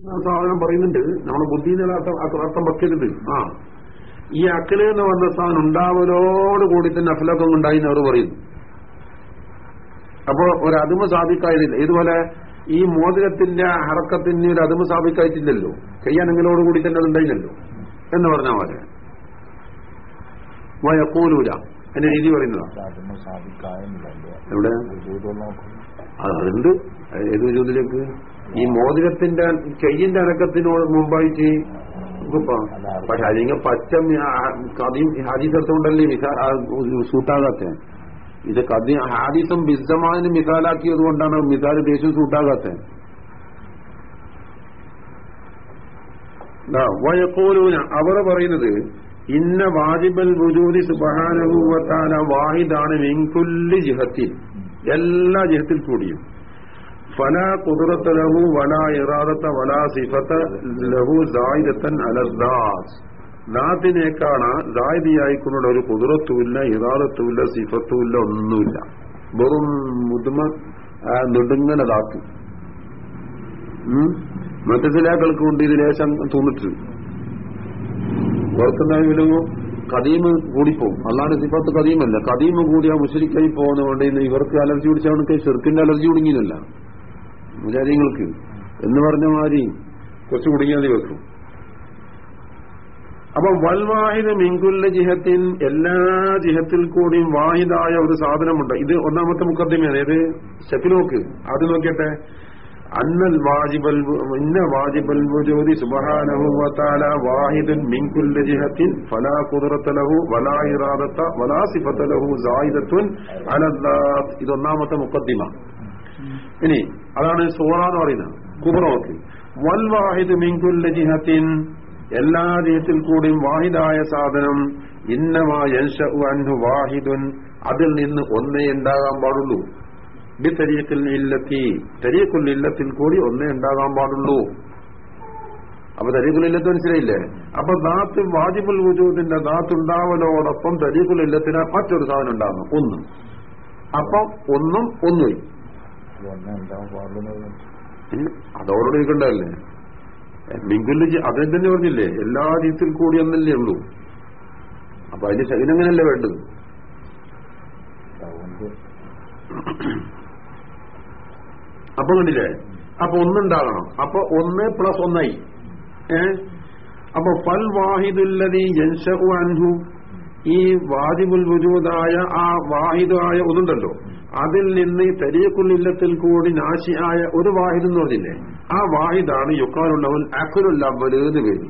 സാധനം പറയുന്നുണ്ട്. നമ്മുടെ ബുദ്ധിയിൽ അർത്ഥം വെക്കരുത്. ആ. ഈ അക്കൽ എന്ന് പറഞ്ഞ സാധനം ഉണ്ടാവലോട് കൂടി തന്നെ അഫലൊക്കെ ഉണ്ടായി എന്ന് അവർ പറയുന്നു അപ്പോ ഒരു അതിമ സാധിക്കായതില്ല ഇതുപോലെ ഈ മോതിരത്തിന്റെ ഹറക്കത്തിന് ഒരു അതിമ സാധിക്കായിട്ടില്ലല്ലോ. കയ്യാനെങ്കിലോട് കൂടി തന്നെ അതുണ്ടായില്ലല്ലോ എന്ന് പറഞ്ഞാൽ പോലെ വയക്കൂലൂല. എന്നെ രീതി പറയുന്നതാ. അതൊന്നും സാധിക്കാനില്ലല്ലോ എവിടെ? അതുണ്ട്. ഏത് വജൂദിലേക്ക് ഈ മോതിരത്തിന്റെ കയ്യിന്റെ അനക്കത്തിനോട് മുമ്പായിട്ട് പക്ഷെ അതിങ്ങ പച്ച കഥയും ഹാദീസത്തോണ്ടല്ലേ സൂട്ടാകാത്ത. ഇത് കഥ ഹാദീസം ബിസമാന് മിസാലാക്കിയത് കൊണ്ടാണ് മിസാൽ ദേശം സൂട്ടാകാത്ത. അവർ പറയുന്നത് ഇന്ന വാജിബൽ വുജൂദി സുബഹാനുഭവത്താല വാഹിദാണ് മിൻകുല്ലി ജിഹത്തിൽ എല്ലാ ജിഹത്തിൽ കൂടിയും. ഫലാ കുതിരത്ത ലഹു വലാ ഇറാദത്ത വലാ സിഫത്ത് ലഹു ദായിരത്തൻ അലദാസ് ദാത്തിനേക്കാണ് ദായിദിയായിക്കൊണ്ടുള്ള ഒരു കുതിരത്തുമില്ല ഇറാദത്തുമില്ല സിഫത്തുമില്ല ഒന്നുമില്ല. വെറും മുതുമ നെടുങ്ങനതാക്കി മറ്റു ചിലാക്കൾക്ക് കൊണ്ട് ഇത് ലേശം തോന്നിട്ട്. വർക്കുന്നായാലും കദീമ് കൂടിപ്പോവും. അല്ലാതെ സിഫത്ത് കദീമല്ല. കദീമ് കൂടിയാ മുഷരിക്കായി പോകുന്നതുകൊണ്ട് ഇവർക്ക് അലർജി പിടിച്ചവർക്ക് ചെറുക്കിന്റെ അലർജി കുടുങ്ങിയതല്ല. മുജാരിങ്ങൾക്ക് എന്ന് പറഞ്ഞ മാതിരി കുറച്ച് കുടുങ്ങിയാൽ വെക്കും. അപ്പൊ വൽവാഹിദ് മിങ്കുല്ല ജിഹത്തിൻ എല്ലാ ജിഹത്തിൽ കൂടിയും വാഹിദായ ഒരു സാധനമുണ്ട്. ഇത് ഒന്നാമത്തെ മുക്കദ്യമയാണ് ഏത്? നോക്ക്. അത് നോക്കിയട്ടെ. അന്നൽ വാജിബൽ ഇന്ന വാജിബൽ വുജൂദി സുബ്ഹാനഹു വതആല വാഹിദുൻ മിൻ കുല്ലി ജിഹത്തിൻ ഫലാ ഖുദ്റത ലഹു വലാ ഇറാദത വലാ സിഫത ലഹു സായിദത്തുൻ ഇത് ഒന്നാമത്തെ മുഖദ്ദിമ ഇനി അതാണ് സൂറ എന്ന് പറയുന്നത്. കുബറോക്ക്. വൽ വാഹിദ് എല്ലാ ജിഹത്തിൽ കൂടിയും വാഹിദായ സാധനം ഇന്നമാ യൻഷഉ അൻഹു വാഹിദുൻ അതിൽ നിന്ന് ഒന്നേ ഉണ്ടാകാൻ പാടുള്ളൂ. ബി തരീഖിൽ ഇല്ലത്തി. തരീഖുൽ കൂടി ഒന്നേ ഉണ്ടാകാൻ പാടുള്ളൂ. അപ്പൊ തരീഖുൽ ഇല്ലത്ത് മനസ്സിലായില്ലേ? അപ്പൊ ദാത്ത് വാജിബുൽ വുജൂദിന്റെ ദാത്ത് ഉണ്ടാവലോടൊപ്പം തരീഖുൽ ഇല്ലത്തിന് മറ്റൊരു സാധനം ഉണ്ടാകുന്നു ഒന്ന്. അപ്പം ഒന്നും ഒന്നുമില്ല. അതോടെ ഇരിക്കണ്ടല്ലേ മിങ്കുല്ല് അതിനെ തന്നെ പറഞ്ഞില്ലേ എല്ലാ രീതിയിൽ കൂടി എന്നല്ലേ ഉള്ളൂ. അപ്പൊ അതിന്റെ അതിന് അങ്ങനെയല്ലേ വേണ്ടത്? അപ്പൊ കണ്ടില്ലേ? അപ്പൊ ഒന്നുണ്ടാകണം. അപ്പൊ ഒന്ന് പ്ലസ് ഒന്നായി. ഏ? അപ്പൊ ഫൽ വാഹിദുല്ലതി ജൻഷു അൻഹു ഈ വാജിബുൽ വുജൂദായ ആ വാഹിദായ ഒന്നുണ്ടല്ലോ അതിൽ നിന്ന് തരീഖുല്ലില്ലത്തിൽ കൂടി നാശിയായ ഒരു വാഹിദ് എന്ന് പറഞ്ഞില്ലേ? ആ വാഹിദാണ് യുക്കാലുള്ളവൻ അഖുലുല്ലവൽ എന്ന് പേര്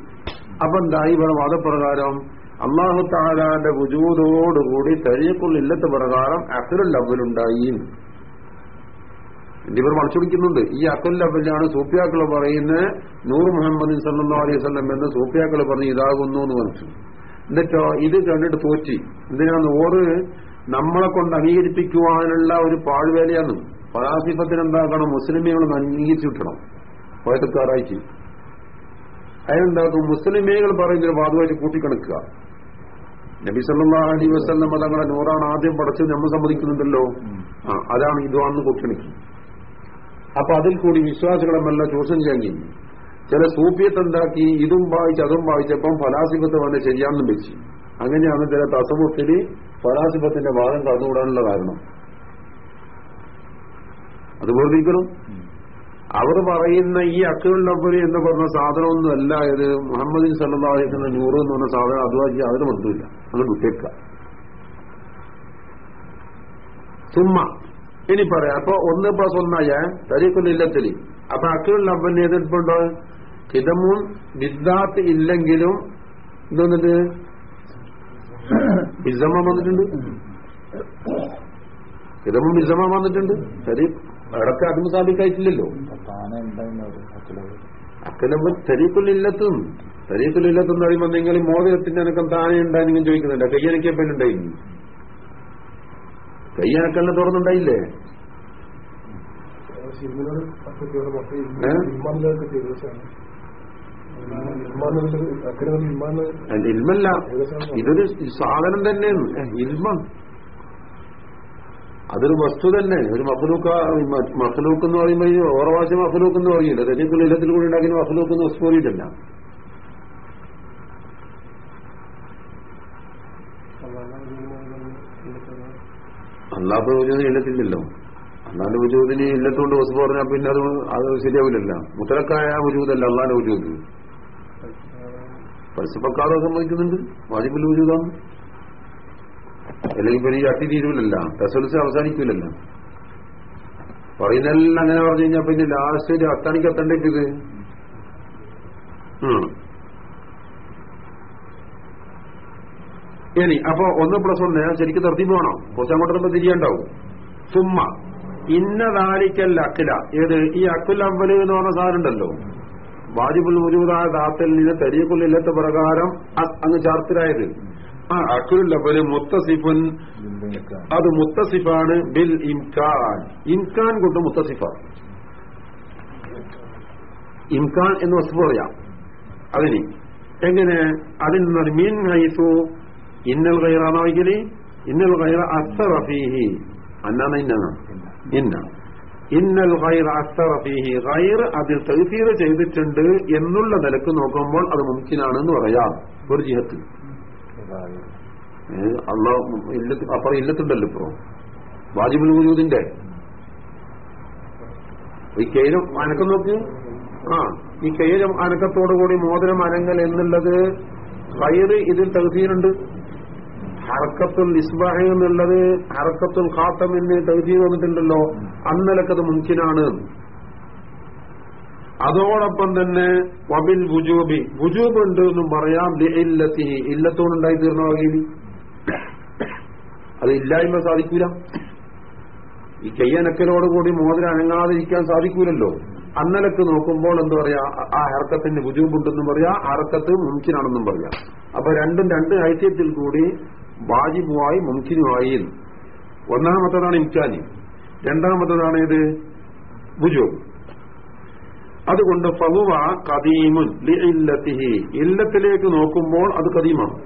അപ്പൊ എന്തായി ഇവിടെ വാദപ്രകാരം? അള്ളാഹു താലാന്റെ വുജൂദോടുകൂടി തരീഖുല്ലില്ലത്ത് പ്രകാരം അഖുലുല്ലവലുണ്ടായി ഇവർ മറിച്ചുപിടിക്കുന്നുണ്ട് ഈ അക്കൽ സൂപ്പിയാക്കൾ സൂഫിയാക്കൾ പറയുന്ന നൂർ മുഹമ്മദ് സല്ലാ അലൈഹി വസല്ലം എന്ന് സൂപ്പിയാക്കൾ പറഞ്ഞ് ഇതാകുന്നു എന്ന് പറഞ്ഞു എന്നിട്ടോ ഇത് കണ്ടിട്ട് തോറ്റി. എന്തിനാന്ന് ഓറ് നമ്മളെ കൊണ്ട് അംഗീകരിപ്പിക്കുവാനുള്ള ഒരു പാഴ്വേലയാണ്. പരാസിഫത്തിന് എന്താക്കണം മുസ്ലിമീകളൊന്ന് അംഗീകരിച്ചു വിട്ടണം. പോയത്തക്കാരായിട്ട് അതിനെന്താക്കും? മുസ്ലിമീകൾ പറയുന്നൊരു വാദമായിട്ട് കൂട്ടിക്കണക്കുക. നബി സല്ലാ വസ്ലം തങ്ങളെ നൂറാണ് ആദ്യം പടച്ചത് നമ്മൾ സമ്മതിക്കുന്നുണ്ടല്ലോ. ആ അതാണ് ഇതുവാണെന്ന് കൂട്ടിക്കണിക്കും അപ്പൊ അതിൽ കൂടി വിശ്വാസികളെ മെല്ലെ ചൂഷണം ചെയ്യാൻ കഴിയും ചില സൂഫിയത്ത് എന്താക്കി ഇതും വായിച്ച് അതും വായിച്ചപ്പം ഫലാസിഫത്ത് വന്ന് ശരിയാണെന്നും വെച്ച്. അങ്ങനെയാണ് ചില തസവുഫിൽ ഫലാസിഫത്തിന്റെ വാദം കടന്നുകൂടാനുള്ള കാരണം. അത് ബോധിക്കണം അവർ പറയുന്ന ഈ അക്കുൽ നബ്ബരി എന്ന് പറഞ്ഞ സാധനമൊന്നും അല്ല ഇത്. മുഹമ്മദിൻ സല്ലാ അലൈഹിന്റെ നൂറ് എന്ന് പറഞ്ഞ സാധനം അതുമായി അതിന് ബന്ധമില്ല അങ്ങോട്ട് വിട്ടേക്കുക സുമ്മ ഇനി പറയാം. അപ്പൊ ഒന്ന് പ്ലസ് ഒന്നായ തരീക്കുന്നില്ലത്തിൽ അപ്പൊ അക്കുള്ള നബ്ബന് എതിർപ്പുണ്ടോ ഹിതമും ബിദ്ദാത്ത് ഇല്ലെങ്കിലും എന്തോന്നിട്ട് ബിസമ വന്നിട്ടുണ്ട്. ഹിതമും ബിസമ വന്നിട്ടുണ്ട്. ശരി. അവിടൊക്കെ അതും സാധിക്കായിട്ടില്ലല്ലോ. അക്കലമ്പ് തരീഖുല്ലില്ലത്തും എന്ന് പറയുമ്പോൾ നിങ്ങൾ മോതിരത്തിന്റെ അനക്കം താനെ ഉണ്ടായിരുന്നു ചോദിക്കുന്നുണ്ട്. കയ്യനക്കപ്പൻ ഉണ്ടായിരുന്നു കയ്യനക്കലിനെ തുറന്നുണ്ടായില്ലേ? സിനിമയോട് ഇൽമല്ല. ഇതൊരു സാധനം തന്നെയാണ്. ഏ, ഇൽമ. അതൊരു വസ്തു തന്നെ. ഒരു മഫലൂക്ക മഫലൂക്ക് എന്ന് പറയുമ്പോൾ ഓറവാശ മഫലൂക്ക് എന്ന് പറയില്ല തെറ്റിക്കുള്ള ഇല്ലത്തിൽ കൂടി ഉണ്ടാക്കിയ മഫലൂക്ക് എന്ന് വസ്തു പറയില്ല അല്ലാത്ത വജൂദിന് ഇല്ലത്തില്ലല്ലോ. അല്ലാണ്ട് വജൂദിന് ഇല്ലത്തുകൊണ്ട് വസ്തു പറഞ്ഞാൽ പിന്നെ അത് അത് ശരിയാവില്ലല്ല. മുത്തലക്കായ വജൂദല്ല അല്ലാണ്ട് വജൂദ്. പരസ്യപ്പക്കാതെ സംഭവിക്കുന്നുണ്ട് വാജിബിൽ വജൂദാണ് അല്ലെങ്കിൽ പിന്നെ ഈ അട്ടി തീരുവിലല്ല. റെസൾസ് അവസാനിക്കൂലല്ല. പറയുന്നെല്ലാം അങ്ങനെ പറഞ്ഞു കഴിഞ്ഞാൽ പിന്നെ ലാസ്റ്റ് ഒരു അത്താണിക്ക് എത്തണ്ടേക്ക് ഇത്. ഉം. ഇനി അപ്പൊ ഒന്ന് പ്ലസ് ഒന്ന് ശരിക്കും നിർത്തി പോകണം കുറച്ച് അങ്ങോട്ട് തിരിയണ്ടാവും സുമ്മ. ഇന്നതാലിക്കൽ അക്കില ഏത്? ഈ അക്കുൽ അമ്പൽ എന്ന് പറഞ്ഞ സാധനം ഉണ്ടല്ലോ. വാജിബുൽ മുജൂദായ ദാത്തിൽ നിന്ന് തെരീക്കുള്ളില്ലത്തെ പ്രകാരം അങ്ങ് ചാർത്തിലായത്. ആ അമ്പൽ മുത്തസിഫുൻ അത് മുത്തസിഫാണ് ബിൽ ഇംകാൻ ഇംകാൻ കൊണ്ട് മുത്തസിഫ. ഇംകാൻ എന്ന് വസ്തു പറയാം. അതിന് എങ്ങനെ? അതിൽ നിന്ന് മീൻ ഹൈസു ഇന്നൽ കൈറാണോ ഇന്നൽ ഗൈറ അസറഫീഹി അന്നാണ് ഇന്നാണ്? ഇന്ന. ഇന്നൽ ഗൈർ അസ്തറഫീഹി ഗൈർ അതിൽ തൗഫീർ ചെയ്തിട്ടുണ്ട് എന്നുള്ള നിലയ്ക്ക് നോക്കുമ്പോൾ അത് മുംകിനാണെന്ന് പറയാം. ഒരു ജിഹത്തിൽ. അള്ളാഹ് ഇല്ലത്ത് അപ്പുറം ഇല്ലത്തുണ്ടല്ലോ ഇപ്പോ. വാജിബുൽ വജൂദിന്റെ. ഈ കെയിലും അനക്കം നോക്ക്. ആ ഈ കെയിലും അനക്കത്തോടുകൂടി മോതിരം അനങ്ങൽ എന്നുള്ളത് ഗൈർ ഇതിൽ തഹസീലുണ്ട് ഹർക്കത്തുൽ ഇസ്ബാഹി എന്നുള്ളത് ഹർക്കത്തുൽ ഖാത്തം എന്ന് വന്നിട്ടുണ്ടല്ലോ. അന്നലക്കത് മുൻകിനാണ്. അതോടൊപ്പം തന്നെ വബിൽ വുജൂബി. വുജൂബ് ഉണ്ട് എന്നും പറയാം. ഇല്ലത്തി ഇല്ലത്തോടുണ്ടായി തീർന്ന വകയിൽ. അത് ഇല്ലായ്മ സാധിക്കൂല. ഈ കയ്യനക്കലോടുകൂടി മോതിരം അനങ്ങാതിരിക്കാൻ സാധിക്കൂലല്ലോ. അന്നലക്ക് നോക്കുമ്പോൾ എന്താ പറയാ? ആ ഹർക്കത്തിന് വുജൂബുണ്ടെന്നും പറയാ. ഹർക്കത്ത് മുൻകിനാണെന്നും പറയാം. അപ്പൊ രണ്ടും രണ്ട് ഐക്യത്തിൽ കൂടി വാജിബുമായി മുംകിനുമായി ഒന്നാമത്തതാണ് ഇംകാനി രണ്ടാമത്തതാണ് ഇത് വുജൂബ് അതുകൊണ്ട് ഫഹുവ കദീമുൻ ലിഇല്ലത്തിഹി. ഇല്ലത്തിലേക്ക് നോക്കുമ്പോൾ അത് കദീമാണ്.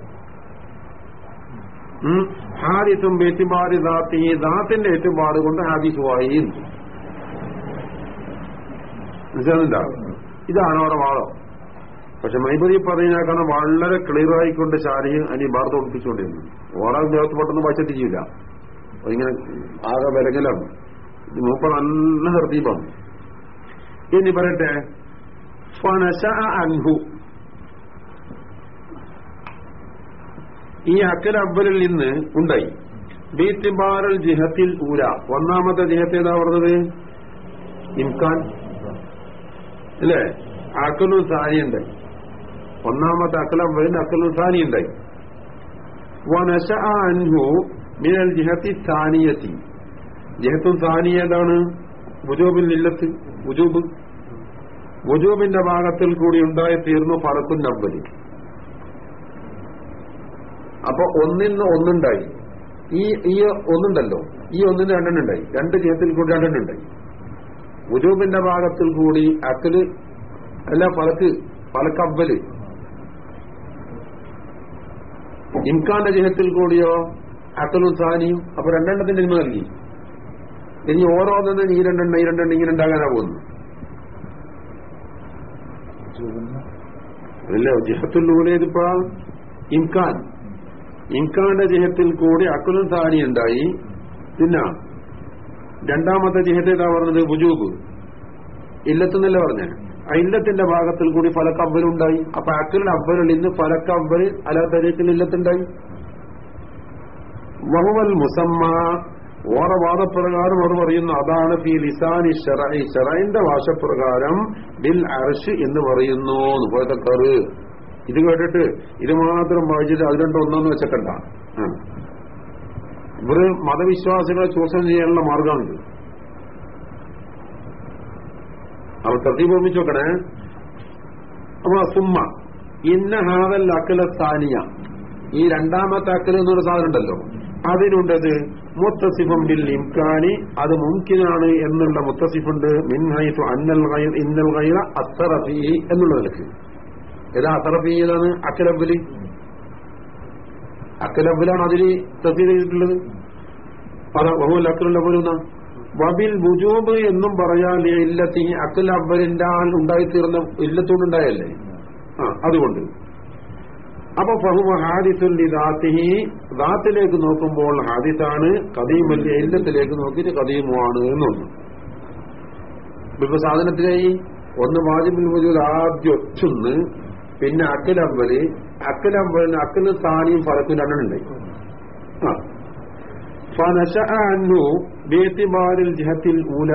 ഹാരിസും ഏറ്റുപാട് ദാത്തിഹി ദാത്തിന്റെ ഏറ്റുപാട് കൊണ്ട് മനസ്സിലാകുന്നില്ല ഇതാണ് അവിടെ വാദം. പക്ഷെ മൈബരി കാരണം വളരെ ക്ലിയർ ആയിക്കൊണ്ട് ശാരിയും അനി ഭാരത ഒളിപ്പിച്ചുകൊണ്ടിരുന്നു ഓരോ ദേവത്ത് പെട്ടെന്ന് വായിച്ചിട്ട് ഇങ്ങനെ ആകെ വിലങ്ങലാണ്. മൂപ്പ നല്ല ഹൃദീപാണ് ഇനി പറയട്ടെ. അൻഹു. ഈ അക്കൽ അബ്ബലിൽ നിന്ന് ഉണ്ടായി. ബീത്തിബാറൽ ജിഹത്തിൽ ഊര. ഒന്നാമത്തെ ജിഹത്ത് ഏതാ പറഞ്ഞത്? ഇംഖാൻ. അല്ലേ? അക്കലും സാനി ഉണ്ടായി ഒന്നാമത്തെ അക്കലം വരുന്ന അക്കലു സാനി ഉണ്ടായി. വനശു മിനൽ ജിഹത്തി സാനിയത്തി. ജിഹത്തും സാനി ഏതാണ്? വുജൂബിൽ ഇല്ലത്ത് വുജൂബ്. വുജൂബിന്റെ ഭാഗത്തിൽ കൂടി ഉണ്ടായി തീർന്നു പറക്കും നബ്ബലി അപ്പൊ ഒന്നിന്ന് നിന്ന് ഒന്നുണ്ടായി. ഈ ഈ ഒന്നുണ്ടല്ലോ. ഈ ഒന്നിന് രണ്ടെണ്ണം ഉണ്ടായി രണ്ട് ജിഹത്തിൽ കൂടി രണ്ടെണ്ണം ഉണ്ടായി വുജൂബിന്റെ ഭാഗത്തിൽ കൂടി അക്കൽ അല്ല ഫലക്ക് ഫലക്കബ്ബൽ ഇംകാന്റെ ജിഹത്തിൽ കൂടിയോ അക്കലും സാനിയും അപ്പൊ രണ്ടെണ്ണത്തിന്റെ ജന്മ നൽകി. ഇനി ഓരോന്നും ഈ രണ്ടെണ്ണം ഈ രണ്ടെണ്ണം ഇങ്ങനെ ഉണ്ടാകാനാ പോകുന്നു അല്ലോ ജിഹത്തുൽ ഊലേതിപ്പോ ഇംകാൻ ഇംകാന്റെ ജിഹത്തിൽ കൂടി അക്കുലും സാനി ഉണ്ടായി. പിന്നെ രണ്ടാമത്തെ ജഹത്ത് ഏതാ പറഞ്ഞത് ബുജൂബ് ഇല്ലത്തെന്നല്ല പറഞ്ഞേ? ഇല്ലത്തിന്റെ ഭാഗത്തിൽ കൂടി ഫലക്ക് അബ്ബലുണ്ടായി അപ്പൊ അക്കലിന് അബ്ബലിൽ ഇന്ന് ഫലക്ക് അബ്ബലിൽ അലാ തരീഖിൽ ഇല്ലത്തുണ്ടായി. വഹുവൽ മുസമ്മ. ഓറെ വാദപ്രകാരം അവർ പറയുന്നു അതാണ് ഫി ലിസാനി ഷെറായി ഷെറൈന്റെ ഭാഷപ്രകാരം ബിൽ അർഷ് എന്ന് പറയുന്നു. പോയത്തെ കറ്. ഇത് കേട്ടിട്ട് ഇത് മാത്രം വായിച്ചിട്ട് അത് രണ്ടും ഒന്നെന്ന് വെച്ചിട്ടുണ്ടാണ് ഇവർ മതവിശ്വാസികളെ ചൂഷണം ചെയ്യാനുള്ള മാർഗമാണിത്. അവർ ഓർമ്മിച്ചു നോക്കണേ. അപ്പൊ സുമ്മ ഇന്ന ഹാദൽ അക്കല സ്ഥാനിയ ഈ രണ്ടാമത്തെ അക്കൽ എന്നൊരു സാധനം ഉണ്ടല്ലോ. അതിനുണ്ടത് മുത്തസിഫം ബിൽ ഇംകാനി. അത് മുംകിനാണ് എന്നുള്ള മുത്തസിഫുണ്ട്. മിൻഹൈഫ് അന്നൽ ഗൈർ ഇന്നൽ ഗൈറ അസറഫി എന്നുള്ള നിലയ്ക്ക്. ഏതാ അസറഫി ഏതാണ്? അക്കലബിൽ അക്കലബിലാണ് അതിൽ തസ്സീൽ ചെയ്തിട്ടുള്ളത് അതാ അക്കലുള്ള പോലുന്ന വബിൽ ബുജൂബ് എന്നും പറയാൻ ഇല്ലത്തി അക്കൽ അവലിന്റെ ആൾ ഉണ്ടായിത്തീർന്ന ഇല്ലത്തോടുണ്ടായല്ലേ? ആ അതുകൊണ്ട്. അപ്പൊ ഫഹുമ ഹാദിസുൽ ദാത്തിഹി ദാത്തിലേക്ക് നോക്കുമ്പോൾ ഹാദിസാണ് കദീമല്ല ഇല്ലത്തിലേക്ക് നോക്കിയിട്ട് കദീമുമാണ് എന്നൊന്ന്. ഇപ്പൊ സാധനത്തിനായി ഒന്ന് വാജിബിൻ മുജൂദ് ആദ്യം ഒറ്റൊന്ന് പിന്നെ അക്കലമ്പൽ അക്കലമ്പലിന് അക്കൽ സാനിയും ഫലക്കും രണ്ടെണ്ണുണ്ടായി ആ. അൻഹു ബിഇതിബാരിൽ ജിഹത്തിൽ ഊല.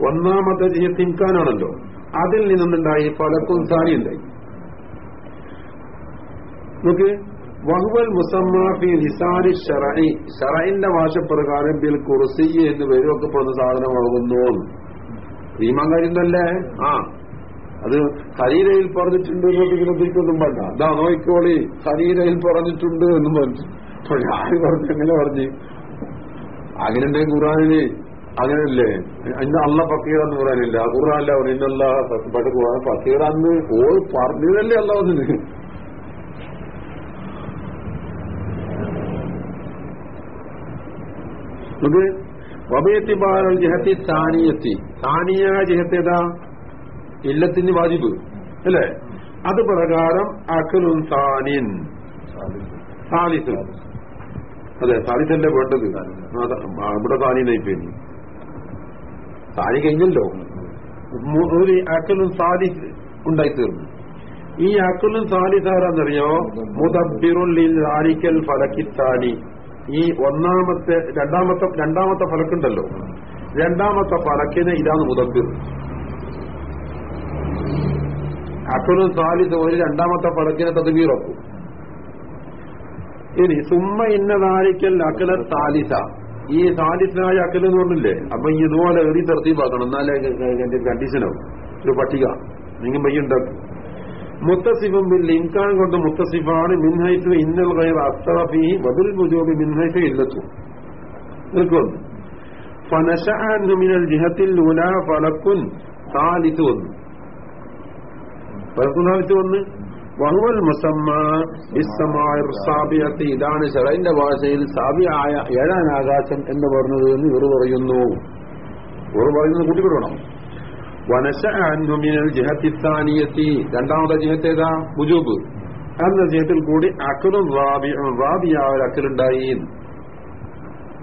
ഒന്നാമത്തെ ജിഹത്ത് ഇൻകാനാണല്ലോ അതിൽ നിന്നുണ്ടായി ഫലക്കും സാരി ഉണ്ടായി നോക്ക് വഹുവൽ മുസമ്മാഫി നിസാരി ഷറൈ ഷറൈന്റെ ഭാഷപ്രകാരം ബിൽ കുറുസി എന്ന് പേരൊക്കെപ്പെടുന്ന സാധനമാകുന്നു ഭീമാ കാര്യം തന്നെ ആ. അത് ഹരീരയിൽ പറഞ്ഞിട്ടുണ്ട് വിനോദിക്കൊന്നും വേണ്ട. അതാ നോക്കിക്കോളി. ഹരീരയിൽ പറഞ്ഞിട്ടുണ്ട് എന്നും പറഞ്ഞു അപ്പൊ ഞാൻ പറഞ്ഞു എങ്ങനെ പറഞ്ഞു. അങ്ങനെ ഖുറാനിന് അങ്ങനല്ലേ ഇന്ന് അള്ള ഫക്കീർ എന്ന് പറയാനില്ല ഖുറാനല്ല അവർ ഇന്നല്ല പക്ഷെ ഖുറാൻ പക്കീറാന്ന് ഓ പറഞ്ഞതല്ലേ അല്ല വന്നത് ഇത് വബയത്തിബാറൽ ജിഹത്തി സാനിയത്തി. സാനിയ ജിഹത്തേതാ ഇല്ലത്തിന് വാജിബ്. അല്ലേ? അത് പ്രകാരം അഖലുൻ സാനിൻ. സാലിസ് അതെ സാലിസല്ലേ വേണ്ടത്? ഇവിടെ സാനി താനി കഴിഞ്ഞല്ലോ. ഒരു അക്കലും ഉണ്ടായി ഉണ്ടായിത്തീർന്നു. ഈ അക്കലും സാലി താരാന്നറിയോ മുദബിറുള്ളിൽ ആരിക്കൽ ഫലക്കിത്താനി ഈ ഒന്നാമത്തെ രണ്ടാമത്തെ രണ്ടാമത്തെ ഫലക്കുണ്ടല്ലോ. രണ്ടാമത്തെ ഫലക്കിന് ഇതാണ് മുതബിർ അക്കലും സാലിസ് ഒരു രണ്ടാമത്തെ ഫലക്കിനെ തദ്ബീറക്കും ഇനി സുമ്മ ഇന്നതാരിക്കൽ അക്കല താലിസ ഈ താലിസായ അക്കൽ എന്ന് പറഞ്ഞില്ലേ? അപ്പൊ ഇതുപോലെ എറി തർത്തീപാക്കണം എന്നാലേ എന്റെ കണ്ടീഷനാവും ഒരു പട്ടിക നിങ്ങൾ പയ്യുണ്ടാക്കും മുത്തസിഫും ബിൽ ഇൻകാൻ കൊണ്ട് മുത്തസിഫാണ് മിൻഹൈസ് ഇന്നൽ കയർ അസ്തറഫി ബദുൽ മുജോബി മിൻഹൈസ് ഇല്ലത്തു. നിൽക്കുന്നു ജിഹത്തിൽ ലൂല ഫലക്കുൻ സാലിസ് വന്നു. ഫലക്കുൻ സാലിസ് വന്ന്? വഹുവൽ മുസമ്മ ബിസ്സമാഇർ സാബിയത്തി ഇതാണ് ഷറൈന്റെ ഭാഷയിൽ സാബിയായ ഏഴാൻ ആകാശം എന്ന് പറഞ്ഞത് എന്ന് ഇവർ പറയുന്നു. ഇവർ പറയുന്നത് കൂട്ടിക്കൊടുക്കണം. വനശഅൻഹു മിനൽ ജിഹത്തി സാനിയത്തി രണ്ടാമത്തെ ജിഹത്ത് ഏതാ? ബുജൂബ് എന്ന ജിഹത്തിൽ കൂടി അക്കലും റാബിയും റാബിയായ ഒരു അക്കലുണ്ടായി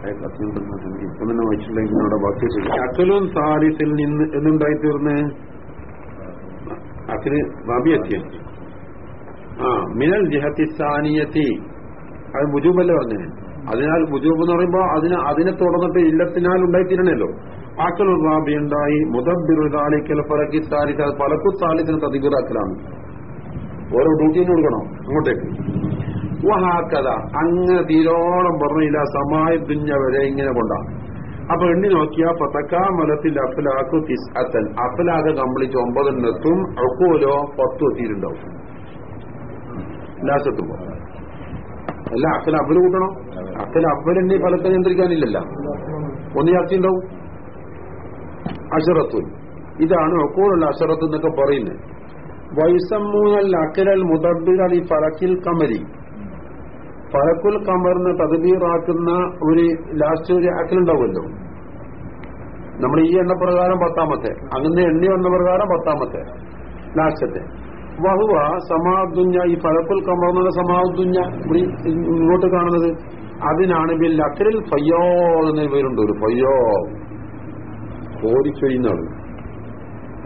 ഇപ്പൊ തന്നെ വായിച്ചില്ലെങ്കിൽ അവിടെ ബാക്കി അക്കലും സാരിസിൽ നിന്ന് എന്നുണ്ടായി തീർന്ന് അക്കൽ റാബിയെത്തിയ ആ മിനൽ ജിഹത്തി സാനിയത്തി അത് മുജൂബല്ലേ പറഞ്ഞത് അതിനാൽ മുജൂബ് എന്ന് പറയുമ്പോ അതിന് അതിനെ തുടർന്നിട്ട് ഇല്ലത്തിനാൽ ഉണ്ടായിത്തീരണല്ലോ. ആക്കൽ റാബി ഉണ്ടായി മുതബിറുദാലിക്കൽ ഫലക്കി സാലിസ് അത് ഫലക്കു സാലിസിന് തതിബിറാക്കലാണ് ഓരോ ഡ്യൂട്ടിയും കൊടുക്കണം? അങ്ങോട്ടേക്ക്. വഹാക്കഥ അങ്ങ് തീരോളം പറഞ്ഞില്ല സമായ ദുഞ്ഞ വരെ ഇങ്ങനെ കൊണ്ടാ. അപ്പൊ എണ്ണി നോക്കിയാ പതക്കാമലത്തിൽ അഫലാക്കു തിസ് അത്തൻ. അഫലാക കംപ്ലീറ്റ് ഒമ്പതെണ്ണെത്തും അക്കോലോ പത്തു എത്തിയിട്ടുണ്ടാവും. ലാസ്റ്റ് എത്തുമ്പോ അല്ല അക്കൽ അഫൽ കൂട്ടണം? അക്കൽ അഫലിന്റെ ഫലത്തെ നിയന്ത്രിക്കാനില്ലല്ല. ഒന്ന് ചർച്ചയുണ്ടാവും അഷറത്തുൻ ഇതാണ് ഒക്കോളുള്ള അഷറത്ത് എന്നൊക്കെ പറയുന്നത്. വൈസമ്മൂനൽ അക്കലൽ മുദബിർ അലി ഫലക്കിൽ കമരി. ഫലക്കുൽ കമറിന് തദ്ബീറാക്കുന്ന ഒരു ലാസ്റ്റ് ഒരു അക്കലുണ്ടാവുമല്ലോ നമ്മൾ ഈ എണ്ണ പ്രകാരം പത്താമത്തെ. അങ്ങനെ എണ്ണി വന്ന പ്രകാരം പത്താമത്തെ. ലാസ്റ്റത്തെ വഹുവ സമാദുഞ്ഞ ഈ പഴപ്പുൽ കമർ എന്നുള്ള സമാദുഞ്ഞ ഇങ്ങോട്ട് കാണുന്നത്. അതിനാണ് ബിൽ അക്കരിൽ ഫയ്യോ എന്ന പേരുണ്ട്. ഒരു ഫയ്യോ കോരിച്ചൊരിയുന്നതാണ്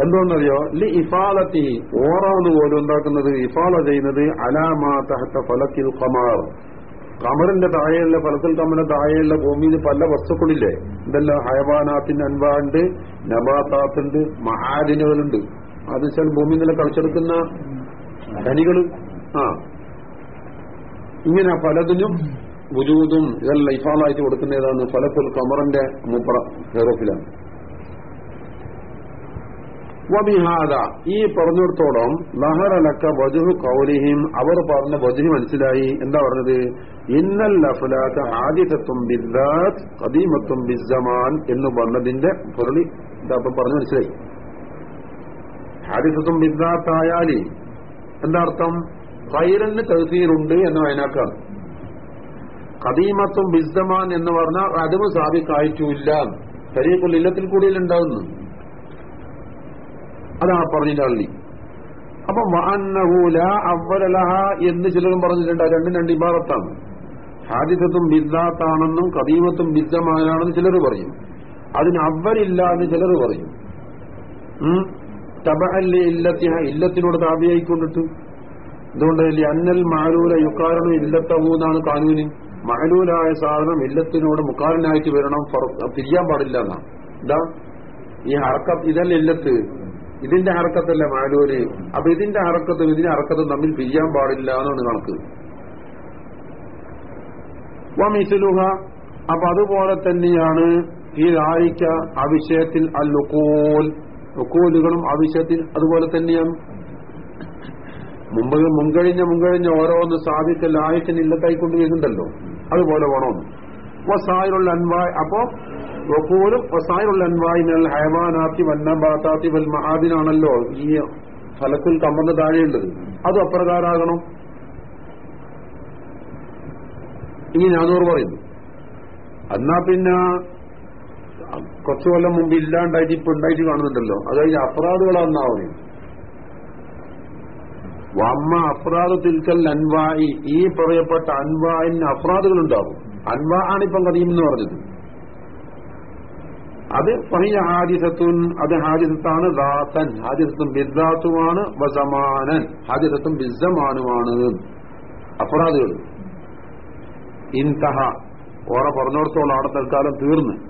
എന്തോന്നറിയോ? ലി ഇഫാലത്തി ഓറാന്ന് പോലും ഉണ്ടാക്കുന്നത്. ഇഫാല ചെയ്യുന്നത് അലാമാ തഹത്ത ഫലത്തിൽ കമാർ കമറിന്റെ താഴെയുള്ള ഫലത്തിൽ കമറിന്റെ താഴെയുള്ള ഭൂമിയിൽ പല വസ്തുക്കളില്ലേ? ഇതെല്ലാം ഹയവാനാത്തിന്റെ അൻവാണ്ട് നബാത്താത്തുണ്ട് മഹാദിനുകളുണ്ട്. അത് വെച്ചാൽ ഭൂമിയിൽ നിന്ന് കളിച്ചെടുക്കുന്ന ധനികൾ ആ. ഇങ്ങനെ പലതിനും വുജൂദും ഇതെല്ലാം ലൈഫാളായിട്ട് കൊടുക്കുന്ന ഏതാണ് ഫലത്തുൽ കമറിന്റെ മുപ്പറ ഹെറോഫിലാണ്. വബിഹാദ ഈ പറഞ്ഞിടത്തോളം ലഹറലക്ക വജുഹു കൗലിഹിം അവർ പറഞ്ഞ വജുഹി മനസ്സിലായി. എന്താ പറഞ്ഞത്? ഇന്നൽ ലഫലാക്ക ആദിതത്വം ബിദ്ദാത്ത് കദീമത്വം ബിസ്സമാൻ എന്ന് പറഞ്ഞതിന്റെ പൊരുളി. എന്താ അർത്ഥം ഹൈറന് തഹസീറുണ്ട് എന്ന് ആദിതത്വം കദീമത്തും ബിസ്ദമാൻ എന്ന് പറഞ്ഞാൽ അതും സാബിക്കായിട്ടില്ല ശരീരത്തിൽ ഇല്ലത്തിൽ കൂടിയിലുണ്ടാവുന്നു അതാ പറഞ്ഞിട്ടുള്ള അപ്പൊ വഅന്നഹു ലാ അവ്വല എന്ന് ചിലരും പറഞ്ഞിട്ടുണ്ട്. രണ്ടും രണ്ട് ഇബാറത്താണ്. ഹാദിസത്തും ബിദ്ദാത്താണെന്നും കദീമത്തും ബിദ്ദമാനാണെന്ന് ചിലർ പറയും. അതിന് അവരില്ല എന്ന് ചിലർ പറയും. തബഅല്ലി ഇല്ലത്തിഹ ഇല്ലത്തിനോട് താപിയായിക്കൊണ്ടിട്ട് അതുകൊണ്ട് അന്നൽ മാലൂല യുക്കാരണം ഇല്ലത്തവൂന്നാണ് കാനൂന്. മാലൂലായ സാധനം ഇല്ലത്തിനോട് മുക്കാരനായിട്ട് വരണം പിരിയാൻ പാടില്ല എന്നാണ് എന്താ? ഈ ഹർക്കത്ത് ഇതല്ല ഇല്ലത്ത്. ഇതിന്റെ ഹർക്കത്തല്ല മാലൂര് അപ്പൊ ഇതിന്റെ ഹർക്കത്തും ഇതിന്റെ ഹർക്കത്തും തമ്മിൽ പിരിയാൻ പാടില്ല എന്നാണ് കണക്ക്. വമിസുലുഹ അപ്പൊ അതുപോലെ തന്നെയാണ് ഈ ആയിക്ക ആ വിഷയത്തിൽ അൽ ആവശ്യത്തിൽ അതുപോലെ തന്നെയാണ്. മുമ്പ് മുൻകഴിഞ്ഞ മുൻകഴിഞ്ഞ ഓരോന്ന് സാധിക്കൽ ആയത്തിന് ഇല്ലത്തായിക്കൊണ്ട് വരുന്നുണ്ടല്ലോ അതുപോലെ വേണം. വസായുള്ള അൻവായ്. അപ്പോ വക്കൂലും വസായുള്ള അൻവായ് മിനൽ ഹൈവാനാത്തി വന്നബാത്താത്തി വൽ മഹാദിനാണല്ലോ ഈ ഫലത്തിൽ കമ്പന്ന് താഴെയുള്ളത്. അതും അപ്രകാരാകണം. ഇനി ഞാനൂർ പറയുന്നു. എന്നാ പിന്നെ കുറച്ചു കൊല്ലം മുമ്പ് ഇല്ലാണ്ടായിട്ട് ഇപ്പൊ ഉണ്ടായിട്ട് കാണുന്നുണ്ടല്ലോ. അത് കഴിഞ്ഞ അപരാധകളാന്നാ പറയും വമ്മ അഫ്രാദ് തിൽക്കൽ അൻവായി. ഈ പറയപ്പെട്ട അൻവായിന് അഫ്രാദുകൾ ഉണ്ടാവും അൻവാ ആണ് ഇപ്പം കഥയും എന്ന് പറഞ്ഞത്. അത് പണിയ ഹാജിസത്തുൻ അത് ഹാജിസത്താണ് ദാത്തൻ ഹാജിസത്തും ബിദ്ദാത്തുമാണ് വസമാനൻ. ഹാജിസത്തും ബിസമാനുമാണ് അഫ്രാദുകൾ ഇൻതഹ. ഓറെ പറഞ്ഞോടത്തോളം അവിടെ തൽക്കാലം തീർന്ന്.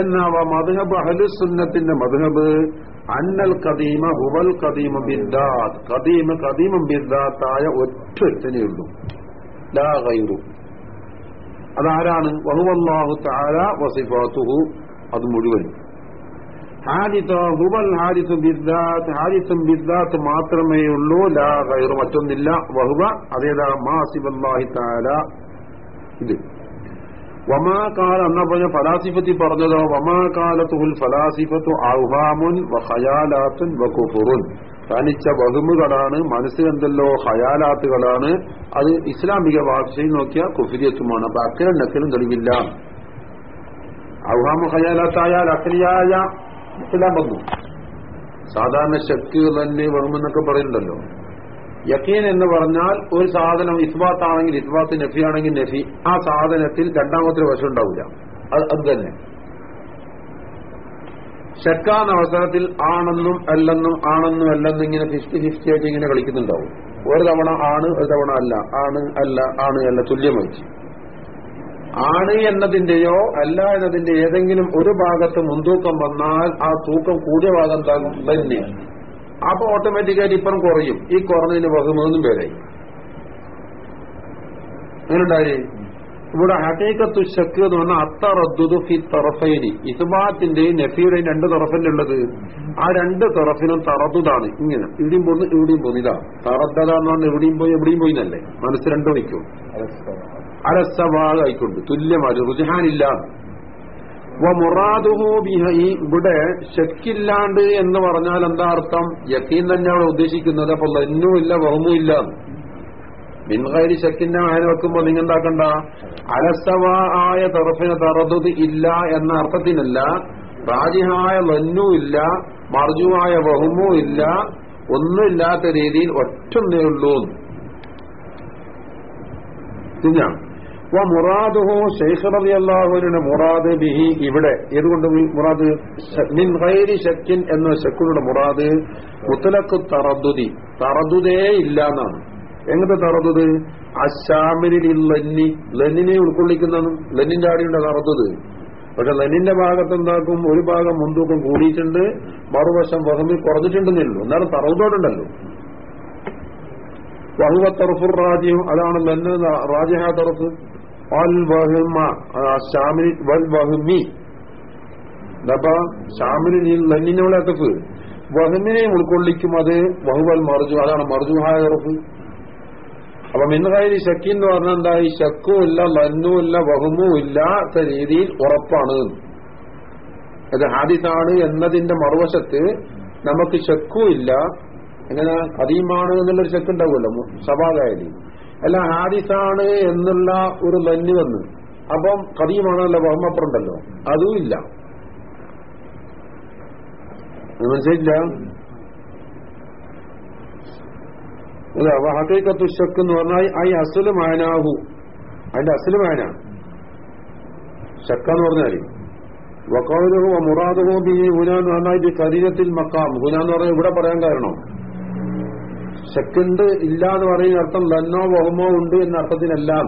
എന്നാവ മധുഹബ് അഹലുസുന്നത്തിന്റെ മധുഹബ് അന്നൽ കദീമ ഹുവൽ കദീമ ബിദ്ദാത്ത്. കദീമ കദീമ ബിദ്ദാത്തായ ഒറ്റൊറ്റനേ ഉള്ളൂ ലാ ഗൈറു. അതാരാണ്? വഹുവല്ലാഹു തആല വസിഫാതുഹു അത് മുഴുവൻ. ഹാദിത്ത ഹുവൽ ഹാരിസു ബിദ്ദാത്ത്. ഹാദിത്തും ബിദ്ദാത്ത് മാത്രമേ ഉള്ളൂ. ലാ ഗൈറു. മറ്റൊന്നില്ല. വഹുവ അതേതാ? മാസിബല്ലാഹി തആല. ഇത്. വമാ കാല എന്ന പറഞ്ഞ ഫലാസിഫത്തി പറഞ്ഞതോ? വമാ കാലത്തുൽ ഫലാസിഫത്തു ഔഹാമുൻ വഹയാലാത്തുൻ ഖയാലാത്തുൻ വ കുഫുറുൻ. തനിച്ച വഹുമുകളാണ് മനസ്സിലെന്തല്ലോ ഹയാലാത്തുകളാണ് അത് ഇസ്ലാമിക ഭാഷയിൽ നോക്കിയാൽ കുഫിരിയത്തുമാണ്. അപ്പൊ അക്കലും നക്കലും തെളിവില്ല. ഔഹാമു ഹയാലാത്തായാൽ അക്കലിയായ ഇസ്ലാം വന്നു. സാധാരണ ശക്തി തന്നെ വഹുമെന്നൊക്കെ പറയുന്നുണ്ടല്ലോ. യക്കീൻ എന്ന് പറഞ്ഞാൽ ഒരു സാധനം ഇസ്ബാത്ത് ആണെങ്കിൽ ഇസ്ബാത്ത് നഫി ആണെങ്കിൽ നഫി. ആ സാധനത്തിൽ രണ്ടാമത്തെ വശം ഉണ്ടാവില്ല. അത് തന്നെ. ഷെക്കാൻ അവസരത്തിൽ ആണെന്നും അല്ലെന്നും ആണെന്നും അല്ലെന്നും ഇങ്ങനെ ഫിഫ്റ്റി ഫിഫ്റ്റി ആയിട്ട് ഇങ്ങനെ കളിക്കുന്നുണ്ടാവും. ഒരു തവണ ആണ് ഒരു തവണ അല്ല. ആണ് അല്ല ആണ് അല്ല തുല്യമായി ആണ് എന്നതിന്റെയോ അല്ല എന്നതിന്റെ ഏതെങ്കിലും ഒരു ഭാഗത്ത് മുൻതൂക്കം വന്നാൽ ആ തൂക്കം കൂടിയ ഭാഗം തന്നെയാണ് തന്നെ. അപ്പൊ ഓട്ടോമാറ്റിക്കായിട്ട് ഇപ്പം കുറയും. ഈ കുറഞ്ഞതിന് ബഹുമൂന്നും പേരായി. അങ്ങനെയുണ്ടായി ഇവിടെ ഹക്കൈക്കത്തു ശക്ക് എന്ന് പറഞ്ഞാൽ അത്തറദ്ദുദു ഫി തറഫൈനി. ഇസ്ബാത്തിന്റെയും നഫിയുടെയും രണ്ട് തറഫല്ലുള്ളത് ആ രണ്ട് തറഫിനും തറദ്ദുതാണ് ഇങ്ങനെ. ഇവിടെയും പോന്ന് ഇവിടെയും പോന്ന്. ഇതാ. തറദ്ദത എന്ന് പറഞ്ഞാൽ എവിടെയും പോയി എവിടെയും പോയി എന്നല്ലേ? മനസ്സ് രണ്ടു വയ്ക്കും ആയിക്കൊണ്ട്. തുല്യമായി റുജഹാനില്ല മുറാദുഹു ബിഹ ഇവിടെ ശക്കില്ലാണ്ട് എന്ന് പറഞ്ഞാൽ എന്താ അർത്ഥം? യക്കീൻ തന്നെയാണ് ഉദ്ദേശിക്കുന്നത്. അപ്പൊ ലന്നും ഇല്ല വഹമും ഇല്ല. മിൻകൈരി ശക്കിന്റെ ആയ വെക്കുമ്പോ നിങ്ങൾ എന്താക്കണ്ട? അലസവ ആയ തറഫിന് തറദത് ഇല്ല എന്ന അർത്ഥത്തിനല്ല. റാജിഹായ ലന്നുമില്ല മർജുവായ വഹുമോ ഇല്ല ഒന്നുമില്ലാത്ത രീതിയിൽ ഒറ്റൊന്നേ ഉള്ളൂ. ഞാൻ മുറാദുഹോ ഷെയ്ഖ് റബി അള്ളാഹുവിന്റെ മുറാദ് ബിഹി ഇവിടെ. ഏതുകൊണ്ട് മുറാദ്? മിൻ ഗൈരി ഷക്കിൻ എന്ന ഷക്കുകളുടെ മുറാദ്. മുത്തലക്ക് തറദുതി തറദുതേ ഇല്ല എന്നാണ് എങ്ങനത്തെ തറദുത് അശാമിനിൽ ലന്നി. ലന്നിനെ ഉൾക്കൊള്ളിക്കുന്നതാണ്. ലന്നിന്റെ ആടിയുടെ തറദുത് പക്ഷെ ലെന്നിന്റെ ഭാഗത്ത് എന്താക്കും? ഒരു ഭാഗം മുൻതൂക്കം കൂടിയിട്ടുണ്ട്. മറുവശം വഹമിൽ കുറഞ്ഞിട്ടുണ്ടെന്നില്ലല്ലോ. എന്നാലും തറവുതോടുണ്ടല്ലോ. വഹുവ തറഫുർ റാജിയും അതാണ് ലന്ന് റാജിഹ തറഫ് വഹ്മി അപ്പൊ ഷാമിന് ലന്നിനുള്ള ഉൾക്കൊള്ളിക്കും അത് വഹുവൽ മർജു അതാണ് മർജുഹായ ഉറഫ് അപ്പൊ മിൻകാരി ഷക്കി എന്ന് പറഞ്ഞാൽ എന്താ? ഈ ശക്കും ഇല്ല ലന്നും ഇല്ല വഹുമും ഇല്ലാത്ത രീതിയിൽ ഉറപ്പാണ്. അത് ഹാദിസാണ് എന്നതിന്റെ മറുവശത്ത് നമുക്ക് ഷക്കുമില്ല എങ്ങനെ? കദീമാണ് എന്നുള്ളൊരു ചെക്ക് ഉണ്ടാവുമല്ലോ സഭാകായാലും അല്ല ഹാദിസാണ് എന്നുള്ള ഒരു ലന്ന് വന്ന്. അപ്പം കദീമാണല്ലോ വഹമപ്പുറണ്ടല്ലോ അതും ഇല്ല. മനസ്സിലില്ല അല്ല ഹക്കൈക്കത്തു ഷക്ക് എന്ന് പറഞ്ഞാൽ ഐ അസുൽ മാനാഹു. അതിന്റെ അസുൽ മാന. ഷക്ക എന്ന് പറഞ്ഞാൽ വക്കൗലുഹു ബി ഹുന എന്ന് പറഞ്ഞാൽ ഇത് കരീരത്തിൽ മക്കാം ഹുന എന്ന് പറഞ്ഞാൽ ഇവിടെ പറയാൻ കാരണം. ഷക്കുണ്ട് ഇല്ല എന്ന് പറയുന്ന അർത്ഥം ലന്നോ വഹുമോ ഉണ്ട് എന്ന അർത്ഥത്തിനെല്ലാം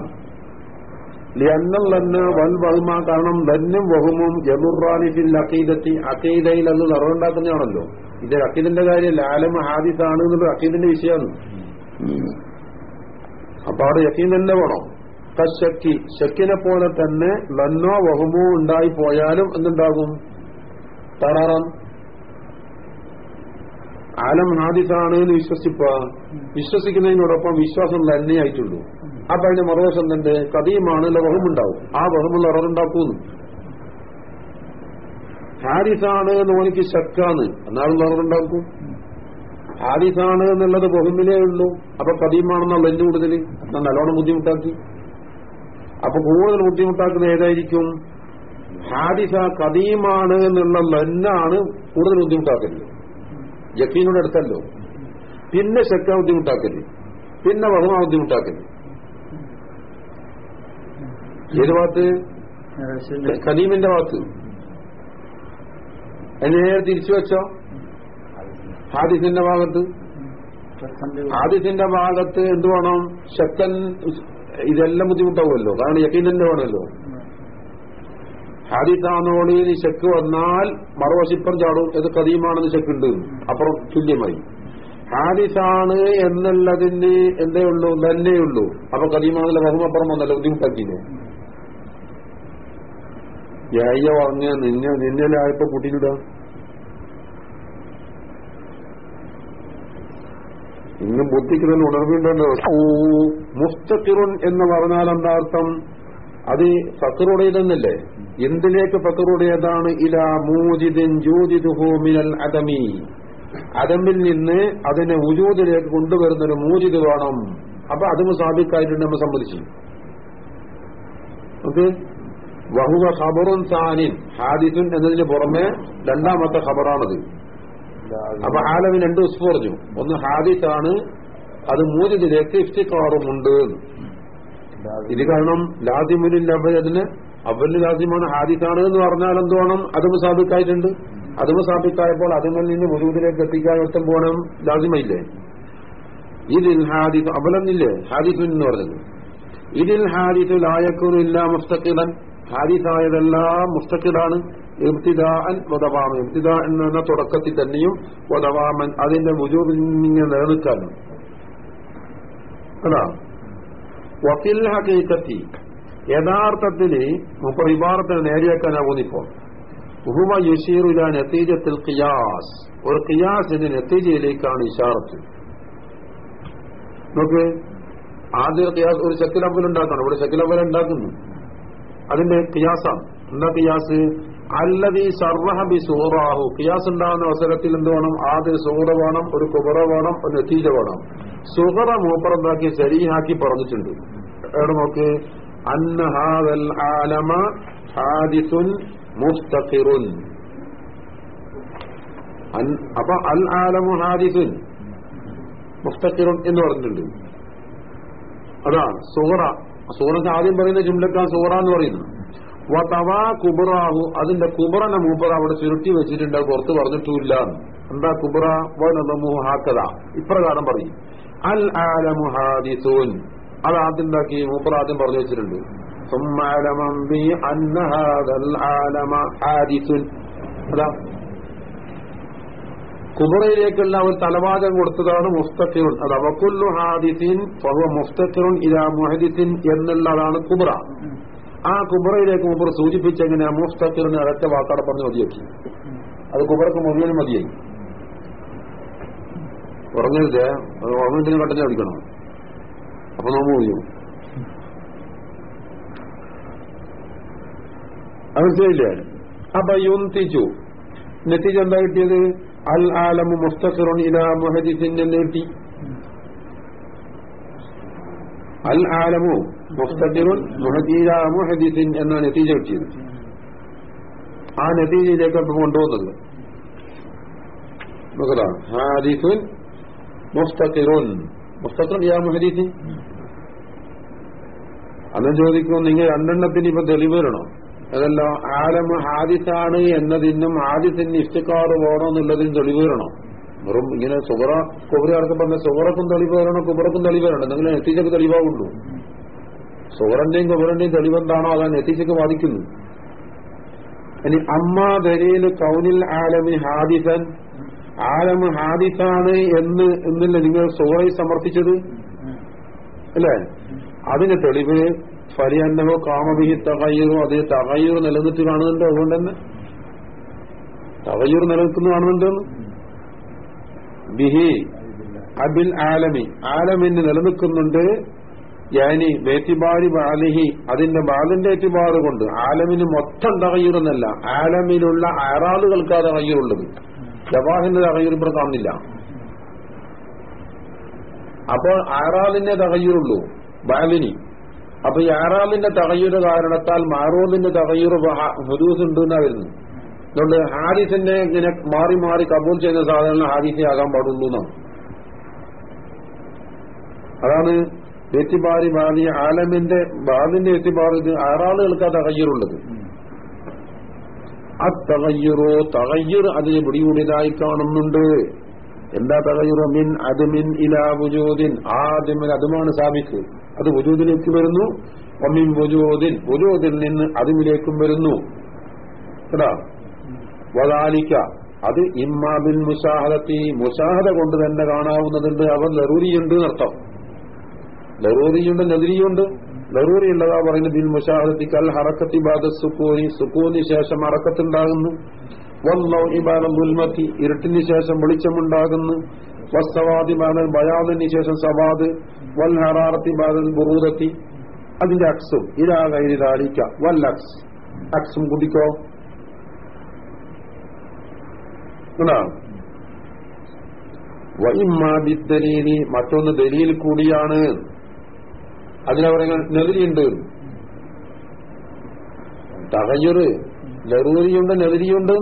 ലന്നൽ ലന്ന് വൽ വഹുമ കാരണം ലന്നും വഹുമും ജമുറാനിഫിൽ അക്കീദത്തി അക്കീദയിൽ അന്ന് നിറവുണ്ടാക്കുന്നതാണല്ലോ. ഇത് അക്കീദിന്റെ കാര്യമല്ല ആലം ഹാദിസാണ് എന്നുള്ളത് അക്കീദിന്റെ വിഷയമാണ്. അപ്പൊ അവിടെ യക്കീൻ തന്നെ വേണം. കശക്കി ശക്കിനെ പോലെ തന്നെ ലന്നോ വഹുമോ ഉണ്ടായി പോയാലും എന്തുണ്ടാകും? തററം ആലം ഹാദിസാണ് എന്ന് വിശ്വസിപ്പ. വിശ്വസിക്കുന്നതിനോടൊപ്പം വിശ്വാസം തന്നെയായിട്ടുള്ളൂ. അപ്പൊ അതിന്റെ മറുവശം തന്റെ കഥയുമാണ് വഹമുണ്ടാവും. ആ വഹമുള്ള ഇററുണ്ടാക്കുന്നു ഹാരിസാണ് എന്ന് ഓനിക്ക് ശക്കാണ്. എന്നാലും ഇററുണ്ടാക്കും ഹാരിസാണ് എന്നുള്ളത് ബഹുമിലേ ഉള്ളൂ. അപ്പൊ കഥയുമാണെന്നുള്ള എന്റെ കൂടുതൽ നല്ലോണം ബുദ്ധിമുട്ടാക്കി. അപ്പൊ കൂടുതൽ ബുദ്ധിമുട്ടാക്കുന്നത് ഏതായിരിക്കും? ഹാദിസ കഥയുമാണ് എന്നുള്ള ലന്നാണ് കൂടുതൽ ബുദ്ധിമുട്ടാക്കൽ. യക്കീനോട് അടുത്തല്ലോ. പിന്നെ ശക്ക ബുദ്ധിമുട്ടാക്കൽ. പിന്നെ വഹമ ബുദ്ധിമുട്ടാക്കൽ. ഏത് ഭാഗത്ത്? കലീമിന്റെ ഭാഗത്ത്. അതിന് നേരെ തിരിച്ചു വെച്ചോ? ഹാദിസിന്റെ ഭാഗത്ത്. ഹാദിസിന്റെ ഭാഗത്ത് എന്ത് വേണം? ശക്തൻ ഇതെല്ലാം ബുദ്ധിമുട്ടാവുമല്ലോ. കാരണം യക്കീൻ തന്നെ വേണമല്ലോ. ഇനി ശക്ക് വന്നാൽ മറുവശിപ്പം ചാടും. ഇത് കദീമാണെന്ന് ശക്കുണ്ട് അപ്പുറം തുല്യമായി. ഹാദിസാണ് എന്നുള്ളതിന് എന്തേ ഉള്ളൂ? തന്നെ ഉള്ളൂ. അപ്പൊ കദീമാണെന്നുള്ള ബഹുമപ്പുറം വന്നല്ലോ ബുദ്ധിമുട്ടാക്കിയില്ലേ? യായ പറഞ്ഞ നിന്നെ നിന്നലായപ്പോ കുട്ടിയിടാ ഇന്നും ബുദ്ധിക്ക് തന്നെ മുസ്തഖിറുൻ എന്ന് പറഞ്ഞാൽ എന്താ അർത്ഥം അത് ഫക്കറുടേതെന്നല്ലേ എന്തിലേക്ക് ഫക്കറുടേതാണ് ഇല മൂജിദിൻ ജൂതിദുഹു മിനൽ അദമി. അദമിൽ നിന്ന് അതിനെ ഉജൂദിലേക്ക് കൊണ്ടുവരുന്നൊരു മൂജിദ് വേണം. അപ്പൊ അതും സാബിക്കായിട്ടുണ്ട് നമ്മൾ സമ്മതിച്ചു. ഓക്കെ? വഹുവ ഖബറുൻ സാനിൻ. ഹാദിസുൻ എന്നതിന് പുറമെ രണ്ടാമത്തെ ഖബറാണത്. അപ്പൊ ആലമിന് രണ്ട് ഉസ് പറഞ്ഞു. ഒന്ന് ഹാദിസാണ്. അത് മൂജിദിലേക്ക് ഇഫ്തിക്കാറുമുണ്ട് ഇത് കാരണം ലാദിമുലിൻ അവലിന് അവലിന് ലാസിമാണ് ഹാദിസാണ് എന്ന് പറഞ്ഞാൽ എന്തുവേണം അതും സാബിക്കായിട്ടുണ്ട്. അതും സാബിക്കായപ്പോൾ അതിമൽ നിന്ന് മുജൂദിലേക്ക് എത്തിക്കാൻ ഒറ്റം പോകണം. ലാസിമയില്ലേ? ഇതിൽ ഹാദിഫ് അവലെന്നില്ലേ? ഹാദിഫിൻ എന്ന് പറഞ്ഞത്. ഇതിൽ ഹാദിസ് ലായക്കുനില്ല മുസ്തഖിലൻ. ഹാദിസായതെല്ലാം മുസ്തഖിലാണ്. എന്ന തുടക്കത്തിൽ തന്നെയും വധവാമൻ അതിന്റെ മുജൂബിൽ ഇങ്ങനെ നിലനിൽക്കാനും അതാ. വക്കിൽ ഹക്കീക്കത്തി യഥാർത്ഥത്തിൽ മുപ്പത് വിഭാഗത്തിന് ഇപ്പോൾ ഉഹുമ യുഷീറുല നത്തീജത്തിൽ ഖിയാസ്. ഒരു ഖിയാസിന്റെ നത്തീജയിലേക്കാണ് ഇഷാറത്ത്. നോക്ക് ആദ്യ ഖിയാസ് ഒരു ശക്കിലമ്പൽ ഉണ്ടാക്കണം. ഇവിടെ ശക്കിലമ്പൽ ഉണ്ടാക്കുന്നു. അതിന്റെ ഖിയാസാണ്. എന്താ ഖിയാസ്? അല്ലതി സർവഹബി സൂറാഹു. ഖിയാസ് ഉണ്ടാകുന്ന അവസരത്തിൽ എന്ത് വേണം? ആദ്യ സൂറ വേണം ഒരു കുബറ വേണം ഒരു നത്തീജ വേണം. സുഹറ മൂപ്പറന്താക്കി ശരീഹാക്കി പറഞ്ഞിട്ടുണ്ട്. എവിടെ നോക്ക്? അന്ന ഹാദൽ ആലമ ഹാദിസുൻ മുസ്തഖിറുൻ അപ്പൊ അൽ ആലമു ഹാദിസുൻ മുസ്തഖിറുൻ എന്ന് പറഞ്ഞിട്ടുണ്ട്. അതാണ് സുഹറ. സൂറത്ത് ആദ്യം പറയുന്ന ജുംലക്കാണ് സൂറ എന്ന് പറയുന്നത്. വതവാ കുബറാഹു. അതിന്റെ കുബറനെ മൂബറ അവിടെ ചുരുട്ടി വെച്ചിട്ടുണ്ട് പുറത്ത് പറഞ്ഞിട്ടില്ല. എന്താ കുബറ വനമു ഇപ്രകാരം പറയും. അൽ ആലമു ഹാദിസൂൻ. അത് ആദ്യം ഉണ്ടാക്കി മൂപ്പർ ആദ്യം പറഞ്ഞു വെച്ചിട്ടുണ്ട്. കുബറയിലേക്കുള്ള ഒരു തലവാചം കൊടുത്തതാണ് മുസ്തഖിറുൻ അത് അവക്കുല്ലു ഹാദിസിൻ മുസ്തഖിറുൻ ഇലാ മുഹദിസിൻ എന്നുള്ളതാണ് കുബറ. ആ കുബറയിലേക്ക് മുമ്പ് സൂചിപ്പിച്ചെങ്ങനെ മുസ്തഖിറിന് അടച്ച വാക്കാട് പറഞ്ഞ് മതിയാക്കി. അത് കുബറക്ക് മുഴുവനും മതിയായി. ഉറങ്ങരുത് കണ്ടെത്തി കട്ടഞ്ഞടിക്കണം അപ്പൊ നോമ്പ് മുറിയും അത് മനസ്സിലായില്ലേ അപ്പൊ യുന്തിച്ചു. നെത്തിജ് എന്താ കിട്ടിയത്? അൽ ആലമു മുസ്തഖിറുൻ ഇലാ മുഹജിസിന്റെ നീട്ടി. അൽ ആലമു മുസ്തഖിറുൻ മുഹദീര മുഹദിസിൻ എന്ന നതീജ കിട്ടിയത്. ആ നതീജയിലേക്ക് അപ്പൊ കൊണ്ടുപോകുന്നത്. ഹാദിസുൻ മുസ്തഖിറുൻ. മുസ്തഖിറുൻ ഇലാ മുഹദീസിൻ അന്ന് ചോദിക്കും നിങ്ങൾ രണ്ടെണ്ണത്തിന് ഇപ്പൊ തെളിവ് വരണോ അതല്ല ആലം ഹാദിസാണ് എന്നതിനും ആദിസിന് ഇഷ്ടക്കാറ് പോകണമെന്നുള്ളതിന് തെളിവ് വരണോ വെറും ഇങ്ങനെ സുഹറ അടക്കം പറഞ്ഞ സുഹറക്കും തെളിവ് വരണോ കുബറക്കും തെളിവ് വരണോ നിങ്ങൾ എത്തിച്ചക്ക് തെളിവാകുള്ളൂ സുഹറന്റെയും കുബറിന്റെയും തെളിവ് എന്താണോ അതാണ് എത്തിച്ചക്ക് വാദിക്കുന്നു. ഇനി അമ്മ ദലീൽ കൗനിൽ ആലമി ഹാദിസൻ. ആലം ഹാദിസാണ് എന്ന് എന്നില്ല നിങ്ങൾ സുഹറയിൽ സമർപ്പിച്ചത്? അല്ലേ? അതിന് തെളിവ് ഫലിയന്നവോ കാമബിഹി തകയ്യൂറോ അതേ തകയ്യൂർ നിലനിർത്തി കാണുന്നുണ്ട് അതുകൊണ്ട് തന്നെ? തകയ്യൂർ നിലനിൽക്കുന്നു കാണുന്നുണ്ടെന്ന് ബിഹി അബിൽ ആലമി. ആലമിന് നിലനിൽക്കുന്നുണ്ട്. യാനി ബേറ്റിബാരി ബാലിഹി അതിന്റെ ബാലിന്റെ ഏറ്റുപാട് കൊണ്ട്. ആലമിന് മൊത്തം തകയ്യൂറെന്നല്ല ആലമിലുള്ള അയറാളുകൾക്ക് ആ തകയ്യൂറുള്ളത് ജവാഹിന്റെ തകയ്യൂർ ഇവിടെ കാണുന്നില്ല. അപ്പോൾ ആറാലിന്റെ തകയ്യൂറുള്ളൂ. ബാലിനി. അപ്പൊ ഈ ആറാമിന്റെ തകയ്യൂര് കാരണത്താൽ മാറൂദിന്റെ തകയ്യൂർ ഹുദൂസ് ഉണ്ട് എന്നാ വരുന്നു അതുകൊണ്ട് ഹാരിസിന്റെ ഇങ്ങനെ മാറി മാറി കബൂൾ ചെയ്യുന്ന സാധനങ്ങൾ ഹാരിസെ ആകാൻ പാടുള്ളൂ എന്നാണ്. അതാണ് എത്തിബാരി ബാലി ആലമിന്റെ ബാലിന്റെ എത്തിബാർ ഇത് ആറാളുകൾക്ക് ആ തകയ്യൂറുള്ളത് ആ തകയ്യൂറോ തകയ്യൂർ അതിന് പിടികൂടിയതായി കാണുന്നുണ്ട്. എന്താ തകയ്യൂറോ? മിൻ അതുമിൻ ഇലാ വുജൂദിൻ. ആദ്യമിൻ അതുമാണ് സാബിക്ക്. അത് വുജൂദിലേക്ക് വരുന്നു. ഒമിൻ വുജൂദിൻ വുജൂദിൽ നിന്ന് അതിവിലേക്കും വരുന്നു. കേട്ടാ? വദാലിക്ക അത് ഇമ്മാബിൻ മുസാഹദത്തി മുസാഹദ കൊണ്ട് തന്നെ കാണാവുന്നതുണ്ട്. അവർ ലറൂരിയുണ്ട് എന്നർത്ഥം. ലറൂരിയുണ്ട് നദിരിയുണ്ട്. ലറൂറി ഉള്ളതാ പറയുന്നത് ബിൻ മുഷാഹദത്തി കൽ ഹറക്കത്തി ബാദ സുക്കൂനി സുക്കൂന് ശേഷം അറക്കത്തുണ്ടാകുന്നു. വന്നോ ഇബാദ ദുൽമത്തി ഇരുട്ടിന് ശേഷം വെളിച്ചമുണ്ടാകുന്നു. വസ്തവാദി ബാദൽ ബയാദിന് ശേഷം സവാദ് വൽ ഹറാറത്തി ബാദൽ ബുറൂദത്തി. അതിന്റെ അക്സും ഇരാ കൈരി താലിക്ക വൽ അക്സ്. അക്സും കുടിക്കോ വൈമാദിദ്ദലീലി മറ്റൊന്ന് ദലീൽ കൂടിയാണ്. അതിനവരങ്ങൾ നെതിരിയുണ്ട്. തകയ്യറ് ലറൂരിയുണ്ട് നെതിരിയുണ്ട്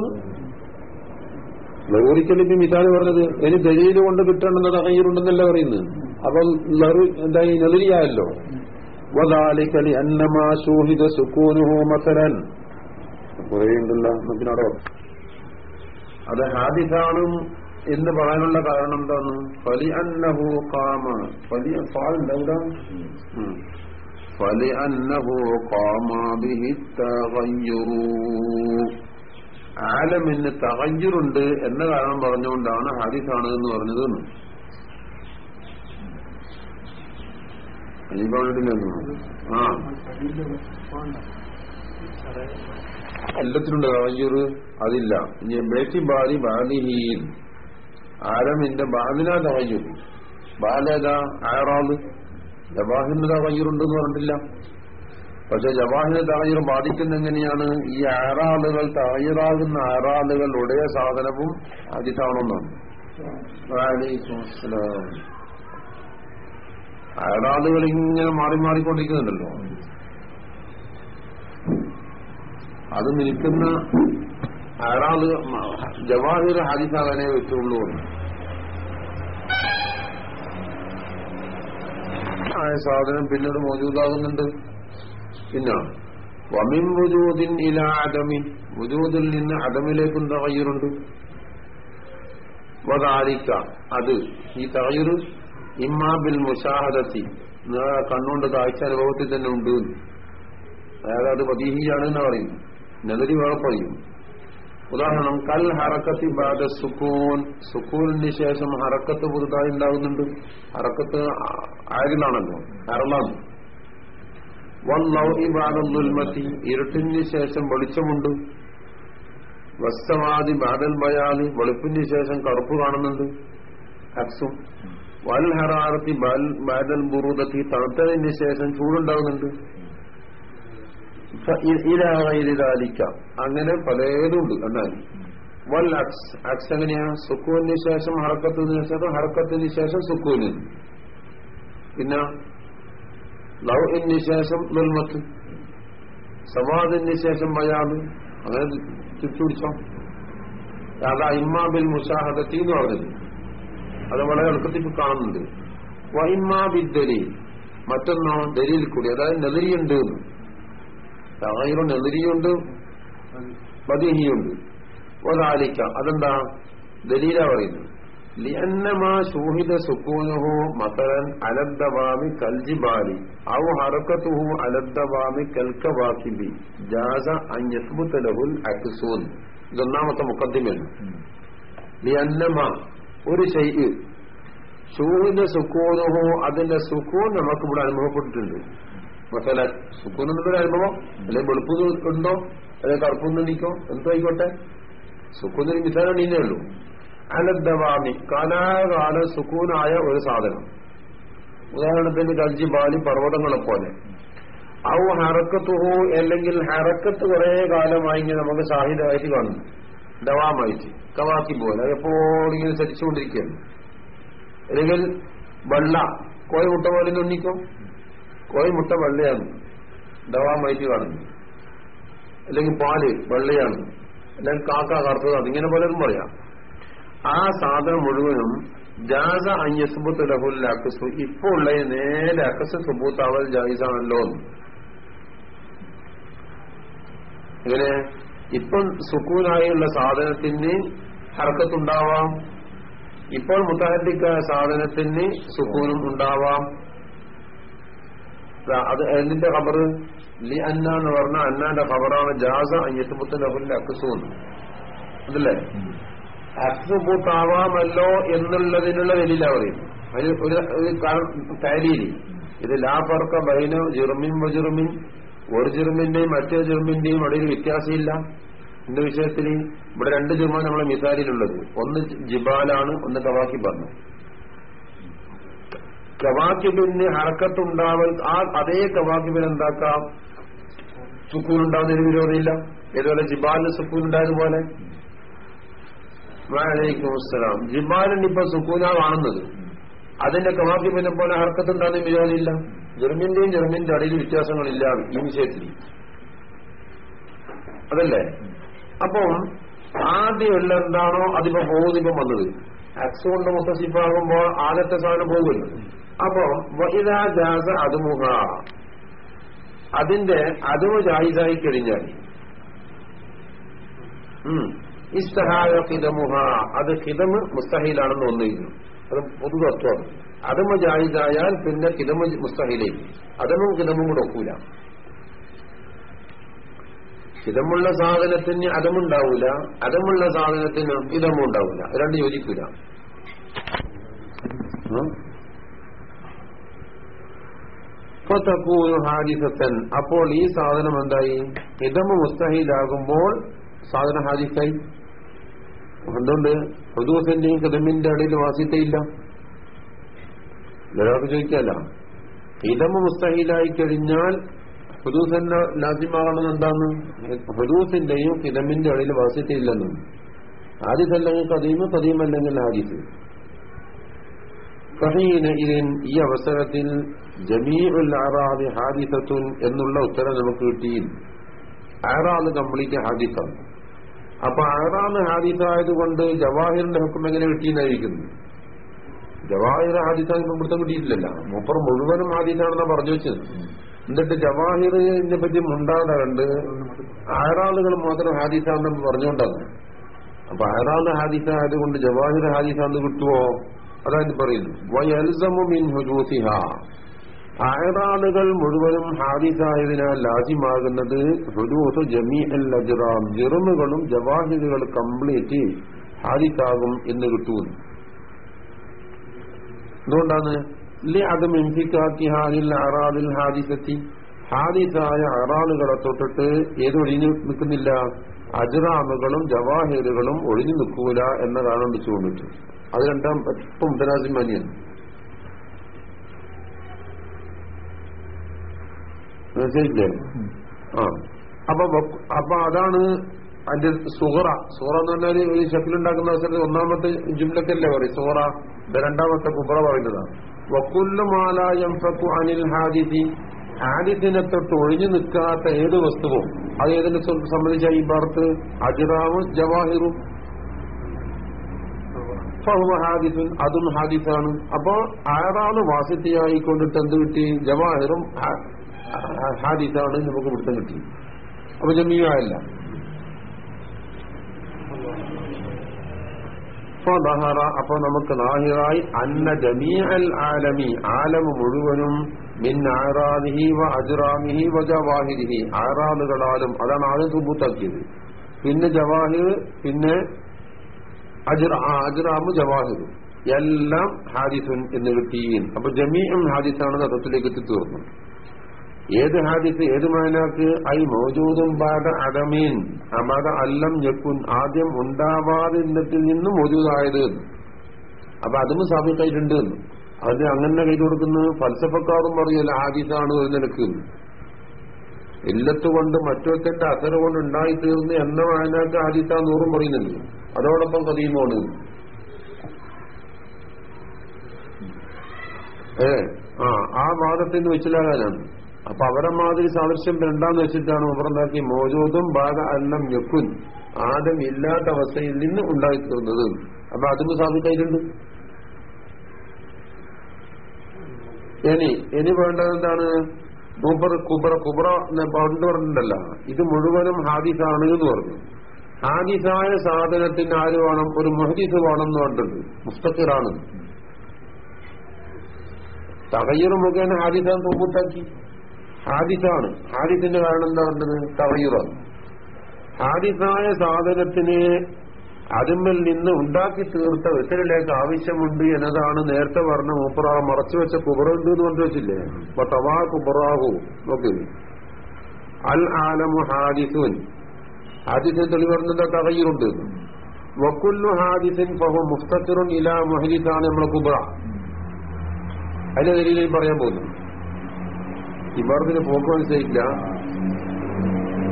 ലറൂരിക്കൽ ഇപ്പൊ മിസാൽ പറഞ്ഞത് ഇനി ദലീൽ കൊണ്ട് കിട്ടണമെന്ന് തകയ്യറുണ്ടെന്നല്ല പറയുന്നത്? അപ്പൊ ലറു എന്തായി? നെതിരിയായല്ലോ വദാലിക്കലി അന്നമാ ശൂഹിത സുക്കൂനുഹോ മസലൻ. കുറേ അത് ഹാദിസാണ് എന്ന് പറയാനുള്ള കാരണം എന്താണ്? ഫലി അന്നഹു കാമ. ഫലി ഫാളുണ്ടാവൂടാ ഫലി അന്നഹു കാമാ ആലമിന് തകഞ്ഞുണ്ട് എന്ന കാരണം പറഞ്ഞുകൊണ്ടാണ് ഹാദിസാണ് എന്ന് പറഞ്ഞത് ആ. എല്ലാത്തിനുണ്ട് തകഞ്ഞൂറ് അതില്ല. ഇനി ബേറ്റി ബാലി ബാലിഹീൻ. ആലമിന്റെ ബാലിനാ തകഞ്ഞു ബാലേതാ? ആറാൾ ജവാഹിന്റെ തകഞ്ഞൂറുണ്ടെന്ന് പറഞ്ഞിട്ടില്ല. പക്ഷെ ജവാഹിന് തകയ്യൂർ ബാധിക്കുന്ന എങ്ങനെയാണ്? ഈ ആറാളുകൾ തകയ്യറാകുന്ന ആറാളുകൾ ഉടയ സാധനവും അതിഥാണെന്നാണ് ആറാളുകൾ ഇങ്ങനെ മാറി മാറിക്കൊണ്ടിരിക്കുന്നുണ്ടല്ലോ. അത് നിൽക്കുന്ന ആറാളുകൾ ജവാഹിർ ഹാദിസാകാനേ വെച്ചുള്ളൂ ആയ സാധനം പിന്നീട് മോജൂദാകുന്നുണ്ട്. പിന്നെ വമിൻ വുജൂദിൻ ഇല അദമിൻ വുജൂദിൽ നിന്ന് അദമിലേക്കും തകയ്യറുണ്ട് വതാരിക്ക അത് ഈ തകയ്യുർ ഇമ്മാബിൽ മുഷാഹദത്തി കണ്ണുകൊണ്ട് കാഴ്ച അനുഭവത്തിൽ തന്നെ ഉണ്ട്. അതായത് അത് പതിഹിയാണ് എന്ന് പറയുന്നു നെതിരി വേറെ പറയും. ഉദാഹരണം കൽ ഹറക്കത്തി ബാദ സുക്കൂൻ സുക്കൂലിന് ശേഷം ഹറക്കത്ത് പുതുതായി ഉണ്ടാകുന്നുണ്ട്. ഹറക്കത്ത് ആരിലാണല്ലോ? അറളാണ് ബാദൽ ദുൽമത്തി. ഇരുട്ടിന് ശേഷം വെളിച്ചമുണ്ട്. വസ്തവാദി ബാദൽ ബയാദി. വെളുപ്പിന് ശേഷം കറുപ്പ് കാണുന്നുണ്ട്. അക്സും വൽ ഹറാറത്തി ബാദൽ ബുറൂദത്തി. തണുത്തതിന് ശേഷം ചൂടുണ്ടാകുന്നുണ്ട് ഇലാലിക്ക അങ്ങനെ പലതുണ്ട്. എന്നാൽ വൽ അക്സ്. അക്സ് എങ്ങനെയാണ് സുക്കൂന് ശേഷം ഹറക്കത്തിന് ശേഷം ഹറക്കത്തിന് ശേഷം സുക്കൂന് പിന്നെ ലവ് ഇന് ശേഷം നിർമ്മത്ത് സവാദിന് ശേഷം മയാദ് അങ്ങനെ ചുറ്റുപിടിച്ചോ അതാ ഇമ്മാ ബിൽ മുഷാഹദത്തി എന്ന് പറഞ്ഞത്. അത് വളരെ എളുപ്പത്തിൽ കാണുന്നുണ്ട്. വൈമാ ബിൽ ദലീൽ. മറ്റൊന്നോ ദലീൽ കൂടി. അതായത് നെതിരിയുണ്ട് തകയിലും നെതിരിയുണ്ട്. ബദിഹിയുണ്ട്. ഒരാലിക്ക അതെന്താ? ദലീല ജാസ അഞ്ഞസ്ബുത്ത ലഹുൽ അക്സൂൻ. ഇതൊന്നാമത്തെ മുക്കദ്ദിമയാണ് ഒരു ശൈ ഷൂഹിത സുക്കൂനുഹു അതിന്റെ സുക്കൂൻ നമുക്ക് ഇവിടെ അനുഭവപ്പെട്ടിട്ടുണ്ട്. മസല സുക്കൂൻ അനുഭവം. അല്ലെങ്കിൽ വെളുപ്പ് ഉണ്ടോ? അല്ലെങ്കിൽ കറുപ്പുന്നിക്കോ എന്തോ ആയിക്കോട്ടെ സുക്കൂന്നൊരു മിസാലാണ് ഇന്നേ ഉള്ളൂ. അലദ്ദവാമി കാലാകാല സുക്കൂനായ ഒരു സാധനം. ഉദാഹരണത്തിന് കൽജിബാലി പർവതങ്ങളെ പോലെ. ഔ ഹറക്കത്തുഹു അല്ലെങ്കിൽ ഹറക്കത്ത് കുറെ കാലമായി നമുക്ക് സാഹിത്യമായിട്ട് കാണുന്നു. ദവാമായിട്ട് കവാക്കി പോലെ എപ്പോഴും ഇങ്ങനെ ചരിച്ചുകൊണ്ടിരിക്കുകയാണ് അല്ലെങ്കിൽ വെള്ള കോഴി മുട്ട പോലെ നിന്നിക്കും കോഴി മുട്ട വെള്ളയാണ് ദവാമായിട്ട് കാണുന്നു അല്ലെങ്കിൽ പാൽ വെള്ളയാണ്. അല്ലെങ്കിൽ കാക്ക കറുത്തതാണ് ഇങ്ങനെ പലരും പറയാം. ആ സാധനം മുഴുവനും ജാസ അയ്യസുബത്ത് ലഹുൽ അക്കസു ഇപ്പൊ ഉള്ള നേരെ അക്കസ് സുബൂത്താവൽ ജായിസാണല്ലോ. ഇങ്ങനെ ഇപ്പം സുക്കൂനായുള്ള സാധനത്തിന് ഹർക്കത്തുണ്ടാവാം. ഇപ്പോൾ മുത്താഹത്തിക്കായ സാധനത്തിന് സുക്കൂനും ഉണ്ടാവാം. അത് എന്തിന്റെ ഖബർ? ലി അന്ന എന്ന് പറഞ്ഞ അന്നാന്റെ ഖബറാണ് ജാസ അയ്യസുബത്ത് ലഹുൽ അക്കസു അതല്ലേ അക്സുബൂത്താവാമല്ലോ എന്നുള്ളതിനുള്ള ദലീല പറയും അതിന് ഒരു കാര്യം ഇത് ലാ ഫർക്ക ബൈന ജിർമിൻ വജിർമിൻ ഒരു ജിർമിന്റെയും മറ്റേ ജിർമിന്റെയും ഇടയിൽ വ്യത്യാസമില്ല. എന്ന വിഷയത്തിൽ ഇവിടെ രണ്ട് ജിർമാണ് നമ്മളെ മിസാലിലുള്ളത്. ഒന്ന് ജിബാലാണ് ഒന്ന് കവാക്കി പറഞ്ഞു. കവാക്കിബിന് ഹറക്കത്തുണ്ടാവൽ ആ അതേ കവാക്കിബിന് എന്താക്കാം? സുക്കൂൻ ഉണ്ടാവുന്നതിന് വിരോധമില്ല. ഏതുപോലെ ജിബാലിന് സുക്കൂൺ ഉണ്ടായതുപോലെ വാലൈക്കും അസ്സലാം ജിബാലിന് ഇപ്പൊ സുക്കൂന കാണുന്നത് അതിന്റെ കവാക്കിബിനെ പോലെ ഹർക്കത്തുണ്ടാകുന്ന വിരോധമില്ല ജെർമിന്റെയും ജെർമിന്റെ അടിയിൽ വ്യത്യാസങ്ങളില്ല ഈ വിഷയത്തിൽ. അതല്ലേ? അപ്പം ആദ്യമുള്ള എന്താണോ അതിപ്പോ പോകുന്നിപ്പം വന്നത്. അക്സ് കൊണ്ട് മുത്തസിഫാകുമ്പോൾ ആദ്യത്തെ സാധനം പോകുമല്ലോ. അപ്പൊ വഹിദാ ജാസ അതുമുഖ അതിന്റെ അതുമ ജായിസായി കഴിഞ്ഞാൽ. ഇസ്തഹായ ഹിതമുഹ അത് ഹിതമ് മുസ്തഹീലാണെന്ന് ഒന്നിരുന്നു അത് പൊതുതത്വം അതമ ജായിതായാൽ പിന്നെ കിതമ മുസ്തഹീലേക്ക് അതമും ഹിതമും കൂടെ ഒക്കൂല. ഹിതമുള്ള സാധനത്തിന് അതമുണ്ടാവൂല. അതമുള്ള സാധനത്തിന് ഹിതമും ഉണ്ടാവൂല. രണ്ട് യോജിക്കൂല. അപ്പോൾ ഈ സാധനം എന്തായി? ഹിതമ മുസ്തഹീലാകുമ്പോൾ സാധന ഹാരിസായി എന്തുകൊണ്ട് ഹുദൂസിന്റെയും കിതമിന്റെ ഇടയിൽ വാസിത്തയില്ല. ഒരാൾക്ക് ചോദിക്കല്ല. ഇതമ മുസ്തഹീലായി കഴിഞ്ഞാൽ ഹുദൂസിന്റെ ലാസിമാകണം എന്താണ്? ഹുദൂസിന്റെയും കിതമിന്റെ ഇടയിൽ വാസിത്തയില്ലെന്നും. ആദിസ് അല്ലെങ്കിൽ കദീമ് കദീം അല്ലെങ്കിൽ ആദിസ്. ഫഹീന ഇതിൻ ഈ അവസരത്തിൽ ജമീഉൽ ആറാദി ഹാദിസത്തുൻ എന്നുള്ള ഉത്തരം നമുക്ക് കിട്ടി. ആറാദ് കംപ്ലീറ്റ് ഹാദിസാണ്. അപ്പൊ ആറാന്ന് ഹാദിസായതുകൊണ്ട് ജവാഹിറിന്റെ ഹുക്കം എങ്ങനെ കിട്ടിയെന്നായിരിക്കുന്നു ജവാഹിർ ഹാദിസായി പിടുത്തം കിട്ടിയിട്ടില്ലല്ല. മൂപ്പർ മുഴുവനും ഹാദിസാണെന്നാ പറഞ്ഞു വെച്ചത്. എന്നിട്ട് ജവാഹിറിനെ പറ്റി മുണ്ടാതെ കണ്ട് ആറാളുകൾ മാത്രം ഹാദിസാണെന്ന് പറഞ്ഞുകൊണ്ടാണ്. അപ്പൊ ആറാന്ന് ഹാദിസ ആയതുകൊണ്ട് ജവാഹിർ ഹാദിസാന്ന് കിട്ടുമോ അതായത് പറയുന്നു വയൽസമു മിൻ മുഴുവനും ഹാദിസായതിനാൽ ലാജിമാകുന്നത് ഹുദൂസ് ജമീ അൽ അജ്റാം ജെറുമുകളും ജവാഹിദുകൾ കംപ്ലീറ്റ് ഹാദിസാകും എന്ന് കിട്ടുന്നു എന്തുകൊണ്ടാണ്? അതും ഇംഫിക്കാക്കിഹാദിൽ അറാദിൽ ഹാദിസത്തി. ഹാദിസായ അറാളുകളെ തൊട്ടിട്ട് ഏത് ഒഴിഞ്ഞു നിൽക്കുന്നില്ല? അജറാമുകളും ജവാഹിറുകളും ഒഴിഞ്ഞു നിൽക്കൂല എന്ന കാരണം വെച്ചുകൊണ്ടിട്ട് അത് രണ്ടാം ഇപ്പം മുത്തനാസിമാനിയാണ് മനസ്സിലില്ലേ ആ. അപ്പൊ അപ്പൊ അതാണ് അതിന്റെ സുഹറ. സുഹറ എന്ന് പറഞ്ഞാൽ ഈ ഷെഫിലുണ്ടാക്കുന്ന അവസരത്തിൽ ഒന്നാമത്തെ ജുംലക്കല്ലേ പറയും സുഹറ രണ്ടാമത്തെ കുബറ പറയുന്നതാണ്. വക്കുല്ലുമാലായം അനിൽ ഹാദിസി ഹാദിസിനെ തൊട്ട് ഒഴിഞ്ഞു നിൽക്കാത്ത ഏത് വസ്തുവും അത് ഏതിനെ സംബന്ധിച്ച ഈ ഭാഗത്ത്? അജിറാവും ജവാഹിറും. ഹാദിസുൻ അതും ഹാദിസാണ് അപ്പോ ആറാണ് വാസിത്തിയായിക്കൊണ്ടിട്ട് എന്ത് കിട്ടി? ജവാഹിറും ഹാദിസാണ് നമുക്ക് പിടുത്തം കിട്ടി. അപ്പൊ ഫദഹറ അപ്പൊ നമുക്ക് നാഹിറായി അന്ന ജമീ അൽ ആലമി ആലമ് മുഴുവനും മിൻ ആറാദിഹി വ അജുറാമിഹി വ ജവാഹിരിഹി. ആറാദുകളാലും അതാണ് ആദ്യം സുബൂത്താക്കിയത്. പിന്നെ ജവാഹിർ പിന്നെ അജുറാമു ജവാഹിർ. എല്ലാം ഹാദിസുൻ എന്ന് കിട്ടിയും അപ്പൊ ജമീഉം ഹാദിസാണെന്ന് എത്തി എത്തിത്തീർന്നു ഏത് ഹാദിസ് ഏത് മാനാക്ക്? ഐ മോജൂദും ബാധ അടമീൻ അബാധ അല്ലം ഞെക്കുൻ ആദ്യം ഉണ്ടാവാതിന്നത്തിൽ നിന്ന് മോജൂദായത്. അപ്പൊ അതും സാബിത്തായിട്ടുണ്ട്. എന്ന്. അത് അങ്ങനെ കൈ കൊടുക്കുന്നത് ഫൽസഫക്കാരും പറയല്ല ഹാദിസാണ് ഒരു നിലയ്ക്ക്. ഇല്ലത്തുകൊണ്ട് മറ്റൊരുത്തന്റെ അസര കൊണ്ട് ഉണ്ടായി തീർന്ന് എന്ന വായനാക്ക് ആദിത്ത നൂറും പറയുന്നുണ്ട്. അതോടൊപ്പം കഥയുമാണ് ഏ ആ ആ വാദത്തിന് വെച്ചിലാകാനാണ്. അപ്പൊ അവരെ മാതിരി സാദൃശ്യം രണ്ടാന്ന് വെച്ചിട്ടാണ് അവരുണ്ടാക്കി മോജൂദും ബാധ അന്നം ഞെക്കുൻ ആദ്യം ഇല്ലാത്ത അവസ്ഥയിൽ നിന്ന് ഉണ്ടായി തീർന്നത് അപ്പൊ അതും സാധിക്കായിട്ടുണ്ട്. ഇനി ഇനി വേണ്ടത് എന്താണ്? കുബറ എന്ന് പണ്ട് പറഞ്ഞിട്ടുണ്ടല്ല ഇത് മുഴുവനും ഹാദിസാണ് എന്ന് പറഞ്ഞു. ഹാദിസായ സാധനത്തിന് ആര് വേണം? ഒരു മുഹദീസ് വേണം എന്ന് പറഞ്ഞിട്ടുണ്ട്. മുസ്തഖിറാണ് തകയ്യർ മുഖേന ഹാദിസാൻ തോമ്പൂട്ടാക്കി ഹാദിസാണ് ഹാദിസിന്റെ കാരണം എന്താ പറഞ്ഞത്? തകയ്യുറാണ് ഹാദിസായ സാധനത്തിന് അതിന്മേൽ നിന്ന് ഉണ്ടാക്കി തീർത്ത വെസലിലേക്ക് ആവശ്യമുണ്ട് എന്നതാണ് നേരത്തെ പറഞ്ഞ മൂപ്പറ. മറച്ചു വെച്ച കുബറുണ്ട് എന്ന് പറഞ്ഞു വെച്ചില്ലേ? അപ്പൊ തവാ കുബറാഹു. നോക്കി. അൽ ആലമു ഹാദിസുൻ ഹാദിസിന് തെളിവ് പറഞ്ഞത് തകയ്യുറുണ്ട് വക്കുല്ലു ഹാദിസിൻ ഫഹു മുസ്തഖിറുൻ ഇലാ മൊഹലിസാണ് നമ്മളെ കുബറ. അതിന്റെ നിലയിൽ പറയാൻ പോകുന്നു. ഇബാർദിന് പോക്ക് മനസ്സിലായില്ല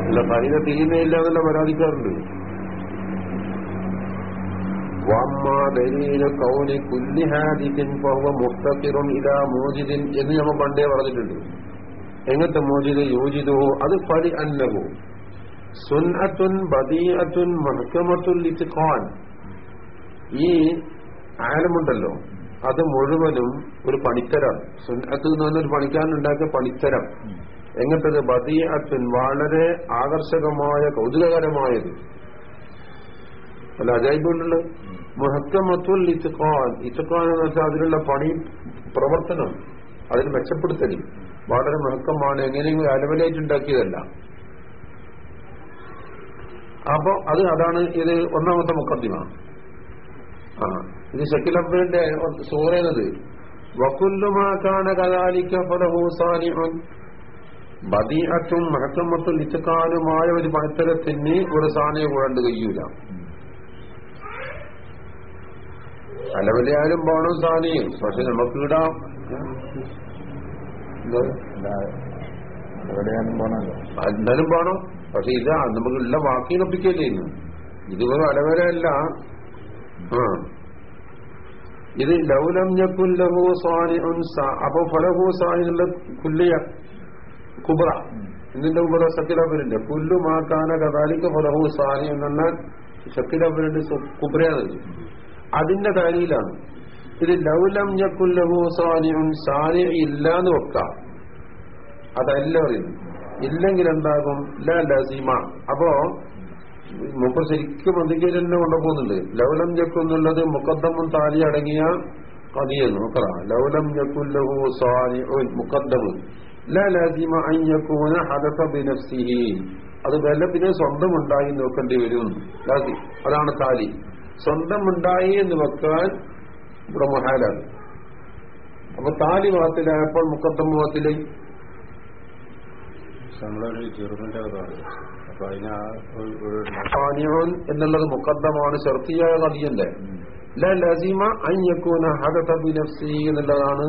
അല്ല പറയുന്ന തിരിയുന്നില്ല എന്നല്ല പരാതിക്കാറുണ്ട് കൗനി കുല്ലി ഹാദിസിൻ ഫഹുവ മുഖ്തഖിറുൻ ഇലാ മൂജിദിൻ എന്ന് നമ്മൾ പണ്ടേ പറഞ്ഞിട്ടുണ്ട്. എങ്ങനത്തെ മോചിത് യോജിതോ അത് പരി അന്നവോ സുൻഅത്തുൻ ബദീഅത്തുൻ മഹ്കമത്തുൽ ഇത്ഖാൻ. ഈ ആലമുണ്ടല്ലോ. അത് മുഴുവനും ഒരു പണിത്തരം സുന്നത്ത് എന്ന് പറഞ്ഞ ഒരു പണിക്കാരനുണ്ടാക്കിയ പണിത്തരം. എങ്ങനത്തത് ബദിയത്തിൻ വളരെ ആകർഷകമായ കൗതുകകരമായത്. അല്ല അജൈബുള്ള മുഹക്കമത്തുൽ ഇത്തുഖാൻ ഇത്തുഖാൻ എന്ന് വെച്ചാൽ അതിലുള്ള പണി പ്രവർത്തനം അതിന് മെച്ചപ്പെടുത്തൽ. വളരെ മുഹക്കമാണ്. എങ്ങനെയെങ്കിലും അലവലേറ്റുണ്ടാക്കിയതല്ല അപ്പൊ അത് അതാണ് ഇത് ഒന്നാമത്തെ മുക്കദ്ദിമ ആ. ഇത് ഷക്കിലബ്ബിന്റെ സൂറേനത് വക്കുല്ലുമാക്കാണ് കലാലിക്ക ഫലഹു സാലിഹുൻ. ബദീഅത്തും മഹക്കമത്തും ഇത്തക്കാലുമായ ഒരു മത്സരത്തിന് ഒരു സാനിയെ കൂടാണ്ട് കഴിയൂല. അലവലയാലും പോണം സാനിയും. പക്ഷെ നമുക്ക് ഇടാം എന്തായാലും പോണോ. പക്ഷെ ഇതാ നമുക്ക് ഉള്ള വാക്കി ചെയ്യുന്നു ഇന്ന്. ഇത് വെറും അലവരല്ല ആ. ഇത് ലൗലം ഞക്കുല്ലഹു സാലിഉൻ അപ്പൊ ഫലഹു സാനിനുള്ള കുല്ലിയ കുബ്ര. ഇതിന്റെ കുബ്ര സക്കിലബിന്റെ പുല്ലു മാക്കാന കഥാലിക്ക് ഫലഹു സാനി എന്ന സക്കിലബിന്റെ കുബ്രയാണ് അതിന്റെ കാര്യയിലാണ്. ഇത് ലൗലം ഞക്കുല്ലഹു സാലിഉൻ സ്വാനിഉൻ സാനി ഇല്ല എന്ന് വെക്കാം. അതല്ല പറയുന്നു ഇല്ലെങ്കിൽ എന്താകും? ലസീമ. അപ്പോ മുപ്പ ശരിക്കും അധികം തന്നെ കൊണ്ടുപോകുന്നുണ്ട്. ലൗലം ജക്കുന്നുള്ളത് മുക്കദ്ദമും താലി അടങ്ങിയ കതിയെന്ന് നോക്കറ ലൗലം ജക്കുല്ലഹു സാലി മുക്കദ്ദമുൻ ലസീമ അൻ യകൂന ഹദസ ബിനഫ്സിഹി. അത് ഉണ്ടായി നോക്കേണ്ടി വരും. അതാണ് താലി. സ്വന്തം ഉണ്ടായി എന്ന് വെക്കാൻ ഇവിടെ മഹാലാണ് അപ്പൊ താലി ഭാഗത്തിലായപ്പോൾ മുക്കത്തമ്മ ഭാഗത്തിൽ നമ്മളൊരു കഥ എന്നുള്ളത് മുക്കദ്ദമാണ് ചെറുത്തിയായ നദിയല്ലേ ലസീമ അയ്യക്കൂന ഹദത ബിനഫ്സി എന്നുള്ളതാണ്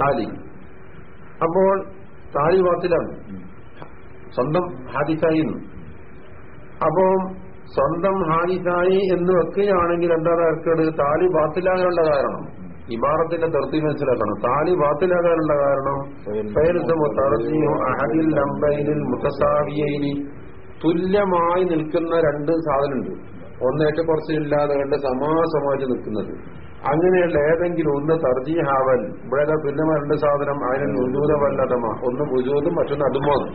താലി. അപ്പോൾ താലി വാത്തിലാണ് സ്വന്തം ഹാദിസായി അപ്പോ സ്വന്തം ഹാദിസായി എന്ന് വെക്കുകയാണെങ്കിൽ എന്താ ഇറക്കേട് താലി വാത്തിലാകാനുള്ള കാരണം. ഇബാറത്തിന്റെ തർത്തി മനസ്സിലാക്കണം. താലി ബാത്തിലാകാനുള്ള കാരണം അഹദിൽ ലംബൈനിൽ തുല്യമായി നിൽക്കുന്ന രണ്ട് സാധനമുണ്ട്. ഒന്നേറ്റ കുറച്ചില്ലാതെ കണ്ട് സമാസമായിട്ട് നിൽക്കുന്നത്. അങ്ങനെയുള്ള ഏതെങ്കിലും ഒന്ന് തർജീഹാവൽ. ഇവിടെ തുല്യമായ രണ്ട് സാധനം അതിന് വുജൂതമല്ലതമ ഒന്ന് വുജൂതും മറ്റൊന്ന് അതുമാണ്.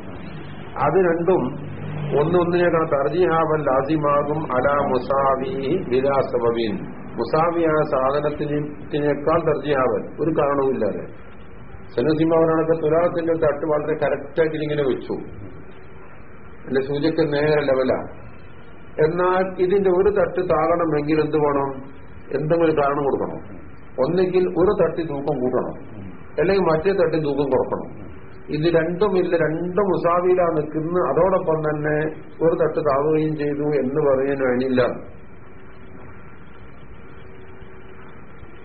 അത് രണ്ടും ഒന്നൊന്നിനേക്കാൾ തർജീഹാവൽ ലാസിമാകും അല മുസാവി ബിലാ ആ സാധനത്തിനേക്കാൾ ദർജിയാവൻ ഒരു കാരണവുമില്ലാതെ സനസിമാവനാണൊക്കെ തുലാത്തിന്റെ തട്ട് വളരെ കറക്റ്റായിട്ട് ഇങ്ങനെ വെച്ചു. എന്റെ സൂചക്ക് നേരെ ലെവല എന്നാൽ ഇതിന്റെ ഒരു തട്ട് താകണമെങ്കിൽ എന്ത് വേണം? എന്തെങ്കിലും കാരണം കൊടുക്കണം. ഒന്നെങ്കിൽ ഒരു തട്ടി തൂക്കം കൂട്ടണം. അല്ലെങ്കിൽ മറ്റേ തട്ടി തൂക്കം കുറക്കണം. ഇത് രണ്ടും ഇല്ല രണ്ടും മുസാവിയിലാണ് നിൽക്കുന്ന അതോടൊപ്പം തന്നെ ഒരു തട്ട് താവുകയും ചെയ്തു എന്ന് പറയാൻ വേണിയില്ല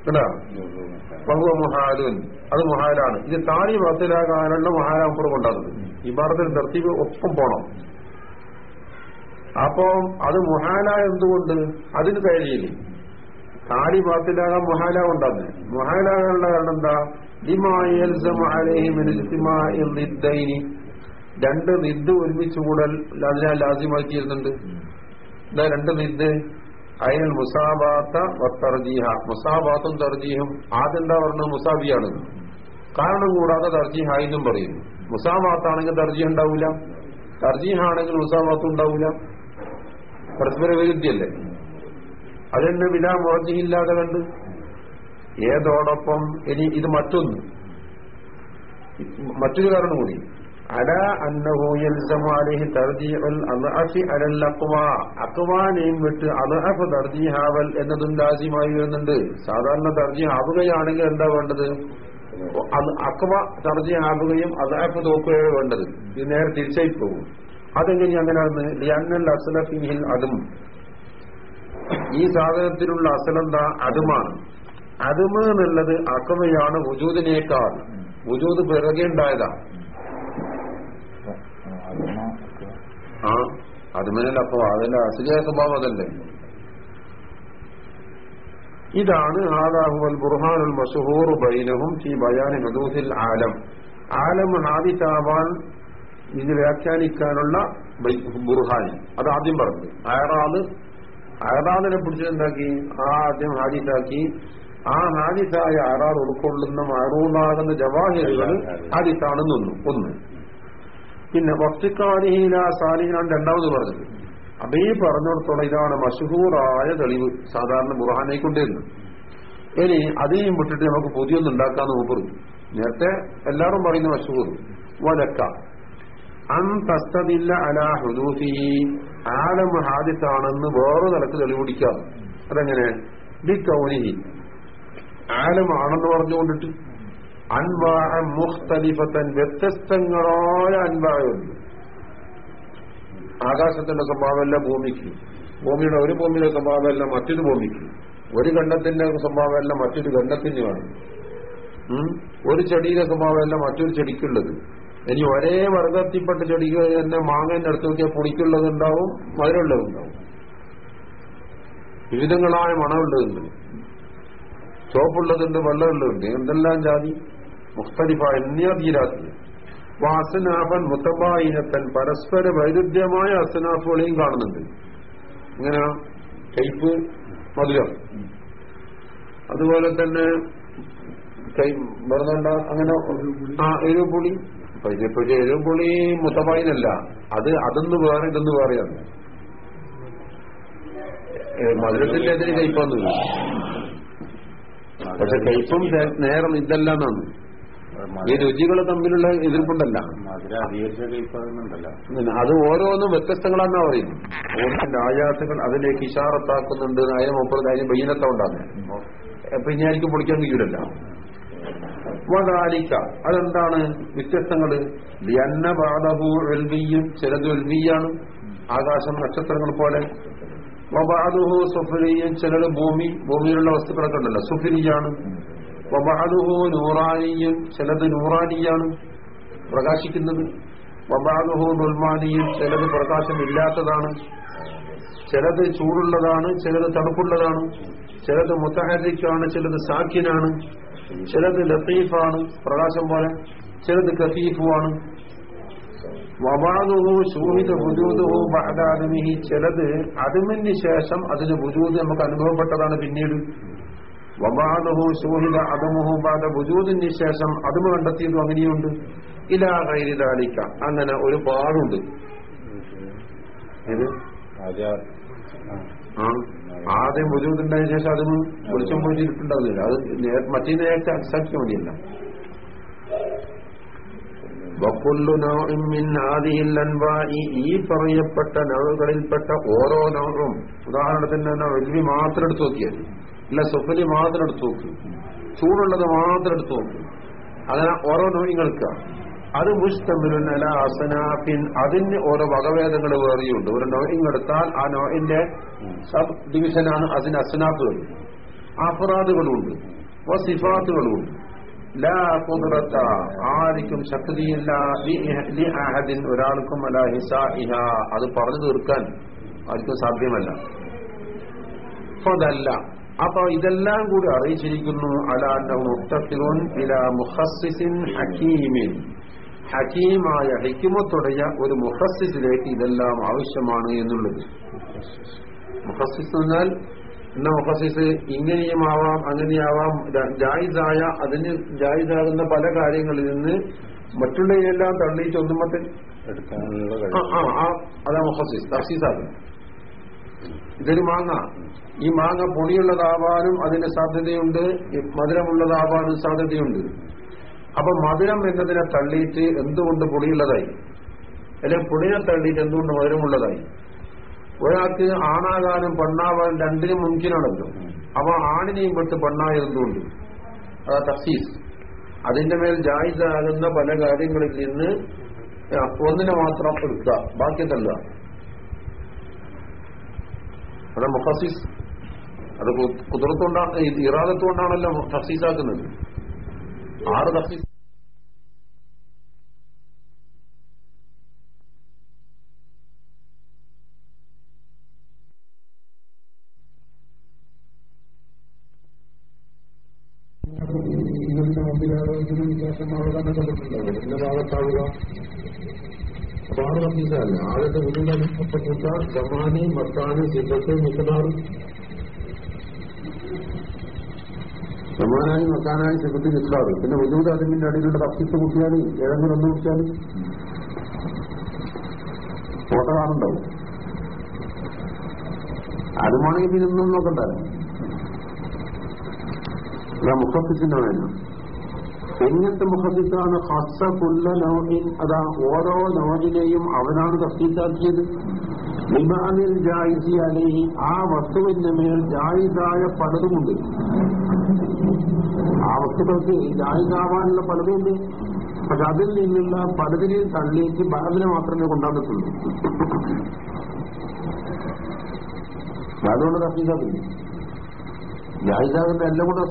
കേട്ടാ ബഹുവ മുഹാലുൻ. അത് മുഹാലാണ്. ഇത് താഴി ബത്തിലാകാനുള്ള ഇപ്പുറം കൊണ്ടാകുന്നത് ഇബാറത്തിൽ തർത്തീവ് ഒപ്പം പോണം. അപ്പോ അത് മുഹാല എന്തുകൊണ്ട്? അതിന് കഴിയില്ല താടി ബാത്തിലാകാൻ മുഹാല കൊണ്ടാന്ന് മുഹാലാകാനുള്ള കാരണം എന്താ? രണ്ട് നിദ് ഒരുമിച്ച് കൂടൽ അതിനാൽ ലാസ്യമാക്കിയിരുന്നുണ്ട് എന്താ രണ്ട് നിദ് അയൽ മുസാബാത്ത വത്തർജീഹ. മുസാബാത്തും തർജീഹും ആദ്യന്താ പറഞ്ഞത് മുസാബിയാണ്. കാരണം കൂടാതെ തർജീഹായെന്നും പറയുന്നു. മുസാബാത്താണെങ്കിൽ തർജീഹ് ഉണ്ടാവില്ല തർജീഹാണെങ്കിൽ മുസാബാത്തും ഉണ്ടാവില്ല പരസ്പര വിരുദ്ധിയല്ലേ? അതെന്നെ വില മോർജിയില്ലാതെ കണ്ട് ഏതോടൊപ്പം ഇനി ഇത് മറ്റൊന്ന്. മറ്റൊരു കാരണം കൂടി. അല അലൈഹി തർജീഹൽ അദ്അഫി അലൽ അഖ്വാ അഖ്വാനെയും വിട്ട് അദ്അഫ് തർജീഹാവൽ എന്നതും ലാസിമായി വരുന്നുണ്ട്. സാധാരണ തർജീഹാവുകയാണെങ്കിൽ എന്താ വേണ്ടത്? അഖ്വാ തർജീഹാവുകയും അദ്അഫ് നോക്കുകയോ വേണ്ടത്. ഇത് നേരെ തിരിച്ചായി പോകും. അതെങ്ങനെ അങ്ങനെയാണ് ലിയന്നൽ അസലഫിഹിൽ അതും. ഈ സാധനത്തിലുള്ള അസലെന്താ? അതുമാണ്. അതുമ എന്നുള്ളത് അക്കമയാണ് വുജൂദിനേക്കാൾ. വുജൂദ് പിറകെ ആ അതുമല്ല അപ്പൊ അതിന്റെ അസുഖ സ്വഭാവം അതല്ലേ? ഇതാണ് ആദാഹുവൽ ബുർഹാനുൽ മഷഹൂർ ബൈനഹും ഫി ബയാനി ഹദൂസിൽ ആലം. ആലം ഹാദിസാവാൻ ഇത് വ്യാഖ്യാനിക്കാനുള്ള ബുർഹാനി. അത് ആദ്യം പറഞ്ഞു അയറാദ് അയറാദിനെ പിടിച്ചെന്താക്കി ആ ആദ്യം ഹാദിസാക്കി. ആ ഹാദിസായ അയറാദ് ഉൾക്കൊള്ളുന്ന മറൂന്നാകുന്ന ജവാഹിറുകൾ ഹാദിസാണെന്നൊന്നു ഒന്ന്. പിന്നെ വസ്തുക്കാലിഹീന സാലിഹിനാണ് രണ്ടാമത് പറഞ്ഞത്. അപ്പൊ ഈ പറഞ്ഞിടത്തോളം ഇതാണ് മഷഹൂറായ തെളിവ് സാധാരണ ബുർഹാനെ കൊണ്ടിരുന്നു ഇനി അതെയും വിട്ടിട്ട് നമുക്ക് പുതിയൊന്നും ഉണ്ടാക്കാന്ന് മൂപ്പർ നേരത്തെ എല്ലാവരും പറയുന്ന മഷഹൂർ വലക്ക. തസ്തതില്ല അലാ ഹുദൂഫി ആലം ഹാദിസാണെന്ന് വേറെ തലത്തിൽ തെളിവുപിടിക്കാം അതെങ്ങനെ? ബി കൗനിഹി ആലമാണെന്ന് പറഞ്ഞുകൊണ്ടിട്ട് അൻവാഹ മുഖ്തലിഫത്തൻ വ്യത്യസ്തങ്ങളായ അൻവാഹുണ്ട്. ആകാശത്തിന്റെ സ്വഭാവമല്ല ഭൂമിക്ക്. ഭൂമിയുടെ ഒരു ഭൂമിയുടെ സ്വഭാവമല്ല മറ്റൊരു ഭൂമിക്ക്. ഒരു ഖണ്ഡത്തിന്റെ സ്വഭാവമല്ല മറ്റൊരു ഖണ്ഡത്തിന് വേണം ഒരു ചെടിയുടെ സ്വഭാവമല്ല മറ്റൊരു ചെടിക്കുള്ളത്. ഇനി ഒരേ വർഗത്തിൽപ്പെട്ട ചെടിക്ക് തന്നെ മാങ്ങന്റെ അടുത്ത് നോക്കിയാൽ പുളിക്കുള്ളതുണ്ടാവും മധുരമുള്ളതുണ്ടാവും വിവിധങ്ങളായ മണമുള്ളതുണ്ട്. ചോപ്പുള്ളതുണ്ട് വെള്ളമുള്ളതുണ്ട്. എന്തെല്ലാം ജാതി? മുഖ്തലിഫ എന്നീരാത്തി വാസനാഭൻ മുത്തബായിനത്തൻ പരസ്പര വൈരുദ്ധ്യമായ അസനാഫുകളെയും കാണുന്നുണ്ട്. ഇങ്ങനെ കൈപ്പ് മധുരം. അതുപോലെ തന്നെ വെറുതെ അങ്ങനെ ആ അപ്പൊ ഇതിപ്പോ എരുപുളി മുത്തബായിനല്ല. അത് അതൊന്ന് വേറെ ഇതൊന്ന് വേറെയാണ് മധുരത്തിന്റെ എതിരെ കയ്പൊന്നുമില്ല പക്ഷെ കയ്പും നേരം ഇതെല്ലാം നന്നു ഈ രുചികൾ തമ്മിലുള്ള എതിർപ്പുണ്ടല്ല. അത് ഓരോന്നും വ്യത്യസ്തങ്ങളാന്നാ പറയുന്നു ഓരോ ആയാസങ്ങൾ അതിലേക്ക് ഇഷാറത്താക്കുന്നുണ്ട്. അതിന് മുപ്പത് അതിന് ബയ്യനത്ത ഉണ്ടാകുന്നത്. അപ്പൊ ഇനി ആയിരിക്കും പൊളിക്കാൻ കഴിയൂലല്ല. വദാലിക്ക. അതെന്താണ് വ്യത്യസ്തങ്ങൾ? എന്ന ബാധഹു എൽവിയും ചിലത് എൽവിയാണ് ആകാശം നക്ഷത്രങ്ങൾ പോലെ. വബാദുഹു ചിലത് ഭൂമി. ഭൂമിയിലുള്ള വസ്തുക്കളൊക്കെ ഉണ്ടല്ലോ. സുഫരിയാണ്. നൂറാനിയും ചിലത് നൂറാനിയാണ് പ്രകാശിക്കുന്നത്. വബാദുഹു ദുൽമാനിയും ചിലത് പ്രകാശമില്ലാത്തതാണ്. ചിലത് ചൂടുള്ളതാണ് ചിലത് തണുപ്പുള്ളതാണ്. ചിലത് മുത്തഹരിക്കാണ് ചിലത് സാക്കിനാണ് ചിലത് ലത്തീഫാണ് പ്രകാശം പോലെ. ചിലത് കസീഫുമാണ് വബാദുഹു ശൂഹിത ബുജൂദുഹു ബഅദാദമിഹി ചിലത് അതുമിന് ശേഷം അതിന് ബുജൂദ് നമുക്ക് അനുഭവപ്പെട്ടതാണ് പിന്നീട്. വബാദുഹു സൂഹിത അദമുഹു ബാദ ബുജൂദിന് ശേഷം അതുമ കണ്ടെത്തിയതും അങ്ങനെയുണ്ട്. ഇലാ കൈരിതാലിക്ക അങ്ങനെ ഒരുപാടുണ്ട്. ഇത് ആദ്യം ബുജൂദുണ്ടായതിനു ശേഷം അതും വെളിച്ചം പോയിട്ടുണ്ടാവില്ല അത് മറ്റേ നേരത്തെ ഹാദിഹിൽ അൻവാഇ. ഈ പറയപ്പെട്ട നൗകളിൽപ്പെട്ട ഓരോ നൗറും ഉദാഹരണത്തിന് തന്നെ വെൽവി മാത്രം എടുത്തു നോക്കിയാൽ ഇല്ല സ്വപ്നി മാത്രം എടുത്തു നോക്കി. ചൂടുള്ളത് മാത്രം എടുത്തു നോക്കി. അങ്ങനെ ഓരോ നോയിങ്ങൾക്ക് അത് മുസ്തമിലുൻ അസനാഫിൻ. അതിന് ഓരോ വകഭേദങ്ങൾ വേറെയുണ്ട്. ഒരു നോയിങ് എടുത്താൽ ആ നോയിന്റെ സബ് ഡിവിഷനാണ് അതിന് അസനാഫുകൾ. അഫറാദുകളുണ്ട് സിഫാത്തുകളുണ്ട് ലാ ആർക്കും ശക്തിയില്ല. ഒരാൾക്കും അല്ല അല ഹിസാഇഹ. അത് പറഞ്ഞു തീർക്കാൻ ആർക്കും സാധ്യമല്ല. അതല്ല അപ്പൊ ഇതെല്ലാം കൂടി അറിയിച്ചിരിക്കുന്നു അലാന്റെ ഇല ഹക്കീമിൻ ഹക്കീമായ ഹിക്കുമത്തുടയ ഒരു മുഹസ്സിസിലേക്ക് ഇതെല്ലാം ആവശ്യമാണ് എന്നുള്ളത്. മുഹസ്സിസ് എന്നാൽ എന്ന മുഹസിസ് ഇങ്ങനെയുമാവാം അങ്ങനെയാവാം ജായിസായ അതിന് ജായിസാകുന്ന പല കാര്യങ്ങളിൽ നിന്ന് മറ്റുള്ളവരെല്ലാം തള്ളിയിട്ട് ഒന്നും എടുക്കാനുള്ള കഴിവ് ആ, ആ, അതാ മുഹസ്സിസ് തഹസീസാകും ഇതൊരു മാങ്ങ. ഈ മാങ്ങ പൊടിയുള്ളതാവാനും അതിന് സാധ്യതയുണ്ട് മധുരമുള്ളതാവാനും സാധ്യതയുണ്ട്. അപ്പൊ മധുരം എന്നതിനെ തള്ളിയിട്ട് എന്തുകൊണ്ട് പൊടിയുള്ളതായി? അല്ലെങ്കിൽ പൊടിയെ തള്ളിയിട്ട് എന്തുകൊണ്ട് മധുരമുള്ളതായി? ഒരാൾക്ക് ആണാകാനും പെണ്ണാവാനും രണ്ടിനും മുൻകിനാണല്ലോ അപ്പൊ ആണിനെയും വിട്ട് പെണ്ണായതുകൊണ്ട് അതാ തഫ്സീസ്. അതിന്റെ മേൽ ജായിസാകുന്ന പല കാര്യങ്ങളിൽ നിന്ന് ഒന്നിനെ മാത്രം എടുക്കുക. ബാക്കി തള്ളുക അതാ മുഫസിസ് അത് കുതിർത്തുകൊണ്ടാണ് ഇറാദത്തുകൊണ്ടാണല്ലോ തഫ്സീസാക്കുന്നത് ആറ് തഫ്സീസ് ഇതിന്റെ മുമ്പിലാണ് ജമാനി മത്താനി കണ്ടിട്ടുണ്ടാവും ഇതിന്റെ ഭാഗത്താവുക അപ്പൊ ആറ് തഫീസല്ല ആദ്യത്തെ ഉള്ളിലപ്പെട്ട ജമാനി മക്കാന് സിദ്ധത്ത് മിക്കനാറ് സമാനായി വെക്കാനായി ചെറുപ്പത്തിൽ നിൽക്കാറ്. പിന്നെ വജൂദ് അതിന്റെ അടിയിലുള്ള തഫ്സീസ് കൂട്ടിയാൽ ഏതെങ്കിലും ഒന്ന് കൂട്ടിയാൽ ഫോട്ടോ കാണുണ്ടാവും അതുമാണെങ്കിൽ പിന്നെ ഒന്നും നോക്കണ്ടല്ലോ. മുഖഫിസിന്റെ വേണം. എങ്ങനത്തെ മുഖഫിസാണ് ഹസ പുല്ല നോഹിൻ അതാ ഓരോ നോഹിനെയും അവനാണ് തഫീസാക്കിയത് വിമാനിൽ ജായിസി അല്ലെങ്കിൽ ആ വസ്തുവിന്റെ മേൽ ജായിസായ പലതുമുണ്ട്. ആ വസ്തുക്കൾക്ക് ഇതായിട്ടാവാനുള്ള പലതുണ്ട് പക്ഷെ അതിൽ നിന്നുള്ള പലതിനെയും തള്ളിയിട്ട് ബാബിനെ മാത്രമേ കൊണ്ടാൻ പറ്റുള്ളൂ അതുകൊണ്ട് തഫീസാക്കില്ല ജായിസാകുന്ന എല്ലാം കൂടെ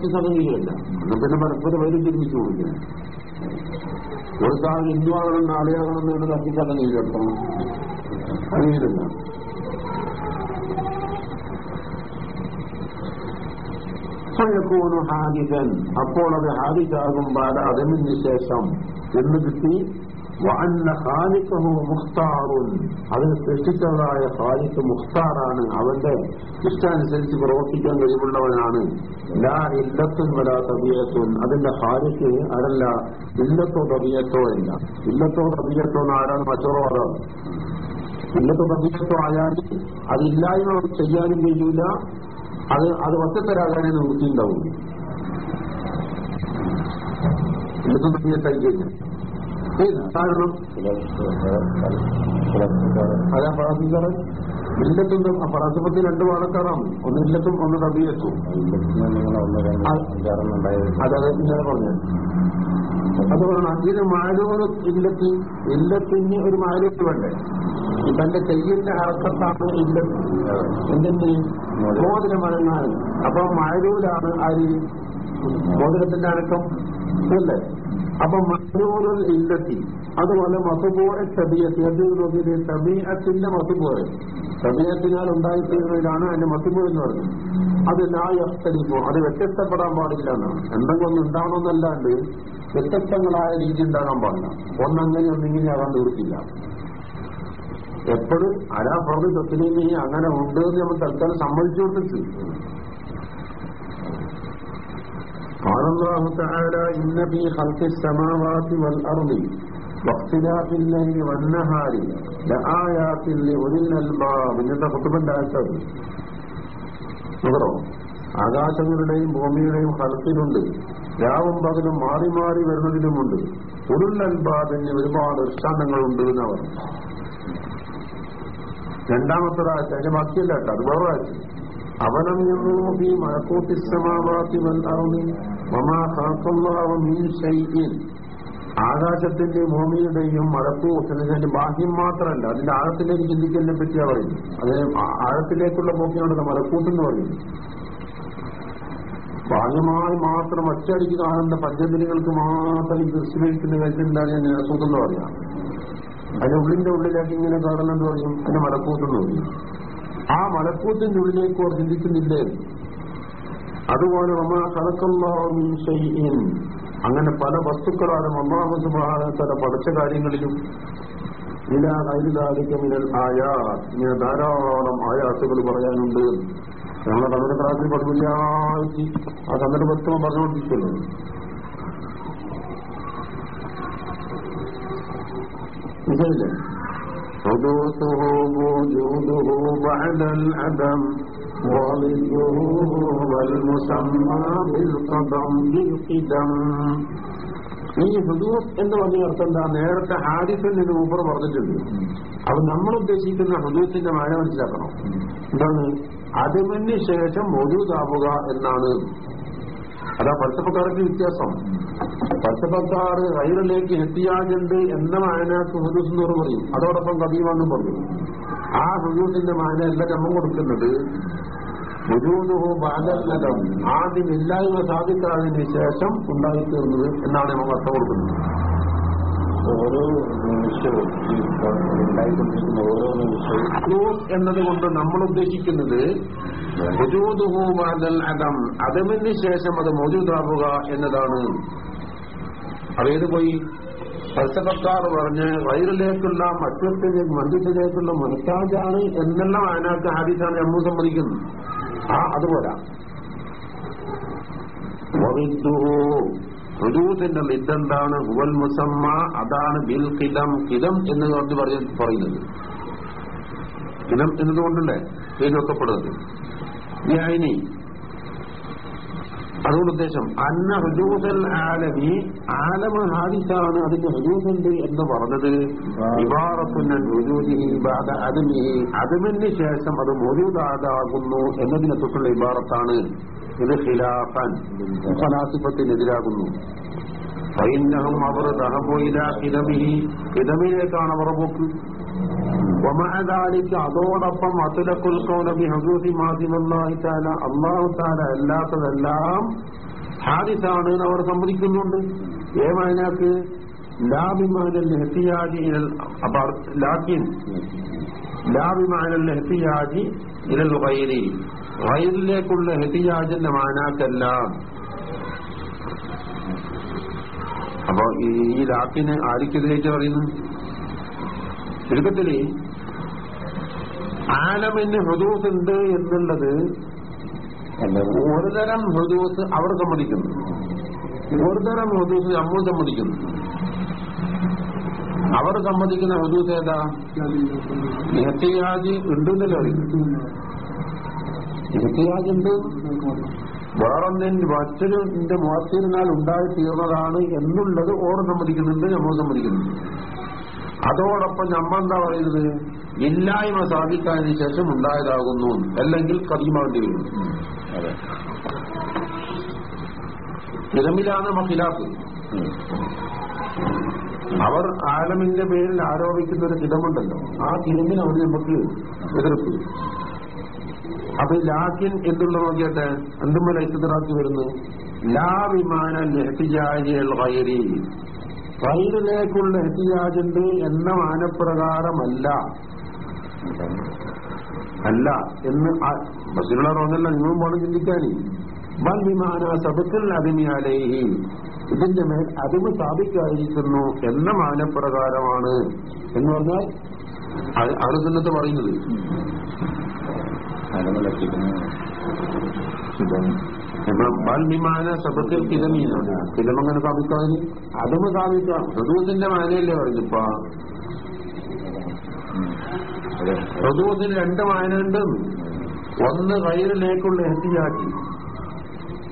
എന്നാൽ പിന്നെ പരസ്പരം വരും തിരിച്ചു കൊടുക്കില്ല ഒരു സാധനം ഹിന്ദു ആകണം നാളെയാകണം എന്നുള്ളത് അസ്തിസാക്കാൻ കഴിയില്ല കഴിയില്ല ഫയക്കൂനു ഹാദിതൻ അപ്പോൾ അത് ഹാദിതാകും ബാല അതിന് ശേഷം എന്ന് കിട്ടി. മുഖ്താറുൻ. അതിന് സൃഷ്ടിച്ചതായ ഹാലിക്ക് മുഖ്താറാണ്. അവന്റെ ഇഷ്ടാനുസരിച്ച് പ്രവർത്തിക്കാൻ കഴിവുള്ളവനാണ്. ലാ ഇല്ലത്തും വരാ തബിയത്തുൻ. അതിന്റെ ഹാലിക്ക് അതല്ല ഇല്ലത്തോ തബിയത്തോ ഇല്ല. ഇല്ലത്തോ തബിയത്തോ ആരാണ് മറ്റോറോ ഇല്ലത്തോ തബിയത്തോ ആയാൽ അതില്ലായ്മ ചെയ്യാനും കഴിയൂല. അത് അത് ഒറ്റത്തരാകാനേ നിവൃത്തിയുണ്ടാവും ഇല്ലത്തോ തബിയത്തായി കഴിഞ്ഞു കാരണം അതാ ഫറാസിക്കാരൻ ഇല്ലത്തും ഫറാസിപ്പത്തിൽ രണ്ട് പാടക്കാരാണ് ഒന്ന് ഇല്ലത്തും ഒന്ന് തബിയത്തും അതെ ഇങ്ങനെ പറഞ്ഞു. അത് പറയണം അതിന് മാലൂര് ഇല്ലത്തി ഇല്ലത്തിന് ഒരു മാലൂര് വേണ്ടേ? തന്റെ കയ്യിന്റെ അറക്കത്താണ് ഇല്ലത്ത്. എന്തെങ്കിലും മോതിരം വഴങ്ങാൻ. അപ്പൊ മാലൂരാണ് ആര്? മോതിരത്തിന്റെ അനക്കം അല്ലേ? അപ്പൊ മസൂറുൽ ഇല്ലത്തി. അതുപോലെ മസുബോറെ തബിയത്ത്. എന്ത് നോക്കിയത്? തബിയത്തിന്റെ മസുബോറ് തബിയത്തിനാൽ ഉണ്ടായിത്തീരുന്നതിലാണ് അതിന്റെ മസുബോ എന്ന് പറഞ്ഞത്. അത് ലായസ്തരിപ്പോ അത് വ്യത്യസ്തപ്പെടാൻ പാടില്ല എന്നാണ്. എന്തെങ്കിലും ഒന്ന് ഉണ്ടാവണമെന്നല്ലാണ്ട് വ്യത്യസ്തങ്ങളായ രീതി ഉണ്ടാകാൻ പാടില്ല. ഒന്നങ്ങനെ ഒന്നിങ്ങനെ ആകാൻ തീർത്തില്ല എപ്പോഴും അരാ പ്രതി തസ്ലീമി അങ്ങനെ ഉണ്ട് എന്ന് നമ്മൾ തൽക്കാലം സമ്മതിച്ചു കൊടുത്തിട്ട് قال الله تعالى إن في خلق السماوات والأرض واختلاف الليل والنهار لآيات لأولي الألباب ഇന്നത്തെ കുത്തുബന്റെ ആഴ്ചത് നോക്കണോ ആകാശങ്ങളുടെയും ഭൂമിയുടെയും ഹലത്തിലുണ്ട് രാവും പകലും മാറി മാറി വരുന്നതിലുമുണ്ട് ഉരുൾ അൽബാബിന് ഒരുപാട് ദൃഷ്ടാന്തങ്ങളുണ്ട് എന്ന് പറഞ്ഞു രണ്ടാമത്തെ ഒരാഴ്ച അതിന്റെ ബാക്കിയല്ല കേട്ടോ അത് വേറെ ആഴ്ച അവനം എന്നൂഹി മഴക്കൂട്ടിസമാവാത്തി വല്ലാറുമി മമാ ഖാഖല്ലാഹു മിൻ ശൈഇൻ ആകാശത്തിന്റെ ഭൂമിയുടെയും മഴക്കൂട്ടിന്റെ ബാഹ്യം മാത്രമല്ല അതിന്റെ ആഴത്തിലേക്ക് ചിന്തിക്കലിനെ പറ്റിയാ പറയുന്നത്. അതിന് ആഴത്തിലേക്കുള്ള പോക്കിനോട് മലക്കൂട്ടെന്ന് പറയുന്നു. ബാഹ്യമായി മാത്രം ഒറ്റയടിക്ക് കാണുന്ന പഞ്ചന്തിരികൾക്ക് മാത്രം ഈ ദൃശ്യവലിക്കുന്ന കഴിച്ചിട്ടുണ്ടാകും ഞാൻ നിലക്കൂട്ടെന്ന് പറയാം. അതിന്റെ ഉള്ളിന്റെ ഉള്ളിലേക്ക് ഇങ്ങനെ കാണുന്നെന്ന് പറയും അതിന്റെ മലക്കൂത്തെന്ന് പറയും. ആ മലക്കൂത്തിന്റെ ഉള്ളിലേക്ക് അവർ ചിന്തിക്കുന്നില്ലേ? അതുപോലെ അങ്ങനെ പല വസ്തുക്കളാലും അമ്മാവ് സുബാനത്തല പഠിച്ച കാര്യങ്ങളിലും ഇല കൈലിതാലിക്കമിനൽ ആയാ ഇങ്ങനെ ധാരാളം ആയാസുകൾ പറയാനുണ്ട്. ഞങ്ങളെ കണ്ണൂർ ക്ലാസ്സിൽ പഠിപ്പില്ല ആ കണ്ണൂർ വസ്തുവ പറഞ്ഞുകൊണ്ടിരിക്കുന്നു. ഇതല്ലേ وجوده بعد العدم وضده هو المسمى بالقدم بالقدم ഈ ഹുദൂസ് എന്ന് പറഞ്ഞ അർത്ഥം എന്താ നേരത്തെ ഹാരിഫിൽ നിന്ന് മൂപ്പർ പറഞ്ഞിട്ടുണ്ട് അപ്പൊ നമ്മൾ ഉദ്ദേശിക്കുന്ന ഹുദൂസിന്റെ മഴ മനസ്സിലാക്കണം എന്താണ് അതിന് ശേഷം മൊഴൂതാവുക എന്നാണ് അതാ പച്ചപ്പക്കാർക്ക് വ്യത്യാസം. പച്ചപ്പക്കാർ റൈറിലേക്ക് എത്തിയാജുണ്ട് എന്ന മായനാക്ക് ഹുദൂസ് എന്ന് പറയും. അതോടൊപ്പം കദീമെന്നും പറഞ്ഞു. ആ ഹുദൂസിന്റെ മായന എല്ലാ നമ്മൾ കൊടുക്കുന്നത് മുജൂദുഹു ബാലം ആദ്യം ഇല്ലായ്മ സാധിക്കാതിന് ശേഷം ഉണ്ടായിത്തീർന്നത് എന്നാണ് നമ്മൾ അർത്ഥം കൊടുക്കുന്നത്. ഓരോ നിമിഷവും ഉണ്ടായിക്കൊണ്ടിരിക്കുന്ന ഓരോ നിമിഷവും ഹുദൂസ് എന്നതുകൊണ്ട് നമ്മൾ ഉദ്ദേശിക്കുന്നത് അദം. അതമിന് ശേഷം അത് മൗജൂദാവുക എന്നതാണ്. അതേത് പോയി? ഫലസഫക്കാർ പറഞ്ഞ് വയറിലേക്കുള്ള മറ്റത്തിലേക്ക് മന്ദിരത്തിലേക്കുള്ള മനസ്സാജാണ് എന്നുള്ള അതിനകത്ത് ഹാദിസാണ് നമ്മൾ സമ്മതിക്കുന്നത് ആ അതുപോലെ. ഹുദൂസിന്റെ ലിദ്ദെന്താണ് ഹുവൽ മുസമ്മ അതാണ് ബിൽ കിലം കിലം എന്ന് കൊണ്ട് പറയുന്നത്. കിലം എന്നതുകൊണ്ടല്ലേ പേരൊക്കപ്പെടുന്നത് ഞാനി അതുകൊണ്ട് ഉദ്ദേശം അന്ന ഹുജൂസൽ ആലമി ആലമ ഹാദിസാണ് അതിന്റെ ഹുജൂസുണ്ട് എന്ന് പറഞ്ഞത്. അദമിന് ശേഷം അത് മൊഴൂദാകുന്നു എന്നതിനെ തൊട്ടുള്ള ഇബാറത്താണ്. ഇത് ഖിലാഫൻ. ഫലാസിഫത്തിനെതിരാകുന്നു ഫൈനഹും അവർ ദഹബോയില കിതമിഹി കിതമിലേക്കാണ് അവർ പോക്ക്. ഒമാതാലിക്ക് അതോടൊപ്പം അതുലക്കുൽ കൗനബി ഹസൂസി മാസിമല്ലാഹി താല അള്ളാഹു താല അല്ലാത്തതെല്ലാം ഹാദിസാണ് അവർ സമ്മതിക്കുന്നുണ്ട്. ഏമാനാക്ക് ലാബിമാനൽ ലാക്കിൻ. ലാബിമാനൽ ഇലൽ വൈരി എഹ്തിയാജിന്റെ മാനാക്കെല്ലാം. അപ്പൊ ഈ ലാക്കിന് ആരിക്കെതിരേറ്റ് പറയുന്നു? ചുരുക്കത്തിൽ ആലമിന് ഹുദൂസ് ഉണ്ട് എന്നുള്ളത് ഒരു തരം ഹുദൂസ് അവർ സമ്മതിക്കുന്നു. ഒരു തരം ഹുദൂസ് നമ്മൾ സമ്മതിക്കുന്നു. അവർ സമ്മതിക്കുന്ന ഹുദൂസ് ഏതാ? ഇഹത്തിയാജ് ഉണ്ടെന്നല്ലോ അറിയുന്നു ഇഹത്തിയാജ് ഉണ്ട് വേറൊന്നിന് മറ്റൊരു മുഖത്തിരുന്നാൽ ഉണ്ടായി തീർന്നതാണ് എന്നുള്ളത് ഓർ സമ്മതിക്കുന്നുണ്ട് നമ്മൾ സമ്മതിക്കുന്നുണ്ട്. അതോടൊപ്പം നമ്മൾ എന്താ പറയുന്നത്? ഇല്ലായ്മ സാധിക്കാതിന് ശേഷം ഉണ്ടായതാകുന്നു അല്ലെങ്കിൽ കദീമാവേണ്ടി വരും. നമ്മൾ മഹിലാഫ് അവർ ആലമിന്റെ പേരിൽ ആരോപിക്കുന്ന ഒരു ചിതമുണ്ടല്ലോ ആ തിരുമിന് അവർ നമുക്ക് എതിർപ്പ് അപ്പൊ ലാക്കിൻ എന്തുണ്ട് നോക്കിയട്ടെ? എന്തുമ്മല ഇസ്തിറാക്കി വരുന്നു. ലാ വിമാന ലെഹ്തിജാജിൽ വൈരി വൈരിലേക്കുള്ള എഹ്തിജാജുണ്ട് എന്ന മാനപ്രകാരമല്ല. അല്ല എന്ന് ബസ്സിലുള്ള റോഡല്ല നിങ്ങളും പോണം ചിന്തിക്കാനി വൻ വിമാന സബത്തിൽ അതിമിയാലേഹി ഇതിന്റെ മേൽ അതിവ് സ്ഥാപിക്കാതിരിക്കുന്നു എന്ന മാനപ്രകാരമാണ്. എന്ന് പറഞ്ഞാൽ അടുത്തിന്നത്തെ തിന്നത്ത് പറയുന്നത്. സബത്തിൽ കിതമീനാണ് കിതമങ്ങനെ സ്ഥാപിക്കാതിന് അതും സ്ഥാപിക്കാം ഹൃദൂസിന്റെ മാനയല്ലേ പറഞ്ഞിപ്പ ഹൃദൂസിന് രണ്ട് മാനുണ്ട് ഒന്ന് കയ്യിലേക്കുള്ള എത്തിയാക്കി.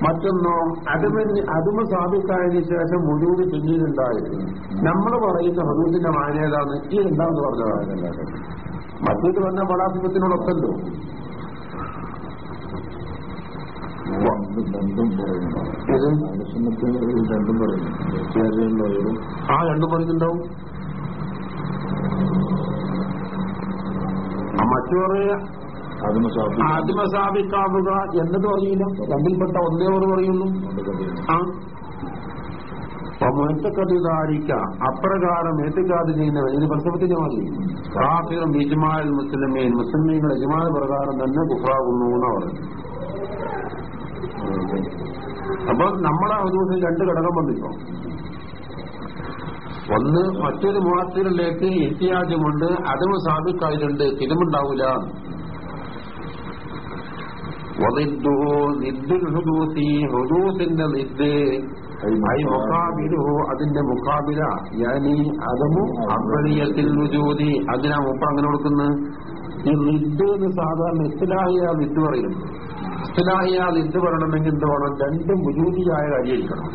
മറ്റൊന്നോ അതുമെന്ന് അതുമ സാധിക്കായതിനു ശേഷം മുഴുവൻ പിന്നീടുണ്ടായിരുന്നു. നമ്മൾ പറയുന്ന ഹദൂസിന്റെ മാനേതാണ് ഈ എന്താന്ന് പറഞ്ഞതാണ് മറ്റേത് വന്ന പടാസിപ്പത്തിനോടൊപ്പല്ലോ രണ്ടും പറയുന്നു ആ രണ്ടും പറയുന്നുണ്ടാവും. മറ്റു പറയാ സ്ഥാപിക്കാവുക എന്നത് പറയില്ല. രണ്ടിൽപ്പെട്ട ഒന്നേ ഒരു പറയുന്നു ആ. അപ്രകാരം ഏറ്റുകാത് ചെയ്യുന്നവർ ഇതിന് പ്രസവത്തിന്റെ മതി കാഫിറും ഇജ്മാൽ മുസ്ലിമീൻ. മുസ്ലിമീങ്ങളുടെ ഇജ്മാൽ പ്രകാരം തന്നെ കുഫറാകുന്നു എന്നാണ് പറഞ്ഞു അപ്പൊ നമ്മളെ ഒരു ദിവസം രണ്ട് ഘടകം വന്നിപ്പോ. ഒന്ന് മറ്റൊരു മുഖത്തിലേക്ക് ഇത്യാജമുണ്ട് അതും സാധിക്കായിട്ടുണ്ട് തിരുമുണ്ടാവൂല. ഹുദൂസിന്റെ നിദ് അതിന്റെ മുഖാബില ഞാനി അതമു അബ്ബലിയത്തിൽ വുജൂദി അതിനാ മുപ്പ അങ്ങനെ കൊടുക്കുന്നത് ഈ നിദ് എന്ന് സാധാരണ ഇസ്ലാഹിയ നിദ് പറയുന്നു ഇസ്ലാഹിയ എന്ത് പറയണമെങ്കിൽ എന്ത് വേണം? രണ്ടും ഉജൂതിയായ കാര്യമായിരിക്കണം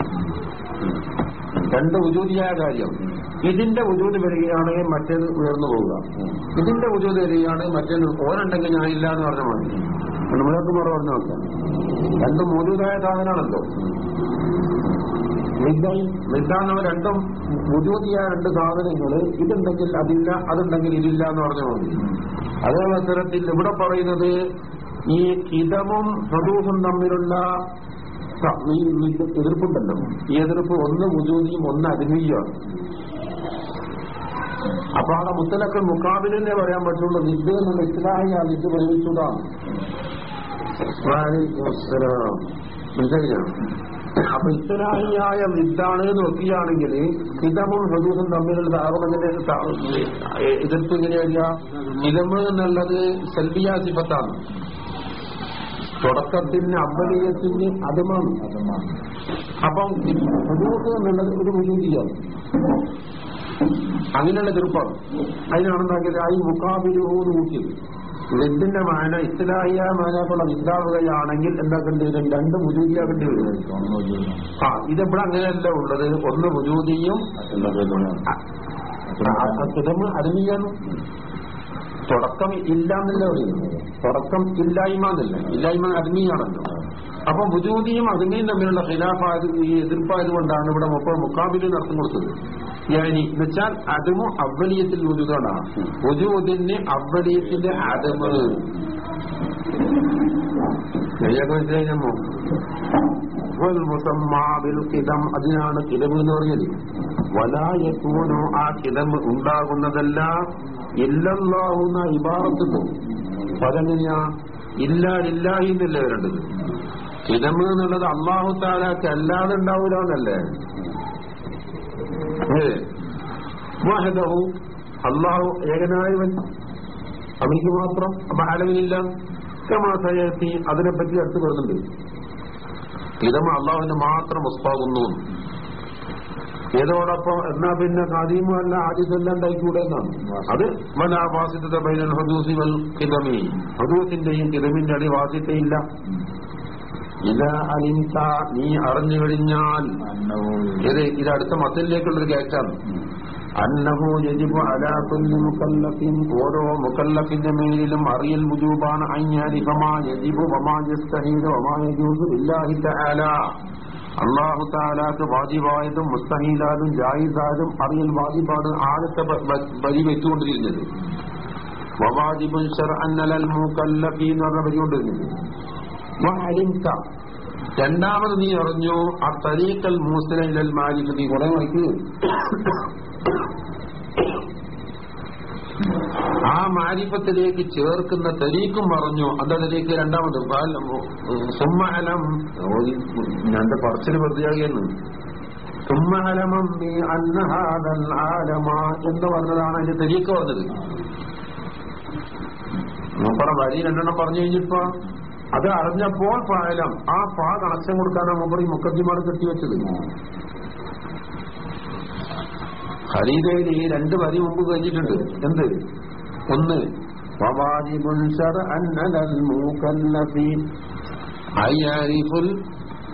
രണ്ട് ഉജൂതിയായ കാര്യം. ഇതിന്റെ ഉജൂത് വരികയാണെങ്കിൽ മറ്റേത് ഉയർന്നു പോവുക. ഇതിന്റെ ഉജൂത് വരികയാണെങ്കിൽ മറ്റേത് ഓനുണ്ടെങ്കിൽ ഇല്ല എന്ന് പറഞ്ഞ മതി. നമ്മളൊക്കെ മുറ പറഞ്ഞു നോക്കാം രണ്ടും മോജൂതായ സാധനമാണല്ലോ. നിദ്ദാന്നവ രണ്ടും മുജൂതിയായ രണ്ട് സാധനങ്ങൾ ഇതുണ്ടെങ്കിൽ അതില്ല അതുണ്ടെങ്കിൽ ഇതില്ല എന്ന് പറഞ്ഞ മതി. അതേ അവസരത്തിൽ ഇവിടെ പറയുന്നത് ഈ കിതമും ഹദൂസും തമ്മിലുള്ള എതിർപ്പുണ്ടല്ലോ. ഈ എതിർപ്പ് ഒന്ന് മുജൂതിയും ഒന്ന് അരുമീയാണ് അപ്പൊ അവിടെ മുത്തലക്കൽ മുക്കാബിലിനെ പറയാൻ പറ്റുള്ളൂ നിദ് എന്നുള്ള ഇസ്ലാഹി ആ നിദ് പ്രയോഗിച്ചതാണ് മനസ്സിലാണ് അപ്പൊ ഇസ്ലാഹിയായ നിദ്ദാണ് നോക്കിയാണെങ്കിൽ ഹിതമും ഹദൂസും തമ്മിലുള്ള താപനത്തിന്റെ എതിർപ്പ് എങ്ങനെയല്ല ഹിതമ് എന്നുള്ളത് സെൽബിയ സിഫത്താണ്. തുടക്കത്തിന് അബ്ബലീയത്തിന് അതുമാണ് അപ്പം ഹദൂസ് എന്നുള്ളത് ഒരു മുജൂതിയാണ് അങ്ങനെയുള്ള ചെറുപ്പം അതിനാണ് ഉണ്ടാക്കിയത് ഈ മുക്കാബിലുഹൂന്ന് കൂട്ടിയത് വെഡിന്റെ മാന ഇസ്ലാഹിയ മാനക്കുള്ള ഉണ്ടാവുകയാണെങ്കിൽ എന്താക്കേണ്ടി വരും? രണ്ട് മുജൂതിയാക്കേണ്ടി വരും. ആ ഇതെവിടെ അങ്ങനെയല്ല ഉള്ളത്? ഒന്ന് മുജൂതിയും അരുമിയാണ് തുടക്കം ഇല്ല എന്നല്ല പറയുന്നത്? തുടക്കം ഇല്ലായ്മ എന്നല്ല. ഇല്ലായ്മ അഗ്നിയാണല്ലോ. അപ്പൊ ബുജൂതിയും അഗ്നിയും തമ്മിലുള്ള ഖിലാഫായത് ഈ എതിർപ്പായത് കൊണ്ടാണ് ഇവിടെ മുപ്പ മുക്കാബിലി നടത്തി കൊടുത്തത്. ഞാനി എന്നുവെച്ചാൽ അതുമോ അവലിയത്തിൽ വുജൂദാണ് വുജൂദിന് അവലിയത്തിന്റെ അതമ്. ശരിയാക്കി മനസ്സിലായിമ്മോ കിതം അതിനാണ് കിതം എന്ന് പറഞ്ഞത്. വലായക്കൂനോ ആ കിതം ഉണ്ടാകുന്നതല്ല. ഇല്ലല്ലാഹുന്ന ഇബാറത്തുന്നു അതെങ്ങനെയാ? ഇല്ല ഇല്ലാഹി എന്നല്ലേ വരേണ്ടത്? കിതം എന്നുള്ളത് അള്ളാഹു താലാക്ക് അല്ലാതെ ഉണ്ടാവൂല എന്നല്ലേ? അള്ളാഹു ഏകനായവൻ. അവനിക്ക് മാത്രം. അപ്പൊ അലവിലില്ല അതിനെപ്പറ്റി അടുത്ത് വരുന്നുണ്ട് ഇതമ അള്ളാഹുവിന് മാത്രം ഉസ്താകുന്നു ഏതോടൊപ്പം എന്നാ പിന്നെ കദീമും അല്ല ആദ്യത്തെല്ലാം ഉണ്ടായിക്കൂടെ എന്നാണ് അത് മലാവാസിത ബൈനൽ ഹദൂസി വൽ കിതമി ഹദൂസിന്റെയും കിതമിന്റെ അടി വാസിത്തയില്ല ഇത അലിംത നീ അറിഞ്ഞു കഴിഞ്ഞാൽ. ഇത് ഇത് അടുത്ത മത്തിലേക്കുള്ളൊരു കേറ്റാണ് അന്നഹു യജിബു അലാ കുല്ലി മുക്കല്ലഫിൻ ഓരോ മുക്കല്ലഫിന്റെ മേലിലും അറിയൽ മുജൂബാണ് അയ്യാരിഫമാ യജിബു വമാ അള്ളാഹു താലാക്ക് വാജിബായതും മുസ്തഹീലാതും ജായിസാതും അറിയൽ വാജിബാണ് ആദ്യത്തെ വരി വെച്ചുകൊണ്ടിരിക്കുന്നത് ശർഅൻ അലൽ മുകല്ലഫി എന്ന് പറഞ്ഞ പരികൊണ്ടിരുന്നില്ല വഅലിംത രണ്ടാമത് നീ അറിഞ്ഞു? ആ തരീക്കൽ മൂസലൽ മാലിക്. നീ കുറെ മണിക്ക് ആ മാരിഫത്തിലേക്ക് ചേർക്കുന്ന തരീക്കും പറഞ്ഞു. അതിലേക്ക് രണ്ടാമത് സുമ്മഹലം ഞാൻ പറച്ചിന് വെറുതെയാകുന്നു സുമ്മഹലമം എന്ന് പറഞ്ഞതാണ് അതിന്റെ തരീക്ക് പറഞ്ഞത്. മൂപ്പറ വരി രണ്ടെണ്ണം പറഞ്ഞു കഴിഞ്ഞിപ്പോ അത് അറിഞ്ഞപ്പോൾ പായലം ആ പാ കണക്ഷൻ കൊടുക്കാനാണ് മൂപ്പർ ഈ മുക്കദ്ദിമാണ് കെട്ടിവെച്ചത് ഖലീദയിൽ ഈ രണ്ട് വരി മുമ്പ് കഴിഞ്ഞിട്ടുണ്ട്. എന്ത്? ഒന്ന്.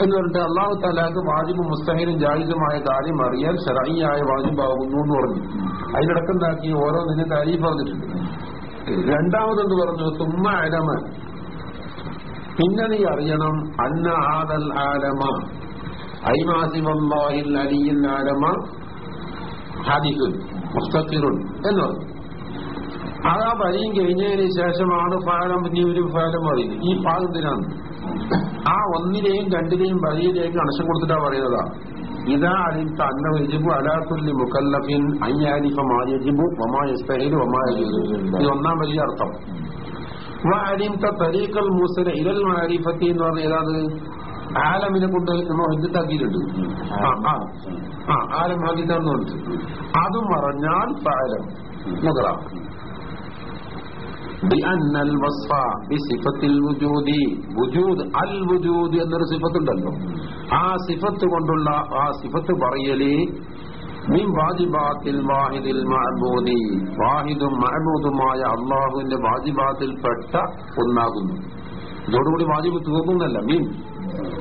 എന്ന് പറഞ്ഞിട്ട് അള്ളാഹു താലാക്ക് വാജിബും മുസ്തഹിനും ജാഹിദുമായ കാര്യം അറിയാൻ ശരായിയായ വാജിബാകുന്നു എന്ന് പറഞ്ഞു. അതിനിടക്കുണ്ടാക്കി ഓരോന്നിനും താരീഫ് പറഞ്ഞിട്ടുണ്ട്. രണ്ടാമതെന്ന് പറഞ്ഞു? തുമ്മ അലമ. പിന്നെ നീ അറിയണം അന്ന ആദൽ ആലമ. ഐമാസിമല്ലാഹിൽ അലിയിൽ ആലമ. ഹാദിഖുൻ മുസ്തഖിറുൻ എന്ന് പറഞ്ഞു. അത് ആ വരിയും കഴിഞ്ഞതിന് ശേഷമാണ് ഫാലം പിന്നെ ഒരു ഫാലം പറയുന്നത്. ഈ പാകത്തിനാണ് ആ ഒന്നിനെയും രണ്ടിനെയും വരിയിലേക്ക് കണക്ഷൻ കൊടുത്തിട്ടാ പറയുന്നതാ. ഇതാ അലിത്ത അന്ന വജിബു അലാത്തുല്ലി മുക്കല്ലഫിൻ അയ്യാലിഫ മായജിബു വമായസ്തഹിലു വമായജിബു ഇത് ഒന്നാം വലിയ അർത്ഥം. അലിംത തരീഖൽ ഇരൽ മാരിഫത്തി എന്ന് പറഞ്ഞ ഏതാണ്? ആലമിനെ കൊണ്ട് നമ്മൾ ഹിദ്ദത്താക്കിയിട്ടുണ്ട് ആ ആലം ഹാദിത്താന്ന് പറഞ്ഞു അതും പറഞ്ഞാൽ ഫാലം. ബിഅന്ന അൽ വസ്ഫ വുജൂദി. വുജൂദ് അൽ വുജൂദ് എന്നൊരു സിഫത്തുണ്ടല്ലോ. ആ സിഫത്ത് കൊണ്ടുള്ള ആ സിഫത്ത് പറയൽ മീൻ വാജിബാത്തിൽ വാഹിദിൽ മഅബൂദി. വാഹിദും മഅബൂദുമായ അള്ളാഹുവിന്റെ വാജിബാത്തിൽ പെട്ട ഒന്നാകുന്നു. ഇതോടുകൂടി വാജിബ് തീർക്കുന്നല്ല. മീൻ.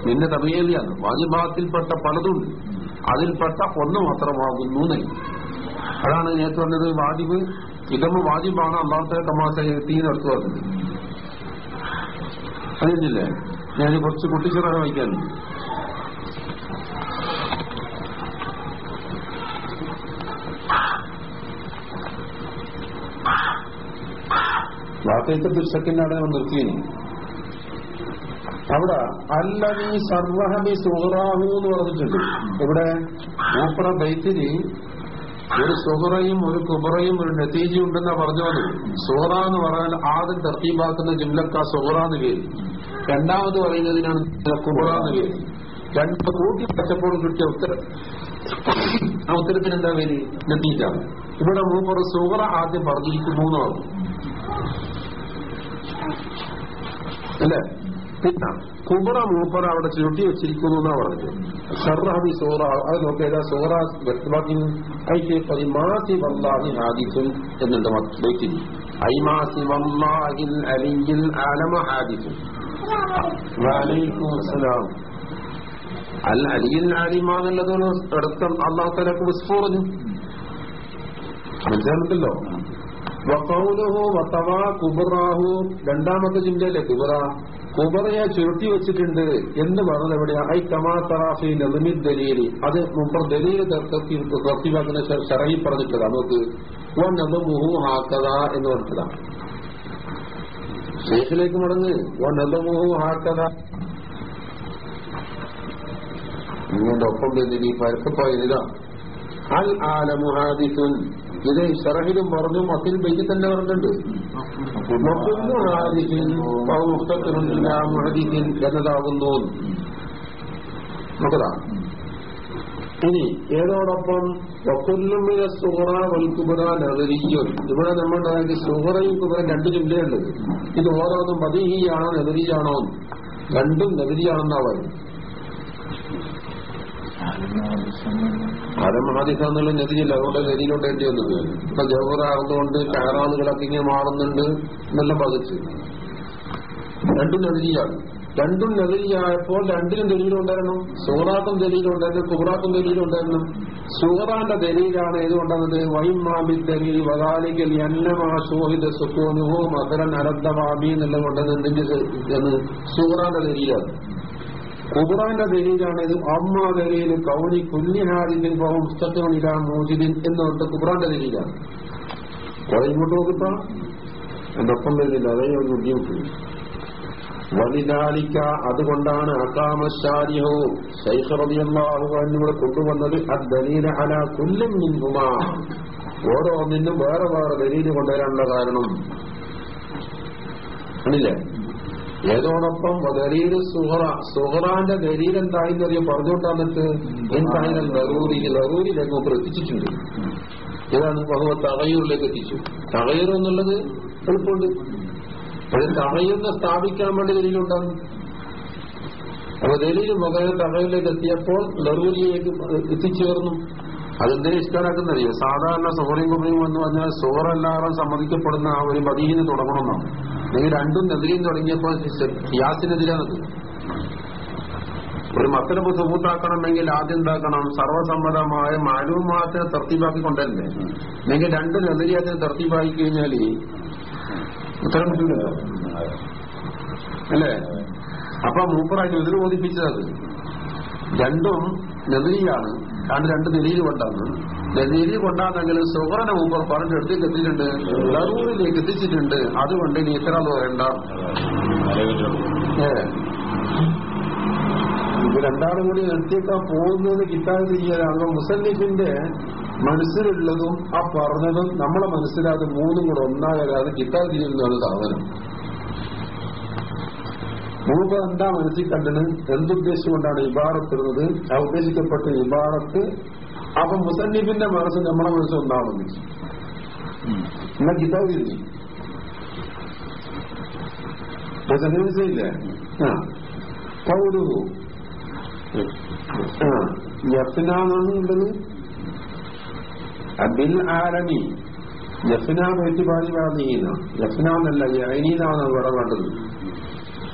നിന്നെ തമിഴിയാണ് വാജിബാത്തിൽപ്പെട്ട പലതുണ്ട് അതിൽപ്പെട്ട ഒന്ന് മാത്രമാകുന്നു അതാണ് നേരത്തെ പറഞ്ഞത് വാജിബ് ഇതമ്മ വാജിബാണ് അള്ളാഹത്തെ തമാശ തീനെടുത്തു പറഞ്ഞത് അറിയുന്നില്ലേ ഞാൻ കുറച്ച് കുട്ടിച്ചിറ വായിക്കാനുണ്ട് വാക്കത്തെ ദുർശക്കിനാണ് നമ്മൾ നിർത്തിയത് അവിടെ അല്ലവി സർവഹബി സുഹറാഹു എന്ന് പറഞ്ഞിട്ടുണ്ട് ഇവിടെ മൂപ്പറ ബൈത്തിരി ഒരു സുഹറയും ഒരു കുബറയും ഒരു നത്തീജയും ഉണ്ടെന്നാ പറഞ്ഞത്. സുഹറ എന്ന് പറഞ്ഞാൽ ആദ്യം തർത്തീബാക്കുന്ന ജിംലക്ക സുഹറ എന്ന് പേര്. രണ്ടാമത് പറയുന്നതിനാണ് കുബറ എന്ന് പേര്. രണ്ട് കൂട്ടി പച്ചപ്പോൾ കിട്ടിയ ഉത്തരം. ആ ഉത്തരത്തിന് എന്താ പേര്? നത്തീജ ഇവിടെ മൂപ്പർ സുഹറ ആദ്യം പറഞ്ഞിരിക്കുന്നു എന്ന് അല്ലേ? പിന്നെ കുബറ മൂപ്പറ അവിടെ ചുരുട്ടി വെച്ചിരിക്കുന്നു എന്നാ പറഞ്ഞത്. ഷർഹബി സോറ അത് നോക്കിയാൽ സോറ വ്യക്തമാക്കി. ഐക്കെ പരിമാസി വല്ലാഹി ഹാദിസുൻ എന്നുണ്ട് മക്ബൈത്തിൽ. ഐമാസി വല്ലാഹിൽ അലിയിൽ ആലമ ഹാദിസുൻ. വലൈക്കും അസ്സലാം. അൽ അലിയിൽ ആലിമാന്നുള്ളതൊരു അടുത്ത അള്ളാഹു തലക്ക് വിസ്ഫു പറഞ്ഞു. മനസ്സിലാകുന്നല്ലോ വക്കൗലുഹു വത്തവാ കുബറാഹു രണ്ടാമത്തെ ചിന്തയല്ലേ കുബറ കുബറയെ ചുരുട്ടി വെച്ചിട്ടുണ്ട് എന്ന് പറഞ്ഞത് എവിടെയാ? ഐ കമാ തറാഫി നദിമി ദലീലി. അത് മുമ്പ് ദലീൽ തർത്തിവാക്കുന്ന ശരയിൽ പറഞ്ഞിട്ടതാ ഹാക്കത എന്ന് പറഞ്ഞതാ ശേഷിലേക്ക് മടങ്ങ്. വ നദമുഹു ഹാക്കത നിങ്ങളുടെ ഒപ്പം ഈ പരക്കപ്പോയതില്ല അൽ ആലമു ഹാദിസുൻ. ഇത് ഷറഹിലും പറഞ്ഞു മത്തിൽ ബൈക്കിൽ തന്നെ പറഞ്ഞിട്ടുണ്ട്. എന്നതാകുന്നു നോക്കതാ. ഇനി ഏതോടൊപ്പം വക്കുല്ലുമിന സുഹറ വൽക്കുബറ നഗരിയും ഇവിടെ നമ്മുടെ സുഹറയും കുബറയും രണ്ട് ജില്ലയുണ്ട്. ഇത് ഓരോന്നും മതിഹിയാണോ നഗരിയാണോ രണ്ടും നഗരിയാണെന്നാ പറയുന്നത്. ഹാദിസ എന്നുള്ള അതുകൊണ്ട് നെതിയിലോട്ട് എത്തി വന്നത് ഇപ്പൊ ജവഹറാകുന്നതുകൊണ്ട് കാറാളുകളൊക്കെ ഇങ്ങനെ മാറുന്നുണ്ട് എന്നെല്ലാം പകച്ച് രണ്ടും നദിയാണ് രണ്ടും നദിയായപ്പോൾ രണ്ടിനും ദലീലുണ്ടായിരുന്നു സൂറാത്തും ദലീലുണ്ടായിരുന്നു കുബറാത്തും ദലീലുണ്ടായിരുന്നു സുഹറാന്റെ ദലീലാണ് ഏതുകൊണ്ടത് വൈമാബി ദലീൽ വകാലിക്കൽ എന്നമാ ശോഹിത സുഖോനുഹോ മധുരൻ അരദ്ധവാബി എന്നുള്ളത് കൊണ്ടത് സൂറാന്റെ ദലീലാണ് ഖുർആന്റെ ദലീലാണ് ഇത് അമ്മ ദലീൽ കൗനി കുല്ലിഹാദിൻ മോചിദിൻ എന്ന് പറഞ്ഞിട്ട് ഖുർആന്റെ ദലീലാണ്. കുറെ ഇങ്ങോട്ട് നോക്കിട്ടാ എന്റെ ഒപ്പം വരുന്നില്ല. അതേ ഒരു ബുദ്ധിമുട്ട്. വലിതാലിക്ക അതുകൊണ്ടാണ് അക്കാമശാരിഹോ ശൈഖറിയാഹു എന്നിവിടെ കൊണ്ടുവന്നത് അദ്ദലീല അല കുല്ലും മിൻഹുമാ. ഓരോന്നിനും വേറെ വേറെ ദലീൽ കൊണ്ടുവരാനുള്ള കാരണം. അല്ലേ? ഏതോടൊപ്പം ദലീൽ സുഹറ സുഹറാന്റെ ദലീൽ എന്തായെന്നറിയാം പറഞ്ഞോട്ടാന്നിട്ട് എന്തായാലും ലറൂരി ലറൂരി നമുക്ക് എത്തിച്ചിട്ടുണ്ട് ഏതാണ് ബഹുവ തകയൂറിലേക്ക് എത്തിച്ചു. തകയൂർ എന്നുള്ളത് എളുപ്പമുണ്ട്. അത് തകയൂറിനെ സ്ഥാപിക്കാൻ വേണ്ടി ദലീലുണ്ടാകും അപ്പൊ ദലീൽ മുഖേന തകയൂരിലേക്ക് എത്തിയപ്പോൾ ലറൂരിയിലേക്ക് എത്തിച്ചേർന്നു. അതെന്തിനാ ഇഷ്ടമാക്കുന്നറിയോ സാധാരണ സുഹറിയും കുമറിയും എന്ന് പറഞ്ഞാൽ സുഹറല്ലാതെ സമ്മതിക്കപ്പെടുന്ന ആ ഒരു മദീന് തുടങ്ങണമെന്നാണ്. നിങ്ങൾ രണ്ടും നെതിരിയും തുടങ്ങിയപ്പോൾ ഹിയാസിനെതിരാണത് ഒരു മത്തലപ്പ് സുഹൂത്താക്കണമെങ്കിൽ ആദ്യം എന്താക്കണം? സർവസമ്മതമായ മാലൂമാത്തിനെ തർത്തിപ്പാക്കി കൊണ്ടല്ലേ നിങ്ങൾ രണ്ട് നെതിരിയാത്തിനെ തർത്തിപ്പാക്കി കഴിഞ്ഞാൽ ഉത്തരം കിട്ടില്ലല്ലോ അല്ലേ? അപ്പൊ മൂപ്പറായിട്ട് എതിർ ബോധിപ്പിച്ചത് രണ്ടും നെതിരിയാണ് കാരണം രണ്ട് നിലയിൽ കൊണ്ടാണ് നിലയിൽ കൊണ്ടാണെങ്കിൽ സുഹറന മുമ്പ് പറഞ്ഞ എടുത്തേക്ക് എത്തിയിട്ടുണ്ട് ലറൂറിലേക്ക് എത്തിച്ചിട്ടുണ്ട്. അതുകൊണ്ട് ഇനി ഇത്ര പറയണ്ട. ഏ. ഇത് രണ്ടാളും കൂടി നിർത്തിയേക്കാൻ പോകുന്നത് കിട്ടാതെ തിരിയാനാകുമ്പോൾ മുസന്നിഫിന്റെ മനസ്സിലുള്ളതും ആ പറഞ്ഞതും നമ്മളെ മനസ്സിലാതെ മൂന്നും കൂടെ ഒന്നാകാതെ കിട്ടാതെ ചെയ്യുന്നതാണ് സാധനം. മൂന്ന് എന്താ മനസ്സിൽ കണ്ടത് എന്തുദ്ദേശിച്ചുകൊണ്ടാണ് ഇബാറത്തിരുന്നത് ആ ഉദ്ദേശിക്കപ്പെട്ട ഇബാറത്ത് അപ്പൊ മുസന്നിഫിന്റെ മനസ്സ് നമ്മളെ മനസ്സ് ഒന്നാണെന്ന് എന്നാ കിതാബ് തിരിഞ്ഞു മനസ്സിലായില്ലേ ആ പൗരുഹു ആ യഫ്നാന്നാണ് ഉള്ളത് അബിൽ ആലമി യഫ്ന വെറ്റുപാടി വാദിക്കുന്ന യഫ്നാന്നല്ല യൈനീനാണ് ഇവിടെ വേണ്ടത്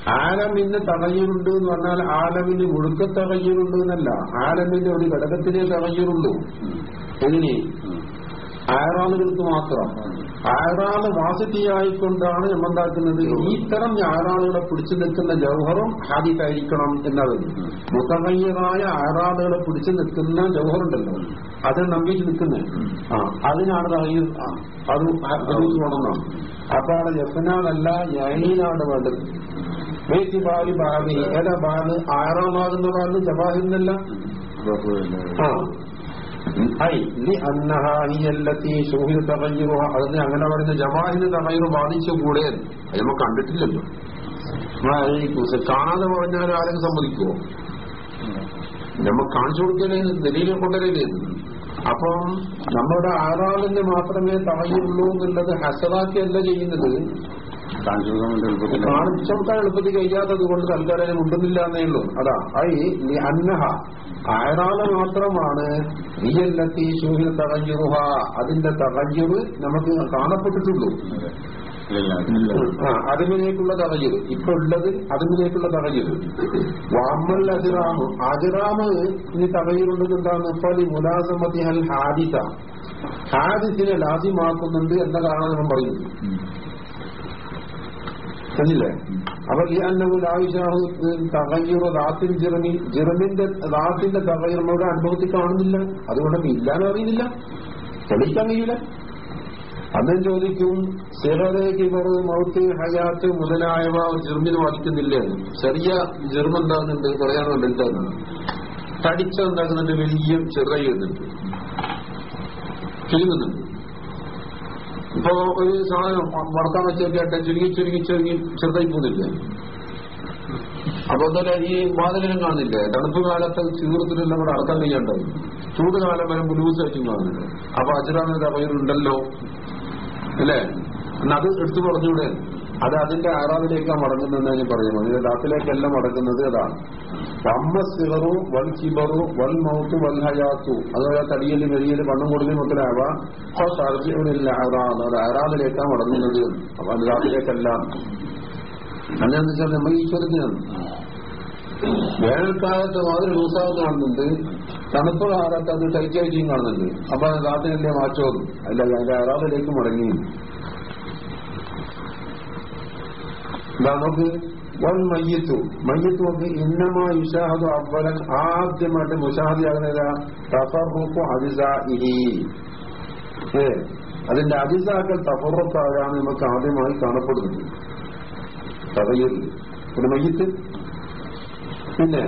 ആലമിന് തകയ്യുണ്ട് എന്ന് പറഞ്ഞാൽ ആലമിന് മുഴുക്ക തകയ്യുണ്ട് എന്നല്ല. ആലമിന്റെ ഒരു ഘടകത്തിലേ തകയ്യുള്ളൂ എങ്ങനെ? ആറാളുകൾക്ക് മാത്രം. ആറാൾ വാസിറ്റിയായിക്കൊണ്ടാണ് നമ്മെന്താക്കുന്നത് ഈ തരം ആറാളുകളെ പിടിച്ചു നിൽക്കുന്ന ജൗഹറും ഹാദിത്തായിരിക്കണം എന്നത്. മുത്തകയ്യറായ ആറാളുകളെ പിടിച്ചു നിൽക്കുന്ന ജൗഹറുണ്ടല്ലോ. അത് നമ്പിച്ച് നിൽക്കുന്നത്. ആ അതിനാണ് അത് അത് വേണമെന്നാണ് അപ്പൊ അവിടെ ജഫനാണല്ല യൈനീനാണ് വേണ്ടത്. വേറ്റിബാലി ബാബി ഏതാ ബാബ് ആറാമാകുന്ന ബാബ് ജവാഹിന്നല്ല. ആ. ഐ ലി അന്നഹാ ഹിയല്ലത്തി ശൂഹിദ തഗയ്യുറുഹ അതിന് അങ്ങനെ പറഞ്ഞ ജവാഹിന് തമയൂർ ബാധിച്ചു കൂടെ അത് നമ്മൾ കണ്ടിട്ടില്ലല്ലോ. കാണാതെ പറഞ്ഞാൽ ആരെങ്കിലും സമ്മതിക്കുമോ നമ്മൾ കാണിച്ചു കൊടുക്കലേ ദലീലെ കൊണ്ടുവരേ അപ്പം നമ്മുടെ ആറാളിന് മാത്രമേ തമയുള്ളൂ എന്നുള്ളത് ഹസറാക്കി അല്ല ചെയ്യുന്നത്. കാണിച്ചു കൊടുക്കാൻ എളുപ്പത്തിൽ കഴിയാത്തത് കൊണ്ട് തൽക്കാലം ഉണ്ടെന്നില്ല എന്നേ ഉള്ളൂ. അതാ ഐ അന്നഹ. ആയറാൾ മാത്രമാണ് നീയല്ലത്തി ശൂഹിൽ തകഞ്ഞുറുഹ അതിന്റെ തകഞ്ഞുറ് നമുക്ക് കാണപ്പെട്ടിട്ടുള്ളൂ. അതിനേക്കുള്ള തകഞ്ഞത് അതിമിലേക്കുള്ള ഇപ്പൊ ഉള്ളത് അതിമിലേക്കുള്ള തകഞ്ഞത് വാമൽ അതിറാമ് അതിറാമ് ഇനി തകയ്യുറുള്ളത് എന്താണ്? പലി മുലാസമതി ഹൽ ഹാദിസ ഹാദിസിനെ ലാസിമാക്കുന്നുണ്ട് എന്ന കാരണം നമ്മൾ പറയുന്നത് മനസ്സില്ലേ അപ്പൊ ഈ അന്നവും ആവശ്യമാണ് തകയ്യൂർ ദാത്തിൽ ജിറമി ജിറമിന്റെ ദാത്തിന്റെ നമ്മുടെ അനുഭവത്തിൽ കാണുന്നില്ല. അതുകൊണ്ട് ഇല്ലാന്ന് അറിയുന്നില്ല. തെളിയിക്കാൻ കഴിയില്ല അന്നും ചോദിക്കും സിറലേക്ക് കുറവ് മൗത്ത് ഹയാത്ത് മുതലായവ ജിർമിന് ബാധിക്കുന്നില്ലേ ചെറിയ ജിർമ എന്താകുന്നുണ്ട്? പറയാനുള്ള എന്താണ് തടിച്ചെന്താകുന്നുണ്ട് വലിയ വലിയ ചെയ്യുന്നുണ്ട് ചുരുങ്ങുന്നുണ്ട് ഇപ്പൊ ഒരു സാധനം വടക്കാൻ വെച്ചൊക്കെ ചുരുങ്ങി ചുരുങ്ങി ചുരുങ്ങി ചെറുതായി പോകുന്നില്ലേ അപ്പൊ തന്നെ ഈ വാതിലിനും കാണുന്നില്ലേ? തണുപ്പ് കാലത്ത് ചീർത്തിലെല്ലാം കൂടെ അടക്കാൻ കഴിയാണ്ടായി ചൂട് കാലം വരെ മുലൂസായിട്ടും കാണുന്നില്ല? അപ്പൊ അച്ഛനാണ് അവയിലുണ്ടല്ലോ അല്ലേ? എന്നാ അത് എടുത്തു പറഞ്ഞൂടെ? അത് അതിന്റെ ആറാവിലേക്കാണ് മടങ്ങുന്നതെന്ന് ഞാൻ പറയുന്നത് അതിന്റെ ദാത്തിലേക്കല്ല മടങ്ങുന്നത് അതാണ്. വമ്മ സിഹറു വൽ കിബറു വൽ മൗത്തു വൽ ഹയാത്തു. അതുപോലെ തടിയൽ വെളിയൽ കൊടുക്കൽ മുതലാവ അത് ആറാവിലേക്കാണ് മടങ്ങുന്നത്. അപ്പൊ അത് ദാത്തിലേക്കല്ല. അതെന്ന് വെച്ചാൽ നമ്മൾ ഈശ്വരത്തിനാണ് വേനൽക്കാലത്ത് മാതിരി ദിവസം കാണുന്നുണ്ട്. തണുപ്പ് കാലത്ത് അത് തൈക്കായിട്ടും കാണുന്നുണ്ട്. അപ്പൊ അത് എന്റെ മാറ്റവും അല്ല അതിന്റെ അറാബിലേക്ക് മടങ്ങി. ഇതാ വൻ മയ്യത്തു. മയ്യത്തു നോക്ക് ഇന്നമാ യുഷാഹദു അവലൻ ആദ്യമായിട്ട് മുഷാഹദിയാകുന്നത് ഏ അതിന്റെ അജിസാക്കൾ തഫറത്താകാന്ന് നമുക്ക് ആദ്യമായി കാണപ്പെടുന്നത്. തറയിൽ ഒരു മയ്യത്ത്. പിന്നെ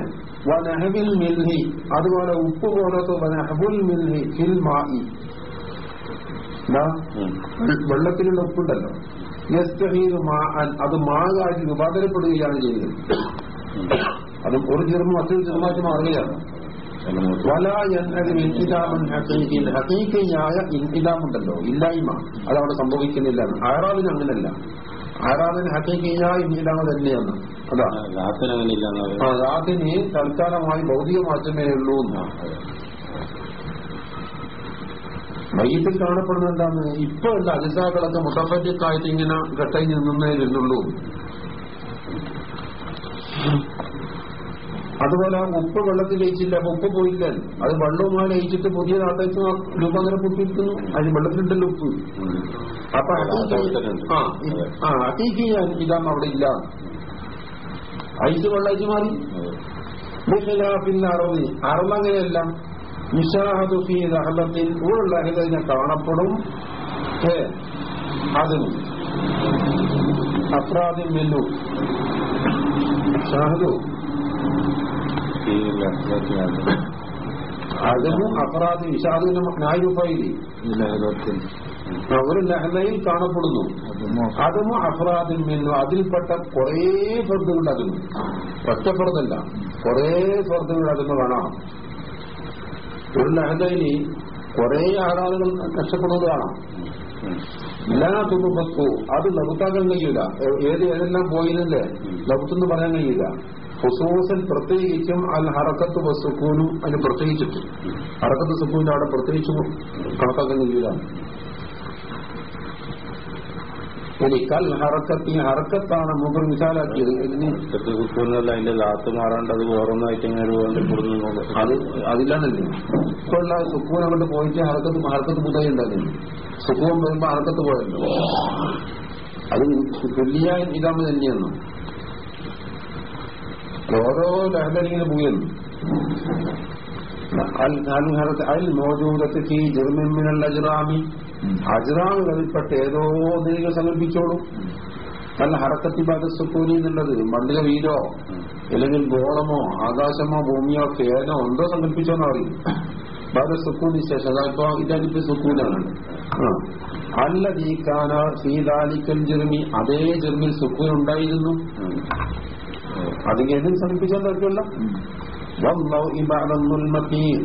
വനഹബിൽ മിൽഹി. അതുപോലെ ഉപ്പ് പോലത്തെ വനഹബുൽ മിൽഹി ഫിൽ മായി എന്താ? വെള്ളത്തിലുള്ള ഉപ്പുണ്ടല്ലോ. യസ്തഹീദ് അത് മാകാക്കി രൂപാന്തരപ്പെടുകയാണ് ചെയ്യുന്നത് അത് ഒരു ചെറുമ മറ്റൊരു ചെറുമാറ്റി മാറുകയാണ്. വല എന്നതിൽ ഇൻകിലാമൻ ഇൻകിലാമുണ്ടല്ലോ ഇല്ലായ്മ. അതവിടെ സംഭവിക്കുന്നില്ല. ആറാവിന് അങ്ങനല്ല. ആറാവിന് ഹക്കീക്കിയായ ഇൻകിലാമ തന്നെയാണ്. അതാ. രാത്രി തൽക്കാലമായി ഭൗതിക മാറ്റമേ ഉള്ളൂ എന്നാ. മയ്യത്തിൽ കാണപ്പെടുന്ന എന്താണ് ഇപ്പൊ ഉള്ള അജിസാക്കളൊക്കെ മുസഫറ്റിക്കായിട്ട് ഇങ്ങനെ ഘട്ടയിൽ നിന്നേ വരുന്നുള്ളൂ. അതുപോലെ ആ ഉപ്പ് വെള്ളത്തിൽ ലയിച്ചില്ല. അപ്പൊ ഉപ്പ് പോയില്ല. അത് വെള്ളവുമായി ലയിച്ചിട്ട് പുതിയ നാട്ടേക്ക് രൂപാന്തരം പൊട്ടിയിരിക്കുന്നു. അതിന് വെള്ളത്തിലുണ്ടല്ലോ ഉപ്പ്. അപ്പൊ ആ ഹക്കീക്ക് ഇതാണ് അവിടെ ഇല്ല. ഐസ് വെള്ളായിട്ട് മാറി. പിന്നെ അറവ് അറവ് അങ്ങനെയല്ല. നിഷാഹദു ഫീ ലഹലത്തിൽ ഒരു ലഹലതിനെ കാണപ്പെടും. ഏ അതും അഫ്രാദിൽ നിന്നു ഷാഹദു അതിനും അഫ്രാദ് വിഷാദിന്റെ ഒരു ലഹലയിൽ കാണപ്പെടുന്നു. അതും അഫ്രാദിൽ നിന്നു അതിൽപ്പെട്ട കുറേ ഫർദുകൾ അതിന്. ഒറ്റപ്പെടുന്നല്ല കുറേ ഫർദുകൾ അതിന് കാണാം ഒരു ലഹലയിൽ ആരാധകൾ കഷ്ടപ്പെടുന്നത് കാണാം. എല്ലാ തുമ്പത്തു അത് ലഘുത്താക്കാൻ കഴിയില്ല. ഏത് ഏതെല്ലാം പോയിരുന്നല്ലേ ലഘുത്തെന്ന് പറയാൻ കഴിയില്ല. ഹുസൂസൻ പ്രത്യേകിച്ചും അൽ ഹറക്കത്ത് വസുക്കൂനും അതിന് പ്രത്യേകിച്ചിട്ട്. ഹറക്കത്ത് സുക്കൂന്റെ അവിടെ പ്രത്യേകിച്ചും കണക്കാക്കാൻ കഴിയില്ല. ഇനി കൽ ഹറക്കത്ത് ഈ ഹറക്കത്താണ് മുമ്പ് വിശാലാക്കിയത്. ഇതിന് കുത്തുന്നല്ല അതിന്റെ ലാത്ത് മാറാണ്ട് അത് വേറൊന്നായിട്ട് ഇങ്ങനെ അത് അതില്ലാന്നല്ലേ ഇപ്പൊ ഉള്ള സുക്കൂൻ അങ്ങോട്ട് പോയിട്ട് ഹറക്കത്ത് ഹറക്കത്ത് പുതായി ഉണ്ടാകുന്നു സുക്കൂൻ വരുമ്പോ ഹറക്കത്ത് പോയല്ലോ. അത് തുല്യ ഇതാമ തന്നെയാണ്. ഓരോ ലഹരിങ്ങനെ പോവുകയാണ്. അതിൽ മോജൂദത്ത് ഈ ജർമ്മിനുള്ള അജ്റാമി. അജ്റാമുകളിൽപ്പെട്ട ഏതോ നീക സങ്കല്പിച്ചോളൂ നല്ല ഹറക്കത്തി ബാധ സുക്കൂനി എന്നുള്ളത് മണ്ണില വീരോ അല്ലെങ്കിൽ ഗോളമോ ആകാശമോ ഭൂമിയോ ഫേനോ എന്തോ സങ്കല്പിച്ചോന്ന് അറിയും ബാധ സുക്കൂനി ശേഷം ഇപ്പൊ ഇതാണിപ്പോ സുക്കൂനാണ്. അല്ല നീക്കാന സീതാലിക്കൽ ജെർമി അതേ ജെർമിൽ സുക്കൂൻ ഉണ്ടായിരുന്നു. അതിങ്ങനെ സങ്കല്പിച്ചാൽ പറ്റില്ല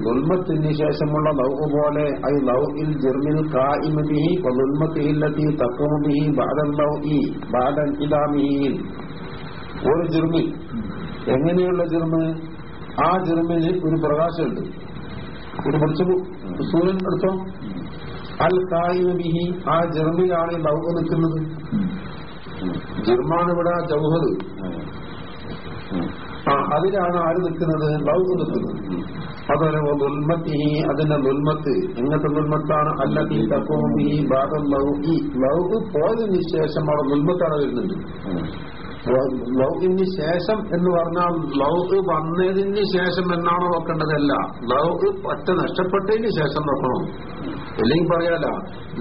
ുൽമത്തിന് ശേഷമുള്ള ലൗഹ് പോലെ ഐ ലൗഹിൽ ജിർമിൽ കായിമബിഹി വലുൽമത്തിഹില്ലത്തി തക്കമുബിഹി ബാദൻ ലൗഹി ബാദൻ ഇലാമിഹിൽ ഒരു ജിർമി. എങ്ങനെയുള്ള ജിർമ്? ആ ജിർമിന് ഒരു പ്രകാശമുണ്ട്. ഒരു കുറച്ച് സൂര്യൻ എടുത്തോ? അൽ കായിമിഹി ആ ജിർമിലാണ് ലൗഹ് നിൽക്കുന്നത്. ജിർമാണ് ഇവിടെ ജൗഹർ. അതിലാണ് ആര് നിൽക്കുന്നത്? ലൗഹ് നിൽക്കുന്നത്. അതുപോലെ ദുൽമത്തി അതിന്റെ ദുൽമത്ത്. എങ്ങനത്തെ ദുൽമത്താണ് അല്ലത്തി തക്കോമി ഭാഗം ലൗഹി. ലൗഹ് പോയതിന് ശേഷം അവിടെ ദുൽമത്താണ് വരുന്നത്. ലൗഹിന് ശേഷം എന്ന് പറഞ്ഞാൽ ലൗഹ് വന്നതിന് ശേഷം എന്നാണോ നോക്കേണ്ടതല്ല ലൗഹ് പറ്റ നഷ്ടപ്പെട്ടതിന് ശേഷം നോക്കണം അല്ലെങ്കിൽ പറയാല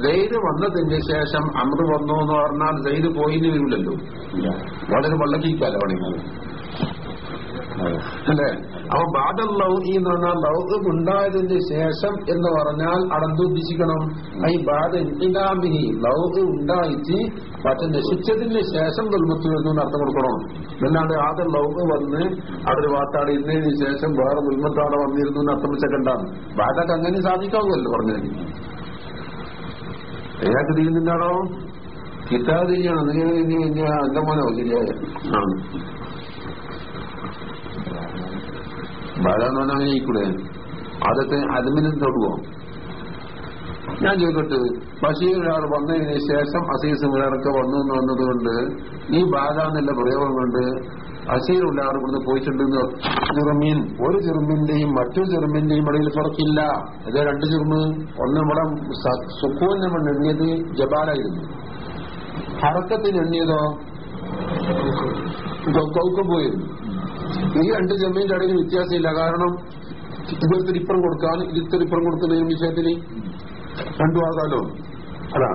ജയിൽ വന്നതിന് ശേഷം അമൃത് വന്നു എന്ന് പറഞ്ഞാൽ ജയിൽ പോയിന് വരില്ലല്ലോ വളരെ വള്ളക്കിക്കാലോ വേണമെങ്കിൽ അല്ലേ? അപ്പൊ ബാദൽ ലൗഹി എന്ന് പറഞ്ഞാൽ ലൗഹ് ഉണ്ടായതിന് ശേഷം എന്ന് പറഞ്ഞാൽ അടന്തുദ്ദേശിക്കണം ഈ ബാദ ഇലാമിഹി ലൗഹ് ഉണ്ടായിട്ട് മറ്റേ നശിച്ചതിന് ശേഷം ദുൽമത്ത് വരുന്നു എന്ന് അർത്ഥം കൊടുക്കണം. അല്ലാണ്ട് ആദ്യം ലൗഹ് വന്ന് അവിടെ ഒരു വാത്താട് ഇന്നതിന് ശേഷം വേറെ ദുൽമത്താടെ വന്നിരുന്നു എന്ന് അർത്ഥം വെച്ചേക്കണ്ടാണ് ബാധക്ക് അങ്ങനെ സാധിക്കാവുമല്ലോ പറഞ്ഞത്. ഏതൊക്കെ തീരുന്നില്ലാണോ കിട്ടാതെ തിരിയണം നിങ്ങൾ എന്റെ മോനോ ശരിയായ ബാധാന്ന് പറഞ്ഞാൽ അങ്ങനെ ഇരിക്കൂടെ അതൊക്കെ അതിമിന് തൊടുവോ ഞാൻ ചോദിക്കട്ടെ ബഷീർ ഒരാൾ വന്നതിന് ശേഷം അസീസ് ഒരാളൊക്കെ വന്നു എന്ന് വന്നതുകൊണ്ട് ഈ ബാധ എന്നുള്ള പ്രയോഗം കൊണ്ട് അസീർ ഉള്ളാർ ഇവിടുന്ന് പോയിട്ടുണ്ടെന്ന് ചെറുമീൻ ഒരു ചെറുമിന്റെയും മറ്റൊരു ചെറുമിന്റെയും ഇടയിൽ പുറത്തില്ല അതേ രണ്ട് ചെറുമ് ഒന്ന് ഇവിടെ സുഖൂൻ നമ്മൾ എണ്ണിയത് ജബാലായിരുന്നു. ഹറക്കത്തിന് എണ്ണിയതോ? കൗക്കം പോയിരുന്നു. ഈ രണ്ട് ജമീന്റെ ഇടയിൽ വ്യത്യാസമില്ല കാരണം ഇതൊരുത്തർ ഇപ്പുറം കൊടുക്കാൻ ഇതൊരുത്തർ ഇപ്പുറം കൊടുക്കുന്നതിന് വിഷയത്തിന് രണ്ടു ആകാലോ അതാ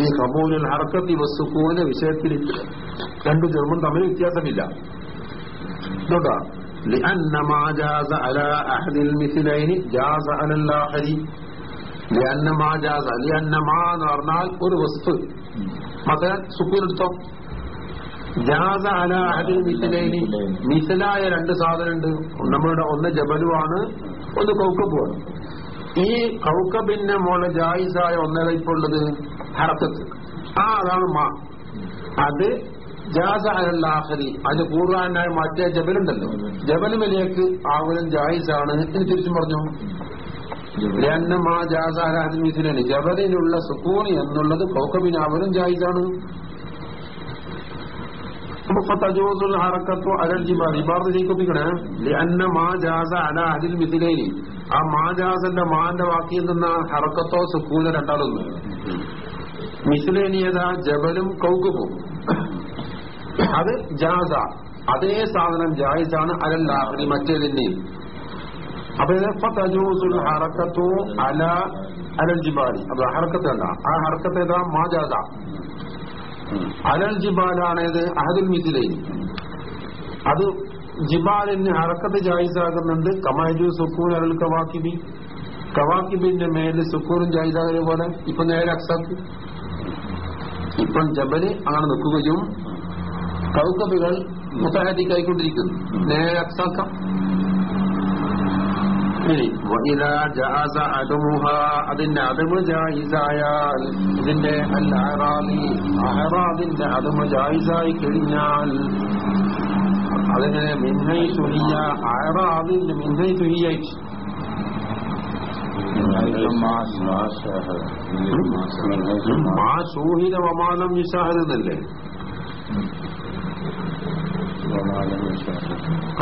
ഈ കബൂലിൽ ഹർക്കത്തി വസ്തുക്കൂന വിഷയത്തിൽ രണ്ടു ചെറുപ്പം തമ്മിൽ വ്യത്യാസമില്ല നോട്ടാ لأن ما جاز على أحد المثلين جاز على الآخر لأن ما جاز لأن ما എന്ന് പറഞ്ഞാൽ ഒരു വസ്തു മത സുക്കൂൻ എടുത്തോ ജാസ അല അഹദിൽ മിഥിലൈനി മിസിലായ രണ്ട് സാധനമുണ്ട് നമ്മളുടെ ഒന്ന് ജബലുവാണ് ഒന്ന് കൗക്കബുമാണ് ഈ കൗക്കബിന്റെ മോളെ ജായിസായ ഒന്നര ഇപ്പോൾ ഉള്ളത് ഹറക്കത്ത് ആ അതാണ് മാ. അത് ജാസ അലാഹരി അതിന് പൂർവാനായ മറ്റേ ജബലുണ്ടല്ലോ. ജബൽ മലിയക്ക് ആവലും ജായിസാണ് എന്ന് തിരിച്ചും പറഞ്ഞു. ജബലിനുള്ള സുക്കൂണി എന്നുള്ളത് കൗക്കബിനാവലും ജായിസാണ്. فتجوز الحركة على الجبال ഇബാർത്ത് ചെയ്യിപ്പിക്കണേ لأن ما جاز على أهل المثلين ആ മാ ജാസന്റെ മാന്റെ വാക്കിയിൽ നിന്ന് ഹറക്കത്തോ സുക്കൂന രണ്ടാളൊന്ന് മിസ്ലേനിയത ജബലും കൗകുബും അത് ജാസ അതേ സാധനം ജായിസാണ് അലല്ലാഹി മറ്റേതിന്റെയും അപ്പൊ ഇത് ഫതജൂസുൽ ഹറക്കത്തു അല അലൽ ജിബാലി അത് ഹറക്കത്ത് അല്ല ആ ഹറക്കത്ത് ഏതാ മാ ജാസ അലൽ ജിബാലാണേത് അഹദുൽ മിഥിലൈൻ അത് ജിബാലിന് ഹറക്കത്ത് ജായിസാകുന്നുണ്ട്. കമാജു സുക്കൂൻ അലൽ കവാക്കിബി. കവാക്കിബിന്റെ മേൽ സുക്കൂറും ജായിസാകുന്ന പോലെ. ഇപ്പൊ നേരെ അക്സാക്കി ഇപ്പം ജബൽ അങ്ങനെ നിൽക്കുകയും കൗക്കബുകൾ മുത്തഹദിക്കായിക്കൊണ്ടിരിക്കുന്നു. നേരെ അക്സാക്കാം ഇനി വഇദാ ജാസ അദമുഹ അതിന്റെ അദമ് ജായിസായാൽ ഇതിന്റെ അൽ അഹറാലി അഹറാദിന്റെ അദമ് ജായിസായി കഴിഞ്ഞാൽ അതിനെ മിൻഹൈ സുഹിയ അഹറാദിന്റെ മിൻഹൈ സുഹിയ മാ സൂഹിത വമാനം വിശാഹത് എന്നല്ലേ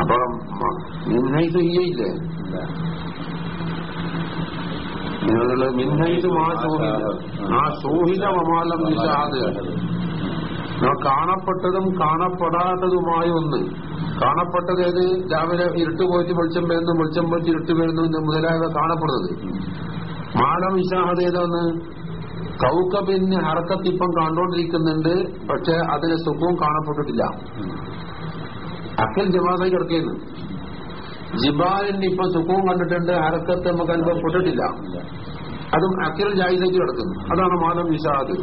അപ്പൊ മിൻഹൈ നിങ്ങളുടെ മിൻഹൈത് മാ സൂഹിത ആ സൂഹിത വിഷാദ് കാണപ്പെട്ടതും കാണപ്പെടാത്തതുമായ ഒന്ന്. കാണപ്പെട്ടത് ഏത്? രാവിലെ ഇരുട്ട് പോയിട്ട് വെളിച്ചം വരുന്നു വെളിച്ചം പോയിട്ട് ഇരുട്ട് വരുന്നു മുതലായവ കാണപ്പെടുന്നത്. മാലം വിഷാദ് ഏതാണ്? കൗക്കബിന് ഹർക്കത്തിപ്പം കണ്ടോണ്ടിരിക്കുന്നുണ്ട് പക്ഷെ അതിന് സുഖവും കാണപ്പെട്ടിട്ടില്ല. അക്കൽ ജമാസായി കിടക്കുന്നു. ജിബാലിന് ഇപ്പൊ സുഖവും കണ്ടിട്ടുണ്ട് ഹരക്കത്ത് നമുക്ക് അനുഭവപ്പെട്ടിട്ടില്ല. അതും അക്കിൽ ജായിലേക്ക് കിടക്കുന്നു. അതാണ് മാലം വിഷാദ്.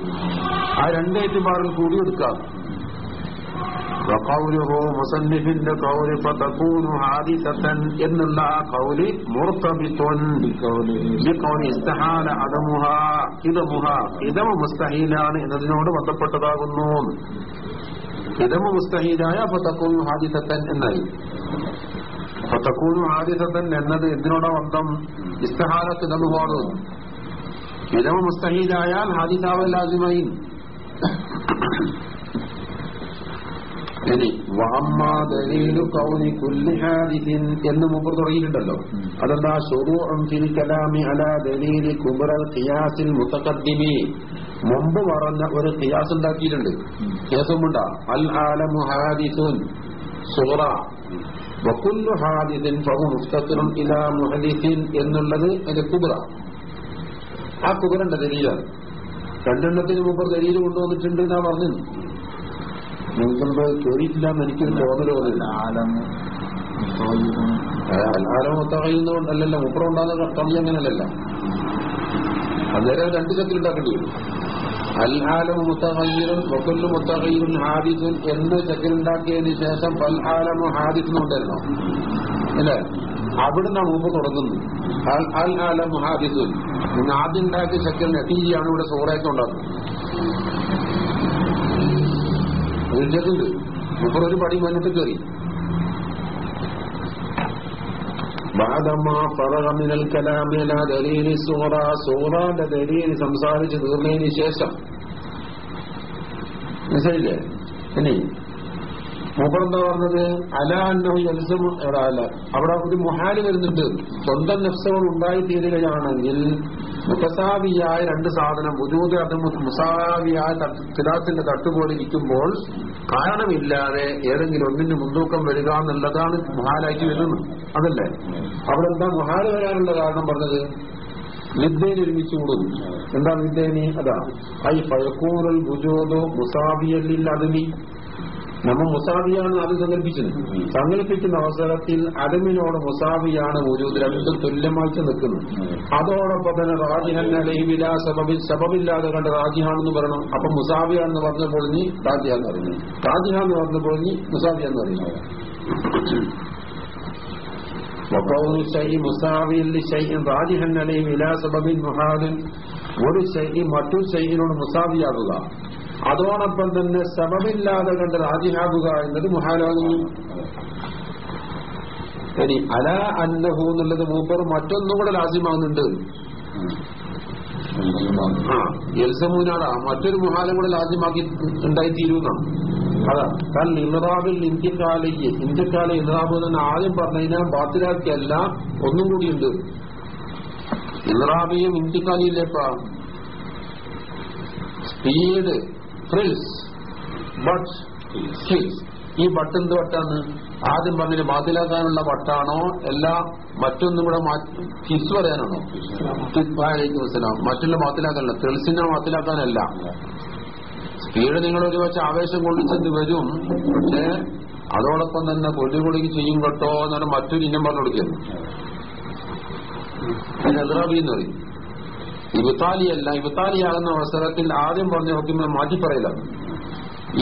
ആ രണ്ടേറ്റുപാറിൽ കൂടി എടുക്കാം. വഖൗലുഹു മുസന്നിഫിന്റെ കൗൽ ഫതകൂനു ഹാദിസത്തൻ എന്നുള്ള ആ കൗൽ മുസ്തഹീലാണ് എന്നതിനോട് ബന്ധപ്പെട്ടതാകുന്നു. ഇതമു മുസ്തഹീലായ ഫതകൂനു ഹാദിസത്തൻ എന്നായി. ഫതകൂനു ഹാദിസത്തൻ എന്നത് എന്തിനോടാ ബന്ധം ഇസ്തഹാലത്ത് ഇദമുഹോട് ഇദമ മുസ്തഹീലായാൽ മുസ്തഹീദായാൽ ഇനി വഅമ്മാ ദലീലു കൗനി കുല്ലി എന്ന് മുമ്പ് തുടങ്ങിയിട്ടുണ്ടല്ലോ. അതെന്താ? ശുറൂഉൻ ഫിൽ കലാമി അലാ ദലീലി കുബ്റൽ ഖിയാസിൽ മുതഖദ്ദിമി മുമ്പ് പറഞ്ഞ ഒരു ഖിയാസ് ഉണ്ടാക്കിയിട്ടുണ്ട്. കേസുമുണ്ട അൽ ആലമു ഹാദിസുൻ. സുറ. വകുല്ലു ഹാദിദിൻ ഫഹു മുഫ്തത്തിനും ഇലാ മുഹലിഹിൻ എന്നുള്ളത് അതിന്റെ കുബറ ആ കുബരന്റെ ദലീലാണ്. രണ്ടെണ്ണത്തിന് മുമ്പ് ദലീൽ കൊണ്ടുവന്നിട്ടുണ്ട് ഞാൻ പറഞ്ഞു നിങ്ങൾക്ക് കയറിയിട്ടില്ല എന്ന് എനിക്കൊരു തോന്നൽ തോന്നില്ല ആലം മുത്തകയുന്നതുകൊണ്ടല്ലല്ലോ മുപ്പറം ഉണ്ടാകുന്ന അങ്ങനെയല്ലല്ല അന്നേരം രണ്ട് ചക്കിലുണ്ടാക്കേണ്ടി വരും. അൽ മുത്തഹയ്യറും മുത്തകയ്യറും മുത്തഹയ്യറും ഹാദിസുൻ എന്ന് ചക്കിലുണ്ടാക്കിയതിന് ശേഷം പൽഹാലമോ ഹാദിസും ഉണ്ടായിരുന്നോ. അല്ലേ? അവിടുന്ന് മുമ്പ് തുടങ്ങുന്നു. അൽ ഹാദിസുൻ നിങ്ങൾ ആദ്യം ഉണ്ടാക്കിയ ചക്കൽ നെട്ടിയാണ് ഇവിടെ സൂറയൊക്കെ ഉണ്ടാക്കുന്നത്. ഒരു ചെക്കുണ്ട് ഒരു പടി മുന്നിട്ട് കയറി. بعدما فرغ من الكلام على دليل الصغرى സൂറാന്റെ ദലീൽ സംസാരിച്ച് തീർന്നതിന് ശേഷം മനസ്സിലായില്ലേ ഇനി മൂപ്പറെന്താ പറഞ്ഞത്? അല അന്നഹു യൽസം അല്ല അവിടെ ഒരു മുഹാൽ വരുന്നുണ്ട്. സ്വന്തം നഫ്സുകൾ ഉണ്ടായിത്തീരുകയാണെങ്കിൽ മുഖസാവിയായ രണ്ട് സാധനം ബുജൂത് അത് മുസാവിയായ തിരാത്തിന്റെ തട്ടുപോലെ ഇരിക്കുമ്പോൾ കാരണമില്ലാതെ ഏതെങ്കിലും ഒന്നിന് മുൻതൂക്കം വരിക എന്നുള്ളതാണ് മുഹാലാക്കി വരുന്നത്. അതല്ലേ? അവിടെ എന്താ മുഹാൽ വരാനുള്ള കാരണം പറഞ്ഞത്? നിദ്ദയിൽ ഒരുമിച്ച് കൂടുന്നു എന്താ നിദ്ദേനി അതാ ഐ പഴക്കൂറൽ ബുജോദോ മുസാബിയല്ലിൽ അതിമി നമ്മൾ മുസാബിയാണ് അത് സങ്കല്പിച്ചത് സങ്കല്പിക്കുന്ന അവസരത്തിൽ അദമിനോട് മുസാബിയാണ് വജൂദ് രണ്ടും തുല്യമായിട്ട് നിൽക്കുന്നു അതോടൊപ്പം തന്നെ റാജിഹൻ അലൈവില സബബിൽ സബബില്ലാതെ കണ്ട് റാജിഹാണെന്ന് പറയണം അപ്പൊ മുസാബിയാണെന്ന് പറഞ്ഞപ്പോൾ നീ റാജിഹാന്ന് പറഞ്ഞു റാജിഹാന്ന് പറഞ്ഞപ്പോൾ നീ മുസാബിയാന്ന് പറയുന്നു وقول الشيء مساوي لشيء راجحا عليه الى سبب محال ഒരു ശൈ മറ്റൊരു ശൈലിനോട് മുസാവിയാകുക അതോടൊപ്പം തന്നെ സബബില്ലാതെ കണ്ട് രാജിയാകുക എന്നത് മുഹാലാകുന്നു ഇനി അല അന്നഹു എന്നുള്ളത് മൂപ്പർ മറ്റൊന്നും കൂടെ ലാസ്യമാകുന്നുണ്ട് ആ മറ്റൊരു മുഹാലം കൂടെ ലാസ്യമാക്കി ഉണ്ടായിത്തീരുന്ന. അതാ കാരണം ഇമറാബിൽ ഇന്ത്യക്കാലയ്ക്ക് ഇന്ത്യക്കാല ഇമറാബ് എന്ന് ആദ്യം പറഞ്ഞതിനാൽ ബാത്തിലാക്കിയല്ല ഒന്നും കൂടിയുണ്ട്. ഇമറാബിയും ഇന്ത്യക്കാലിയില്ലേപ്പാ സ്പീഡ് ഫ്രിൽസ് ബട്ട് സ്കിൽസ് ഈ ബട്ട് എന്ത് വട്ടാണ്? ആദ്യം പറഞ്ഞ ബാത്തിലാക്കാനുള്ള വട്ടാണോ? അല്ല മറ്റൊന്നും കൂടെ കിസ് പറയാനാണോ? മറ്റുള്ള ബാത്തിലാക്കാനല്ല തെളിസിനെ ബാത്തിലാക്കാനല്ല സ്പീഡ് നിങ്ങൾ ഒരു വെച്ച് ആവേശം കൊള്ളിച്ചെന്ന് വരും. പക്ഷേ അതോടൊപ്പം തന്നെ കൊല്ലി കൊടുക്കി ചെയ്യും കേട്ടോ എന്നാണ് മറ്റൊരു ഇനം പറഞ്ഞു കൊടുക്കുന്നത്. അതിന് എന്ന് പറയും. ഇബത്താലിയല്ല ഇബത്താലിയാകുന്ന അവസരത്തിൽ ആദ്യം പറഞ്ഞ ഹുക്കിമെ മാറ്റി പറയില്ല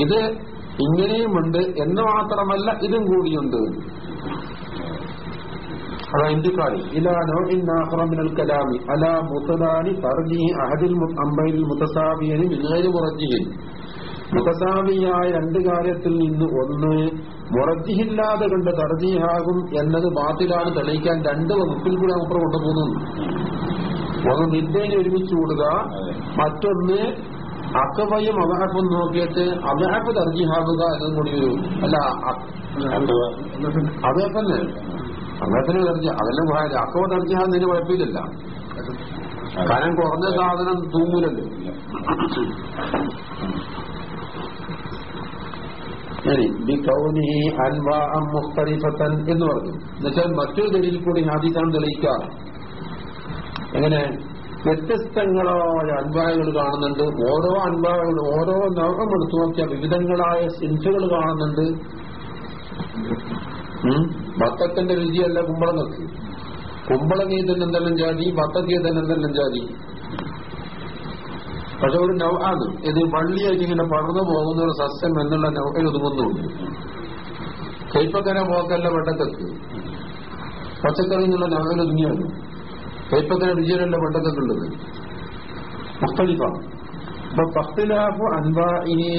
ഇത് ഇങ്ങനെയുമുണ്ട് എന്ന് മാത്രമല്ല ഇതും കൂടിയുണ്ട്. അതാ ഇന്ത്യക്കാരി ഇലാനോ ഇന്നാഹ്റമിനൽ കലാമി അല മുത്തദാനി തർജി അഹദിൽ അമ്പയിൽ മുത്തസാബിയന് മിന്നേര് മുറജിഹിൻ മുഖസാമിയായ രണ്ട് കാര്യത്തിൽ നിന്ന് ഒന്ന് മുറജിഹില്ലാതെ കണ്ട് തർജീഹാകും എന്നത് ബാത്തിലാണ് തെളിയിക്കാൻ രണ്ട് വകുപ്പിൽ കൂടെ അപ്പുറം കൊണ്ടുപോകുന്നു. ഒന്ന് നിന്നയിൽ ഒരുമിച്ച് കൂടുക മറ്റൊന്ന് അക്കബയും അബഹഫും നോക്കിയിട്ട് അബഹഫ് തർജിഹാകുക എന്നതും കൂടി വരും അല്ല അതേ തന്നെ. അദ്ദേഹത്തിന് തർജി അതെല്ലാം പോയാൽ അക്കബ തർജിഹാന്നതിന് കുഴപ്പമില്ല കാരണം കുറഞ്ഞ സാധനം തൂങ്ങൂലല്ലോ. എന്ന് പറഞ്ഞു. എന്നുവെച്ചാൽ മറ്റൊരു ദലിൽ കൂടി ഹാദിക്കാൻ തെളിയിക്കാം എങ്ങനെ വ്യത്യസ്തങ്ങളായ അൻവായകൾ കാണുന്നുണ്ട് ഓരോ അൻവായകളും ഓരോ ലോകം എടുത്തു നോക്കിയ വിവിധങ്ങളായ സിൻസുകൾ കാണുന്നുണ്ട്. ഭക്തത്തിന്റെ രുചിയല്ല കുമ്പളങ്ങൾക്ക് കുമ്പളങ്ങി തന്നെ എന്തെല്ലാം ജാതി ബത്തക്കിയ തന്നെ എന്തെല്ലാം ജാതി. പക്ഷെ ഒരു നൗഹാണ് ഇത് വള്ളിയായിട്ട് ഇങ്ങനെ പടർന്നു പോകുന്ന ഒരു സസ്യം എന്നുള്ള നൗഹയിൽ ഒതുങ്ങുന്നുണ്ട്. കൈപ്പക്കര പോക്കല്ല വെട്ടക്കത്ത് പച്ചക്കറി എന്നുള്ള നവയിൽ ഒതുങ്ങിയാണ്. കൈപ്പക്കര രുചിയല്ല പണ്ടത്തുള്ളത് മുസ്തലിഫാണ് അപ്പൊ പഖ്തിലാഫ് അൻവാഇനെ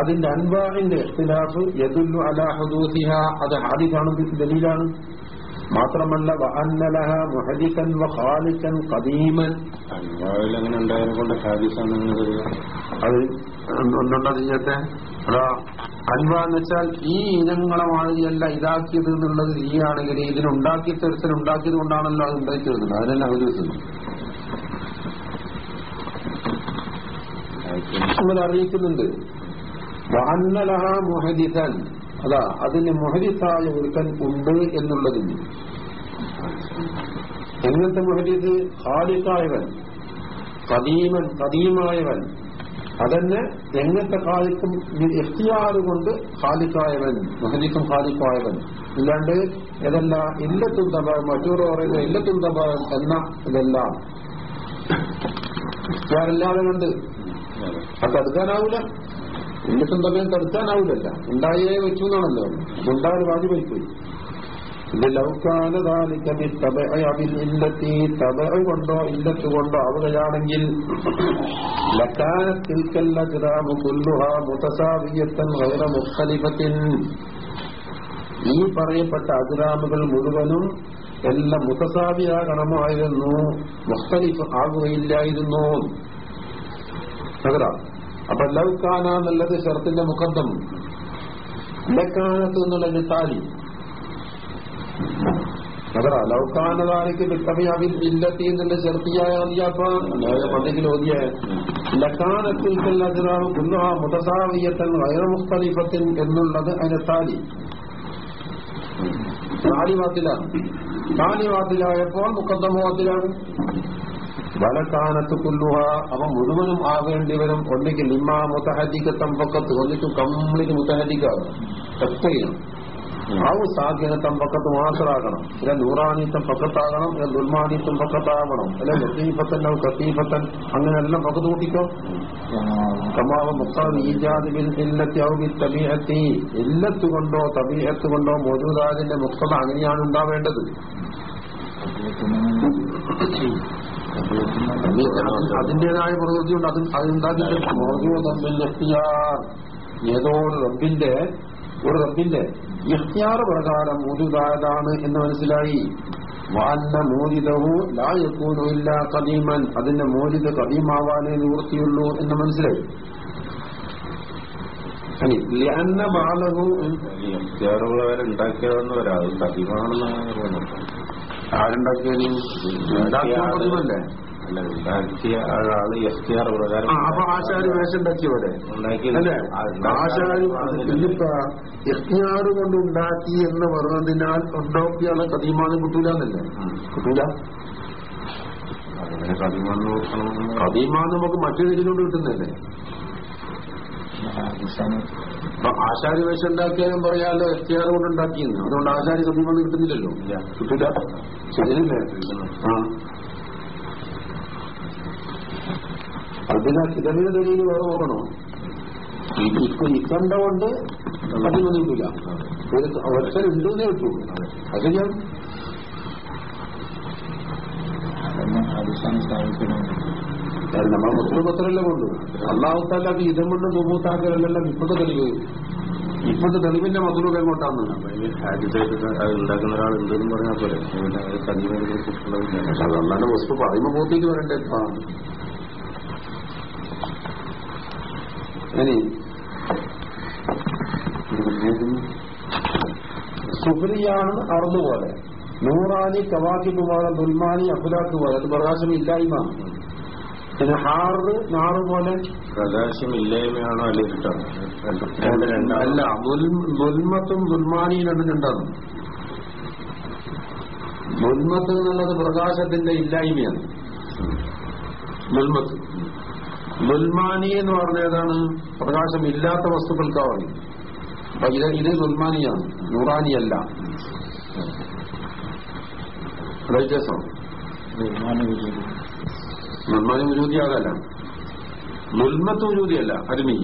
അതിന്റെ അൻവാഹിന്റെ ഇഖ്തിലാഫ് യദുല്ലു അലാ ഹുദൂസിഹ അത് ഹാദിഫാണ് ദലീലാണ്. മാത്രമല്ല വഅന്നലഹ മുഹദിസൻ വഖാലിസൻ ഖദീമൻ. അൻവാവിൽ അങ്ങനെ ഉണ്ടായതിനെ കൊണ്ട് ഹാദിസാണ് നിങ്ങൾ കരുതുക അത് ഒന്നുണ്ടോ ചെയ്യത്തെ അതാ അൻവ എന്ന് വെച്ചാൽ ഈ ഇനങ്ങളെ മാതിരിയല്ല ഇതാക്കിയത് എന്നുള്ളത് ഈ ആണെങ്കിൽ ഇതിനുണ്ടാക്കിയ തരത്തിൽ ഉണ്ടാക്കിയത് കൊണ്ടാണല്ലോ അത് ഉണ്ടാക്കി വരുന്നത് അതിനല്ല അവർ അങ്ങനെ അറിയിക്കുന്നുണ്ട്. വാന്നലഹ മുഹദിസൻ അതാ അതിന് മുഹദിസായ ഒരുക്കൻ ഉണ്ട് എന്നുള്ളതിന് എങ്ങനത്തെ മുഹദിസ് ഹാലിസായവൻ കദീമൻ കദീമായവൻ. അതന്നെ എങ്ങനത്തെ കാലിക്കും എഫ്തിയാറ് കൊണ്ട് ഖാലിക്കായവൻ മുഹദിക്കും ഖാലിക്കായവൻ ഇല്ലാണ്ട് ഇതല്ല ഇല്ലത്തും തുന്തഭാവം മറ്റൂർ പറയുന്ന ഇല്ലത്തും തുന്തഭാവം എന്ന ഇതെല്ലാം. ഇഫ്തിയാറില്ലാതെ കണ്ട്. അത് തടുക്കാനാവൂല ഇല്ലത്തും തബയും തടുക്കാനാവൂലല്ല ഉണ്ടായേ വെച്ചു എന്നാണല്ലോ ഉണ്ടാകാൻ വാജി പോയി കൊണ്ടോ ഇല്ലത്ത് കൊണ്ടോ ആവുകയാണെങ്കിൽ ഈ പറയപ്പെട്ട അജിറാമുകൾ മുഴുവനും എല്ലാം മുതസാവിയാകണമായിരുന്നു മുഖലിഫ് ആകുകയില്ലായിരുന്നു. അപ്പൊ കാന എന്നുള്ളത് ഷർത്തിന്റെ മുഖദ്ദം ലക്കാനത്ത് എന്നുള്ളത് താലി ലൗകാനതാനിക്ക് വിട്ടമയാവിൽ ഇല്ലത്തി എന്നുള്ള ചെറുത്തിയായ മുതസാവിയത്തൻ വയറുമുഖലിഫത്തിൻ എന്നുള്ളത് അതിന് താലി. താലിവാത്തിലാണ് താലിവാത്തിലായപ്പോൾ മുക്കദ്ദമവാത്തിലാണ് വലക്കാനത്ത് കുല്ലുഹ അവ മുഴുവനും ആവേണ്ടി വരും. ഒന്നിക്ക് ലിമ്മ മുത്തഹദിക്കത്തം പക്കത്ത് ഒന്നിക്ക് കംപ്ലീറ്റ് മുത്തഹദിക്കാകണം ഒറ്റയാണ് ആവ് സാധ്യതം പക്കത്ത് മാത്രമാകണം ഇല്ല നൂറാനീത്തം പക്കത്താകണം ഇല്ല ദുൽമാനീത്തം പക്കത്താകണം അല്ലെ ലത്തീഫത്തൻ കത്തീഫത്തൻ അങ്ങനെയെല്ലാം പക്കത്ത് കൂട്ടിക്കോ? കമാവ മുക്താദ് ഈജാദ് ബിൽ ഇല്ലത്തി ഔ ഇല്ലത്ത് കൊണ്ടോ തബീഹത്ത് കൊണ്ടോ മൗജൂദാദിന്റെ മുക്തത അങ്ങനെയാണ് ഉണ്ടാവേണ്ടത്. അതിന്റേതായ പ്രകൃതിയുണ്ട്. അത് അതുണ്ടാക്കിയിട്ട് മൗജൂദമ്മിൽ എഫ്തിയാർ. ഏതോ ഒരു റബ്ബിന്റെ ഒരു റബ്ബിന്റെ ഇഖ്തിയാർ പ്രകാരം മൂജിതായതാണ് എന്ന് മനസ്സിലായി. കദീമൻ അതിന്റെ മോദിത കദീമാവാനേ നിവൃത്തിയുള്ളൂ എന്ന് മനസ്സിലായി. ഉണ്ടാക്കിയതെന്ന് വരാം അത് കതിമാണെന്നാണ് തോന്നുന്നത് ആരുണ്ടാക്കിയത് ഉണ്ടാക്കിയ ആളാണ് അല്ല ടി ആർ പ്രകാരം. അപ്പൊ ആശാരി വേഷം ഉണ്ടാക്കിയവരെ ഉണ്ടാക്കിയത് അല്ലേ? ആശാരി ആൾ ഇതിപ്പോ ഇഖ്തിയാറ് കൊണ്ട് ഉണ്ടാക്കി എന്ന് പറഞ്ഞതിനാൽ ഉണ്ടാക്കിയാളെ കദീമാന്ന് കിട്ടൂലെന്നല്ലേ. കിട്ടൂല. കദീമാന്ന് നമുക്ക് മറ്റു രീതിയിലൂടെ കിട്ടുന്നല്ലേ അപ്പൊ ആശാരി വേഷം ഉണ്ടാക്കിയാലും പറയാലോ എഫ്തിയാർ കൊണ്ട് ഉണ്ടാക്കിയെന്ന് അതുകൊണ്ട് ആശാരി കദീമാന്ന് കിട്ടുന്നില്ലല്ലോ. ഇല്ല. കിട്ടൂല. ശരിയല്ലേ? ആ. അതിനാ കിതമിന് തെളിയിൽ വേറെ നോക്കണോ ഇപ്പൊ ഇക്കണ്ട കൊണ്ട് അതിനൊന്നില്ല ഒരു അവസരം എന്ന് കിട്ടൂ അത് ഞാൻ നമ്മളെ നമ്മൾ കൊണ്ട്. കൊണ്ടു അള്ളാഹുത്താലാക്ക് ഇതം കൊണ്ട് തുമ്പൂത്താക്കലെല്ലാം ഇപ്പോഴത്തെ തെളിവ് ഇപ്പോഴത്തെ തെളിവിന്റെ മധുരം എങ്ങോട്ടാന്ന്? അത് ഉണ്ടാക്കുന്ന ഒരാൾ ഉണ്ടെന്ന് പറഞ്ഞാൽ പോലെ അതല്ലാതെ അത് അതല്ലാണ്ട് വസ്തു പറയുമ്പോ പോത്തേക്ക് വരണ്ടേ ഇപ്പൊ? ഇനി സുഹരിയാണ് അറുതു പോലെ നൂറാനി കവാക്കിബ് പോലെ ദുൽമാനി അഫുലാക്ക് പോലെ അത് പ്രകാശം ഇല്ലായ്മ പിന്നെ ഹാറ് നാറ് പോലെ പ്രകാശം ഇല്ലായ്മയാണോ അല്ലെ അല്ല ദുൽ- ദുൽമത്തും ദുൽമാനിയും രണ്ടും രണ്ടാണ്. ദുൽമത്ത് എന്നുള്ളത് പ്രകാശത്തിന്റെ ഇല്ലായ്മയാണ്. ദുൽമത്ത്. ദുൽമാനി എന്ന് പറഞ്ഞ ഏതാണ് പ്രകാശം ഇല്ലാത്ത വസ്തുക്കൾക്കാ പറയും അപ്പൊ ഇത് ഇത് ദുൽമാനിയാണ് നൂറാനിയല്ല. വ്യത്യാസം. ദുൽമാനി ഉജൂതിയാകല്ല ദുൽമത്ത് ഉജൂതിയല്ല അരുമി.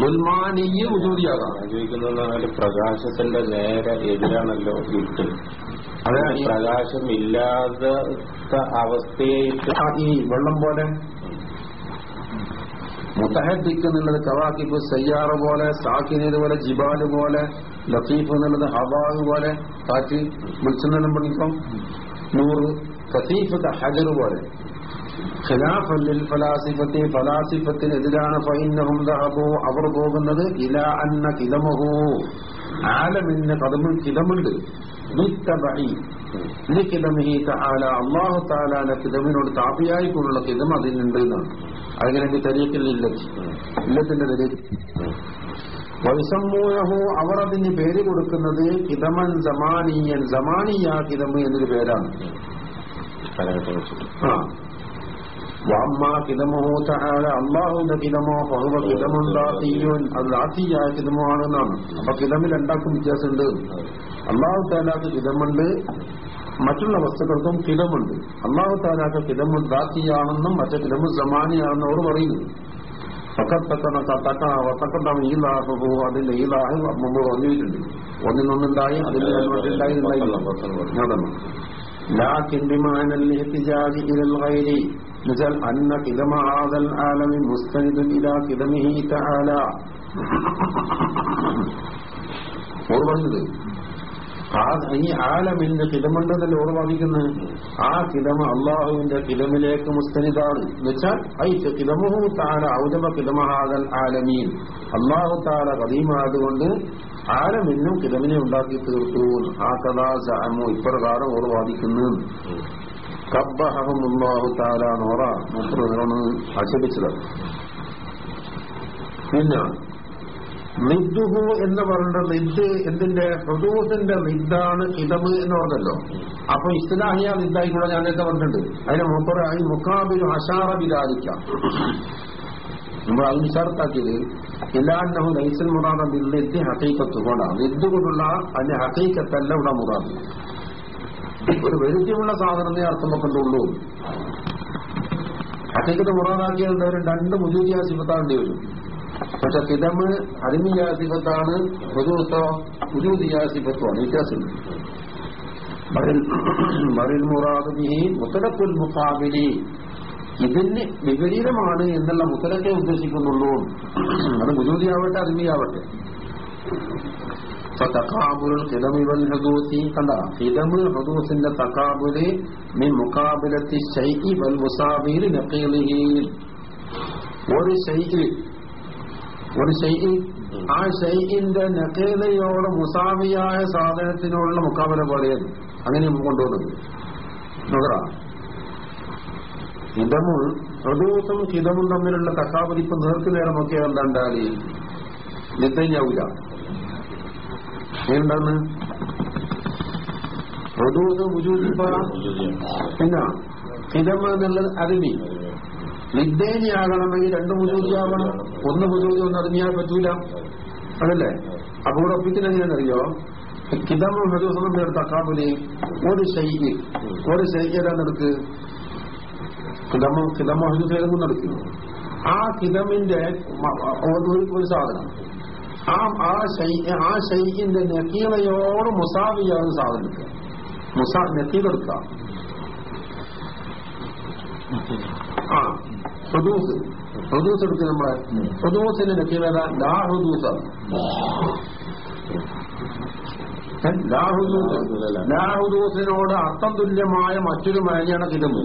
ദുൽമാനിയെ ഉജൂതിയാകാം ചോദിക്കുന്ന പ്രകാശത്തിന്റെ നേരെ എതിരാണല്ലോ ഇട്ട്. അതെ പ്രകാശം ഇല്ലാത്ത അവസ്ഥയെ ഈ വെള്ളം പോലെ മുത്തഹദിക്ക് എന്നുള്ളത് കവാക്കിഫ് സയ്യാറ പോലെ സാക്കിനത് പോലെ ജിബാൽ പോലെ ലത്തീഫ് എന്നുള്ളത് ഹവാവ് പോലെ കാറ്റ് മത്സ്യനെല്ലാം പഠിക്കും നൂറ് കസീഫ് ഹജർ പോലെ. ഖിലാഫല്ലിൽ ഫലാസിഫത്തെ ഫലാസിഫത്തിനെതിരാണ് അവർ പോകുന്നത് ഇല അന്ന കിതമഹു ആലമിന് കഥമ കിതമുണ്ട് അള്ളാഹു താലാന കിതമിനോട് താപിയായിക്കൊണ്ടുള്ള കിതം അതിനുണ്ട് എന്നാണ്. അങ്ങനെ തെരീക്കിൽ ഇല്ലത്തി ഇല്ലത്തിന്റെ തെരീക്ക് വൈസമ്മൂനഹു അവർ അതിന് പേര് കൊടുക്കുന്നത് കിതമൻ സമാനീയൻ. സമാനീയ കിതമ് എന്നൊരു പേരാണ്. ആ. വാമ്മ കിതമോ തആല അള്ളാഹുവിന്റെ കിതമോ ഫഹുവ കിതമുൻ ദാത്തിയുൻ അത് ദാത്തിയായ കിതമോ ആണെന്നാണ്. അപ്പൊ കിതമിൽ രണ്ടാക്കും വ്യത്യാസമുണ്ട്. അള്ളാഹു താലാക്ക് കിതമുണ്ട്. മറ്റുള്ള വസ്തുക്കൾക്കും കിതമുണ്ട് അള്ളാഹു താലാക്ക് കിതമു ദാത്തിയാണെന്നും മറ്റേ കിതമു സമാനിയാണെന്നും അവർ പറയുന്നു തക്കത്തക്കണ തക്ക വത്തക്കത്തം ഈലാഹു അതിന്റെ ഈലാഹ് മുമ്പ് പറഞ്ഞിട്ടുണ്ട് ഒന്നിനൊന്നുണ്ടായി അതിന്റെ ഉണ്ടായി ഉണ്ടായിരുന്നു لكن بمعنى الاحتجاج إلى الغير مثل أن قدم هذا العالم مستند إلى قدمه تعالى ഓർ പറഞ്ഞത് ആ- ഈ ആലമിന്റെ കിതമുണ്ടെന്നല്ലേ ഓർ വാദിക്കുന്നത് ആ കിലമ അള്ളാഹുവിന്റെ കിലമിലേക്ക് മുസ്തനിതാണ്. എന്നുവെച്ചാൽ ഐ കിലമുഹു താര ഔജമ കിലമഹാദൽ ആലമീൻ. അള്ളാഹു താര കദീമായതുകൊണ്ട് ആലമിന്നും കിലമിനെ ഉണ്ടാക്കി തീർത്തു. ആ കഥാ ഇപ്രകാരം ഓർ വാദിക്കുന്നു കബ്ബഹമുല്ലാഹു താല നോറ മുപ്പത് ആക്ഷേപിച്ചത് പിന്നെ നിദ്ദുഹു എന്ന് പറഞ്ഞ നിദ് എന്തിന്റെ? പ്രദൂസിന്റെ നിദ്ദാണ് ഇതമ് എന്ന് പറഞ്ഞല്ലോ. അപ്പൊ ഇസ്ലാഹിയ നിദ്ദായി കൂടെ ഞാൻ നേരത്തെ പറഞ്ഞിട്ടുണ്ട്. അതിനെ മുപ്പറായി മുക്കാബിൽ അഷാറ വിചാരിക്കാം. നമ്മൾ അതിന് ഷർത്താക്കിയത് ഇല്ലാന്നഹു നൈസൽ മുറാദ ബില്ലെത്തി ഹസൈക്കത്ത് കൊണ്ടാണ് നിദ് കൊണ്ടുള്ള അതിന്റെ ഹസൈക്കത്തല്ല ഇവിടെ മുറാദ്. ഒരു വൈരുദ്ധ്യമുള്ള സാധനമേ അർത്ഥം വെക്കുന്നുള്ളൂ ഹസൈക്കത്ത് മുറാദാക്കിയത് രണ്ട് മുജൂരിയ സിഫത്താണ്ടി വരും. പക്ഷെ കിതമ് അരിമിയ ഒരു ഹുദൂത്തോ ഹുദൂദിയ സിഫത്തുമാണ് വ്യത്യാസമുണ്ട് മറിൽ മറിൽ മുറാദ് ബിഹി മുത്തലക്കുൽ മുഖാബിലി. ഇതിന് വിപരീതമാണ് എന്നുള്ള മുത്തലക്കെ ഉദ്ദേശിക്കുന്നുള്ളൂ. അത് മുജൂദിയാവട്ടെ അരിമിയാവട്ടെ തക്കാബുൽ കിതമിവൽ ഹദൂസി. കണ്ട? കിതമ് ഹദൂസിന്റെ തക്കാബുൽ മിൻ മുക്കാബിലത്തി ഷൈഇ വൽ മുസാബിൽ നഖീലിഹി. ഒരു ഷൈഇ ഒരു ഷൈഇ ആ ഷൈഇന്റെ നഖേലയോട് മുസാവിയായ സാധനത്തിനോടുള്ള മുക്കാബല പോലെയത് അങ്ങനെ കൊണ്ടുപോകുന്നത് നോക്കറ കിതമും പ്രദൂസും കിതമും തമ്മിലുള്ള തക്കാപതിപ്പ് നേർക്ക് നേരം നോക്കിയാൽ എന്താണ്ടാൽ നിത്തഞ്ഞാവൂല എന്താണ് പ്രദൂസും പിന്നെ ഹിതം എന്നുള്ളത് അരുമി നിദ്ദേശിയാകണമെങ്കിൽ രണ്ട് മുജൂദിയാകണം ഒന്ന് മുജൂദി ഒന്ന് അറിഞ്ഞാൽ പറ്റൂല. അതല്ലേ? അപ്പൊ ഇവിടെ ഒപ്പിക്കുന്ന എങ്ങനെയാണെന്നറിയോ? കിതാബ് തമ്മിലുള്ള തക്കാബുലി. ഒരു ശൈലി ഒരു ശൈലിയാണ് നടക്ക് കിതമോ കിതമോ ഹദൂസ് ഏതെങ്കിലും നടക്കും ആ കിതമിന്റെ ഒരു സാധനം. ആ ആ ആ ശൈഖിന്റെ മുസാവിയാകുന്ന സാധനം എടുക്കുക. മുസാ നക്കീലെടുക്കുക ആ ഹുദൂസ്. ഹുദൂസ് എടുത്ത് നമ്മളെ. ഹുദൂസിന്റെ നക്കീലത ലാ ഹുദൂസ്. ലാ ഹുദൂസ്. ലാ ഹുദൂസിനോട് അർത്ഥം തുല്യമായ മറ്റൊരു മേഖലയാണ് കിതമ്പ്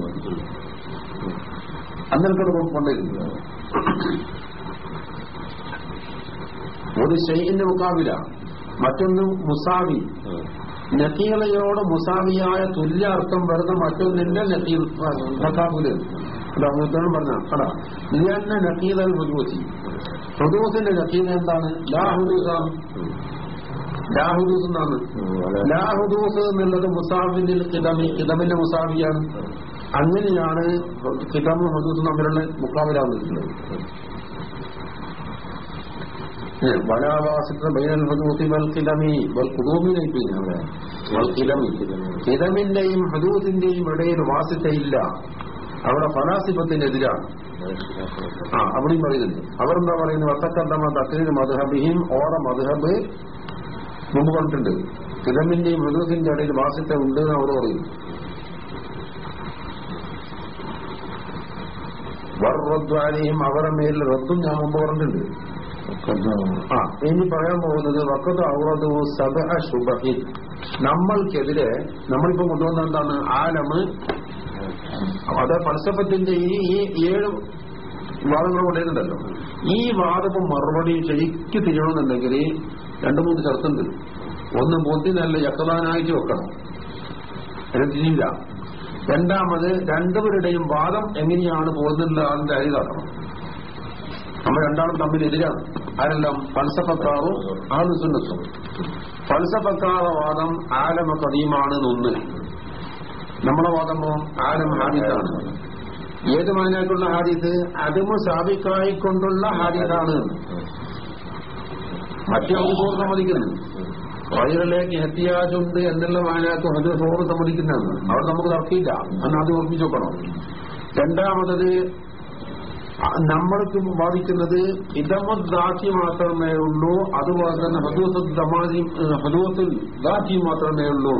അങ്ങനത്തെ കൊണ്ടിരുന്നത് ഒരു ഷെയ്ഖിന്റെ മുക്കാബില മറ്റൊന്ന് മുസാവി. നക്കീളയോട് മുസാവിയായ തുല്യ അർത്ഥം വരുന്ന മറ്റൊന്നിന്റെ നക്കീൽ മുക്കാബിൽ മൂത്തോളം പറഞ്ഞ അടാ തന്നെ നക്കീലൽ ഹുദൂസി ഹുദൂസിന്റെ നക്കീത എന്താണ്? ലാഹുദൂസാണ്. ലാഹുദൂസ് എന്നാണ് ലാഹുദൂസ് എന്നുള്ളത് മുസാഫിന്റെ കിതമി കിതമിന്റെ മുസാഫിയാണ്. അങ്ങനെയാണ് കിതമും ഹുദൂസും തമ്മിലുള്ള മുക്കാബില വന്നിട്ടുള്ളത്. വലാവാസിത്ര ബൈനൽ ഹദൂസി വൽ കിലമി വൽ ഖുദൂമിലേക്ക് അവിടെ വൽ കിലമി കിലമിന്റെയും ഹദൂസിന്റെയും ഇടയിൽ വാസിത്തയില്ല. അവിടെ ഫലാസിഫത്തിനെതിരാണ് ആ അവിടെയും പറയുന്നുണ്ട്. അവരെന്താ പറയുന്നത്? വത്തക്കന്തമ തക്കീർ മധുഹബിഹിം ഓറ മധുഹബ് മുമ്പ് കണ്ടിട്ടുണ്ട് കിതമിന്റെയും ഹദൂസിന്റെ ഇടയിൽ വാസിത്ത ഉണ്ട് എന്ന് അവർ പറയും. വർദ്വാനെയും അവരുടെ മേലിൽ റദ്ദും ഞാൻ മുമ്പ് പറഞ്ഞിട്ടുണ്ട്. ആ ഇനി പറയാൻ പോകുന്നത് വക്കത്ത് ഔറദു സബഹ ശുബഹിൻ നമ്മൾക്കെതിരെ നമ്മളിപ്പോ കൊണ്ടുവന്ന എന്താണ്? ആലമ് അത് ഫലസഫത്തിന്റെ ഈ ഈ ഏഴ് വാദങ്ങൾ കൊണ്ടുവരുന്നുണ്ടല്ലോ ഈ വാദവും മറുപടി ശരിക്ക് തിരിയണമെന്നുണ്ടെങ്കിൽ രണ്ടു മൂന്ന് ചർത്തുണ്ട് ഒന്ന് ബുദ്ധി നല്ല യക്കതാനായിട്ട് വെക്കണം തിരിയില്ല രണ്ടാമത് രണ്ടുപേരുടെയും വാദം എങ്ങനെയാണ് പോകുന്നുള്ള അതിന്റെ അരിതാക്കണം നമ്മൾ രണ്ടാളും തമ്മിൽ എതിരാണ്. ആരെല്ലാം? ഫൽസഫക്കാറും നിസ്സും ഫൽസഫക്കാറ വാദം ആലമ കദീമാണ് ഒന്ന്. നമ്മളെ വാദമോ ആരും ഹാദിസാണ് ഏത് മാനായിട്ടുള്ള ഹാദിസ് അതുമ സാബിക്കായിക്കൊണ്ടുള്ള ഹാദിസാണ് മറ്റേ ഒരു സമ്മതിക്കുന്നു. വയറിലേക്ക് എത്തിയാജുണ്ട് എന്നുള്ള മാനാക്ക് അത് സോറ് സമ്മതിക്കുന്നതാണ്. അവിടെ നമുക്ക് തർക്കില്ല അന്ന് അത് നോക്കണം രണ്ടാമതത് നമ്മൾക്ക് ബാധിക്കുന്നത് ഇതമദ്ദാറ്റി മാത്രമേ ഉള്ളൂ. അതുപോലെ തന്നെ ഹദൂസുൽ ദാറ്റി മാത്രമേ ഉള്ളൂ.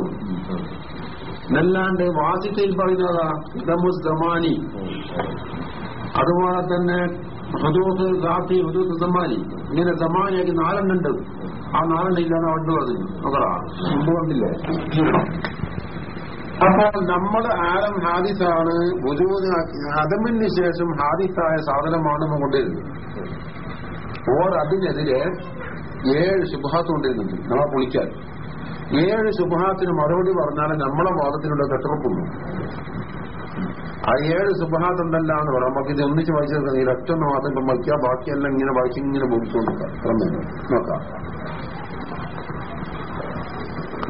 എന്നല്ലാണ്ട് വാസിത്തയിൽ പറയുന്നതാ ഇതമു സമാനി. അതുപോലെ തന്നെ ഹദൂത്ത് ദാത്തി ഹദൂത്ത് സമാനി. ഇങ്ങനെ സമാനിയാക്കി നാലെണ്ണുണ്ട്. ആ നാലെണ്ണം ഇല്ലാന്ന് അവിടെ പറഞ്ഞു. നോക്കടാ മുമ്പ് അപ്പോൾ നമ്മുടെ ആരം ഹാദിസാണ് അതമിന് ശേഷം ഹാദിസായ സാധനമാണ് കൊണ്ടിരുന്നത് ഓർ അതിനെതിരെ ഏഴ് ശുഭാത്ത് കൊണ്ടിരുന്നുണ്ട് നമ്മളെ പൊളിക്കാൻ ഏഴ് ശുഭഹാത്തിന് മറുപടി പറഞ്ഞാലും നമ്മളെ വാദത്തിനുള്ള കെട്ടുറപ്പുള്ളൂ ആ ഏഴ് സുബഹാത്ത് ഉണ്ടല്ല എന്ന് പറയാം. നമുക്ക് ഇത് ഒന്നിച്ച് വായിച്ചെടുക്കാം ഈ ഒറ്റൊന്ന് മാത്രം ഇപ്പം വയ്ക്കുക ബാക്കിയെല്ലാം ഇങ്ങനെ വായിച്ച് ഇങ്ങനെ ബോധിച്ചുകൊണ്ടിരിക്കാം ക്രമം നോക്കാം.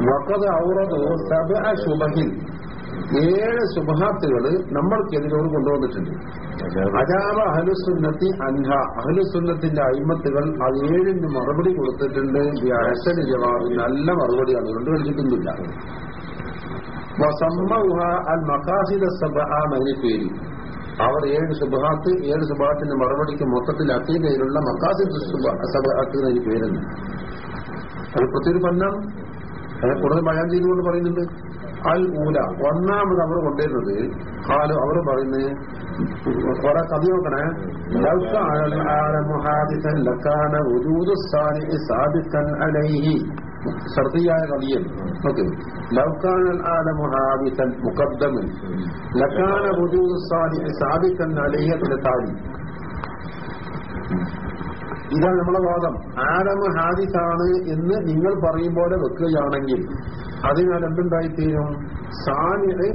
വക്കത് ഔറത് സബ ശുഭഹിൽ ഏഴ് സുബഹാത്തുകൾ നമ്മൾക്കെതിരോട് കൊണ്ടുവന്നിട്ടുണ്ട്. അജാബ അഹലുസുന്നത്തി അൻഹ. അഹലുസുന്നത്തിന്റെ അയിമത്തുകൾ അത് ഏഴിന് മറുപടി കൊടുത്തിട്ടുണ്ട്. ഈ അഹസന് ജവാബ് നല്ല മറുപടിയാണ് കൊണ്ട് കളിച്ചിട്ടൊന്നുമില്ല പേര്. അവർ ഏഴ് സുബഹാത്ത് ഏഴ് സുബഹാത്തിന്റെ മറുപടിക്ക് മൊത്തത്തിൽ പേരുള്ള മക്കാസിദ് സബഅത്ത് എന്നതിന് പേരുണ്ട്. അത് പ്രത്യേക പന്നം അതിനെ കൂടുതൽ ബയാൻ ചെയ്തുകൊണ്ട് പറയുന്നുണ്ട്. അൽ ഊല. ഒന്നാമത് അവർ കൊണ്ടുവരുന്നത് കാലം അവർ പറയുന്നത് കുറെ കഥ നോക്കണേ. ഷർത്തിയായ കവിയൻ ഓക്കെ ലൗക്കാനൽ ആലമു ഹാദിസൻ മുഖദ്ദമൻ. ലക്കാന സാദിഖൻ അലൈഹി താഴി. ഇതാണ് നമ്മളെ വാദം. ആരമ ഹാദിസാണ് എന്ന് നിങ്ങൾ പറയും പോലെ വെക്കുകയാണെങ്കിൽ അതിനാൽ എന്തുണ്ടായിത്തീരും? സാനിഹ്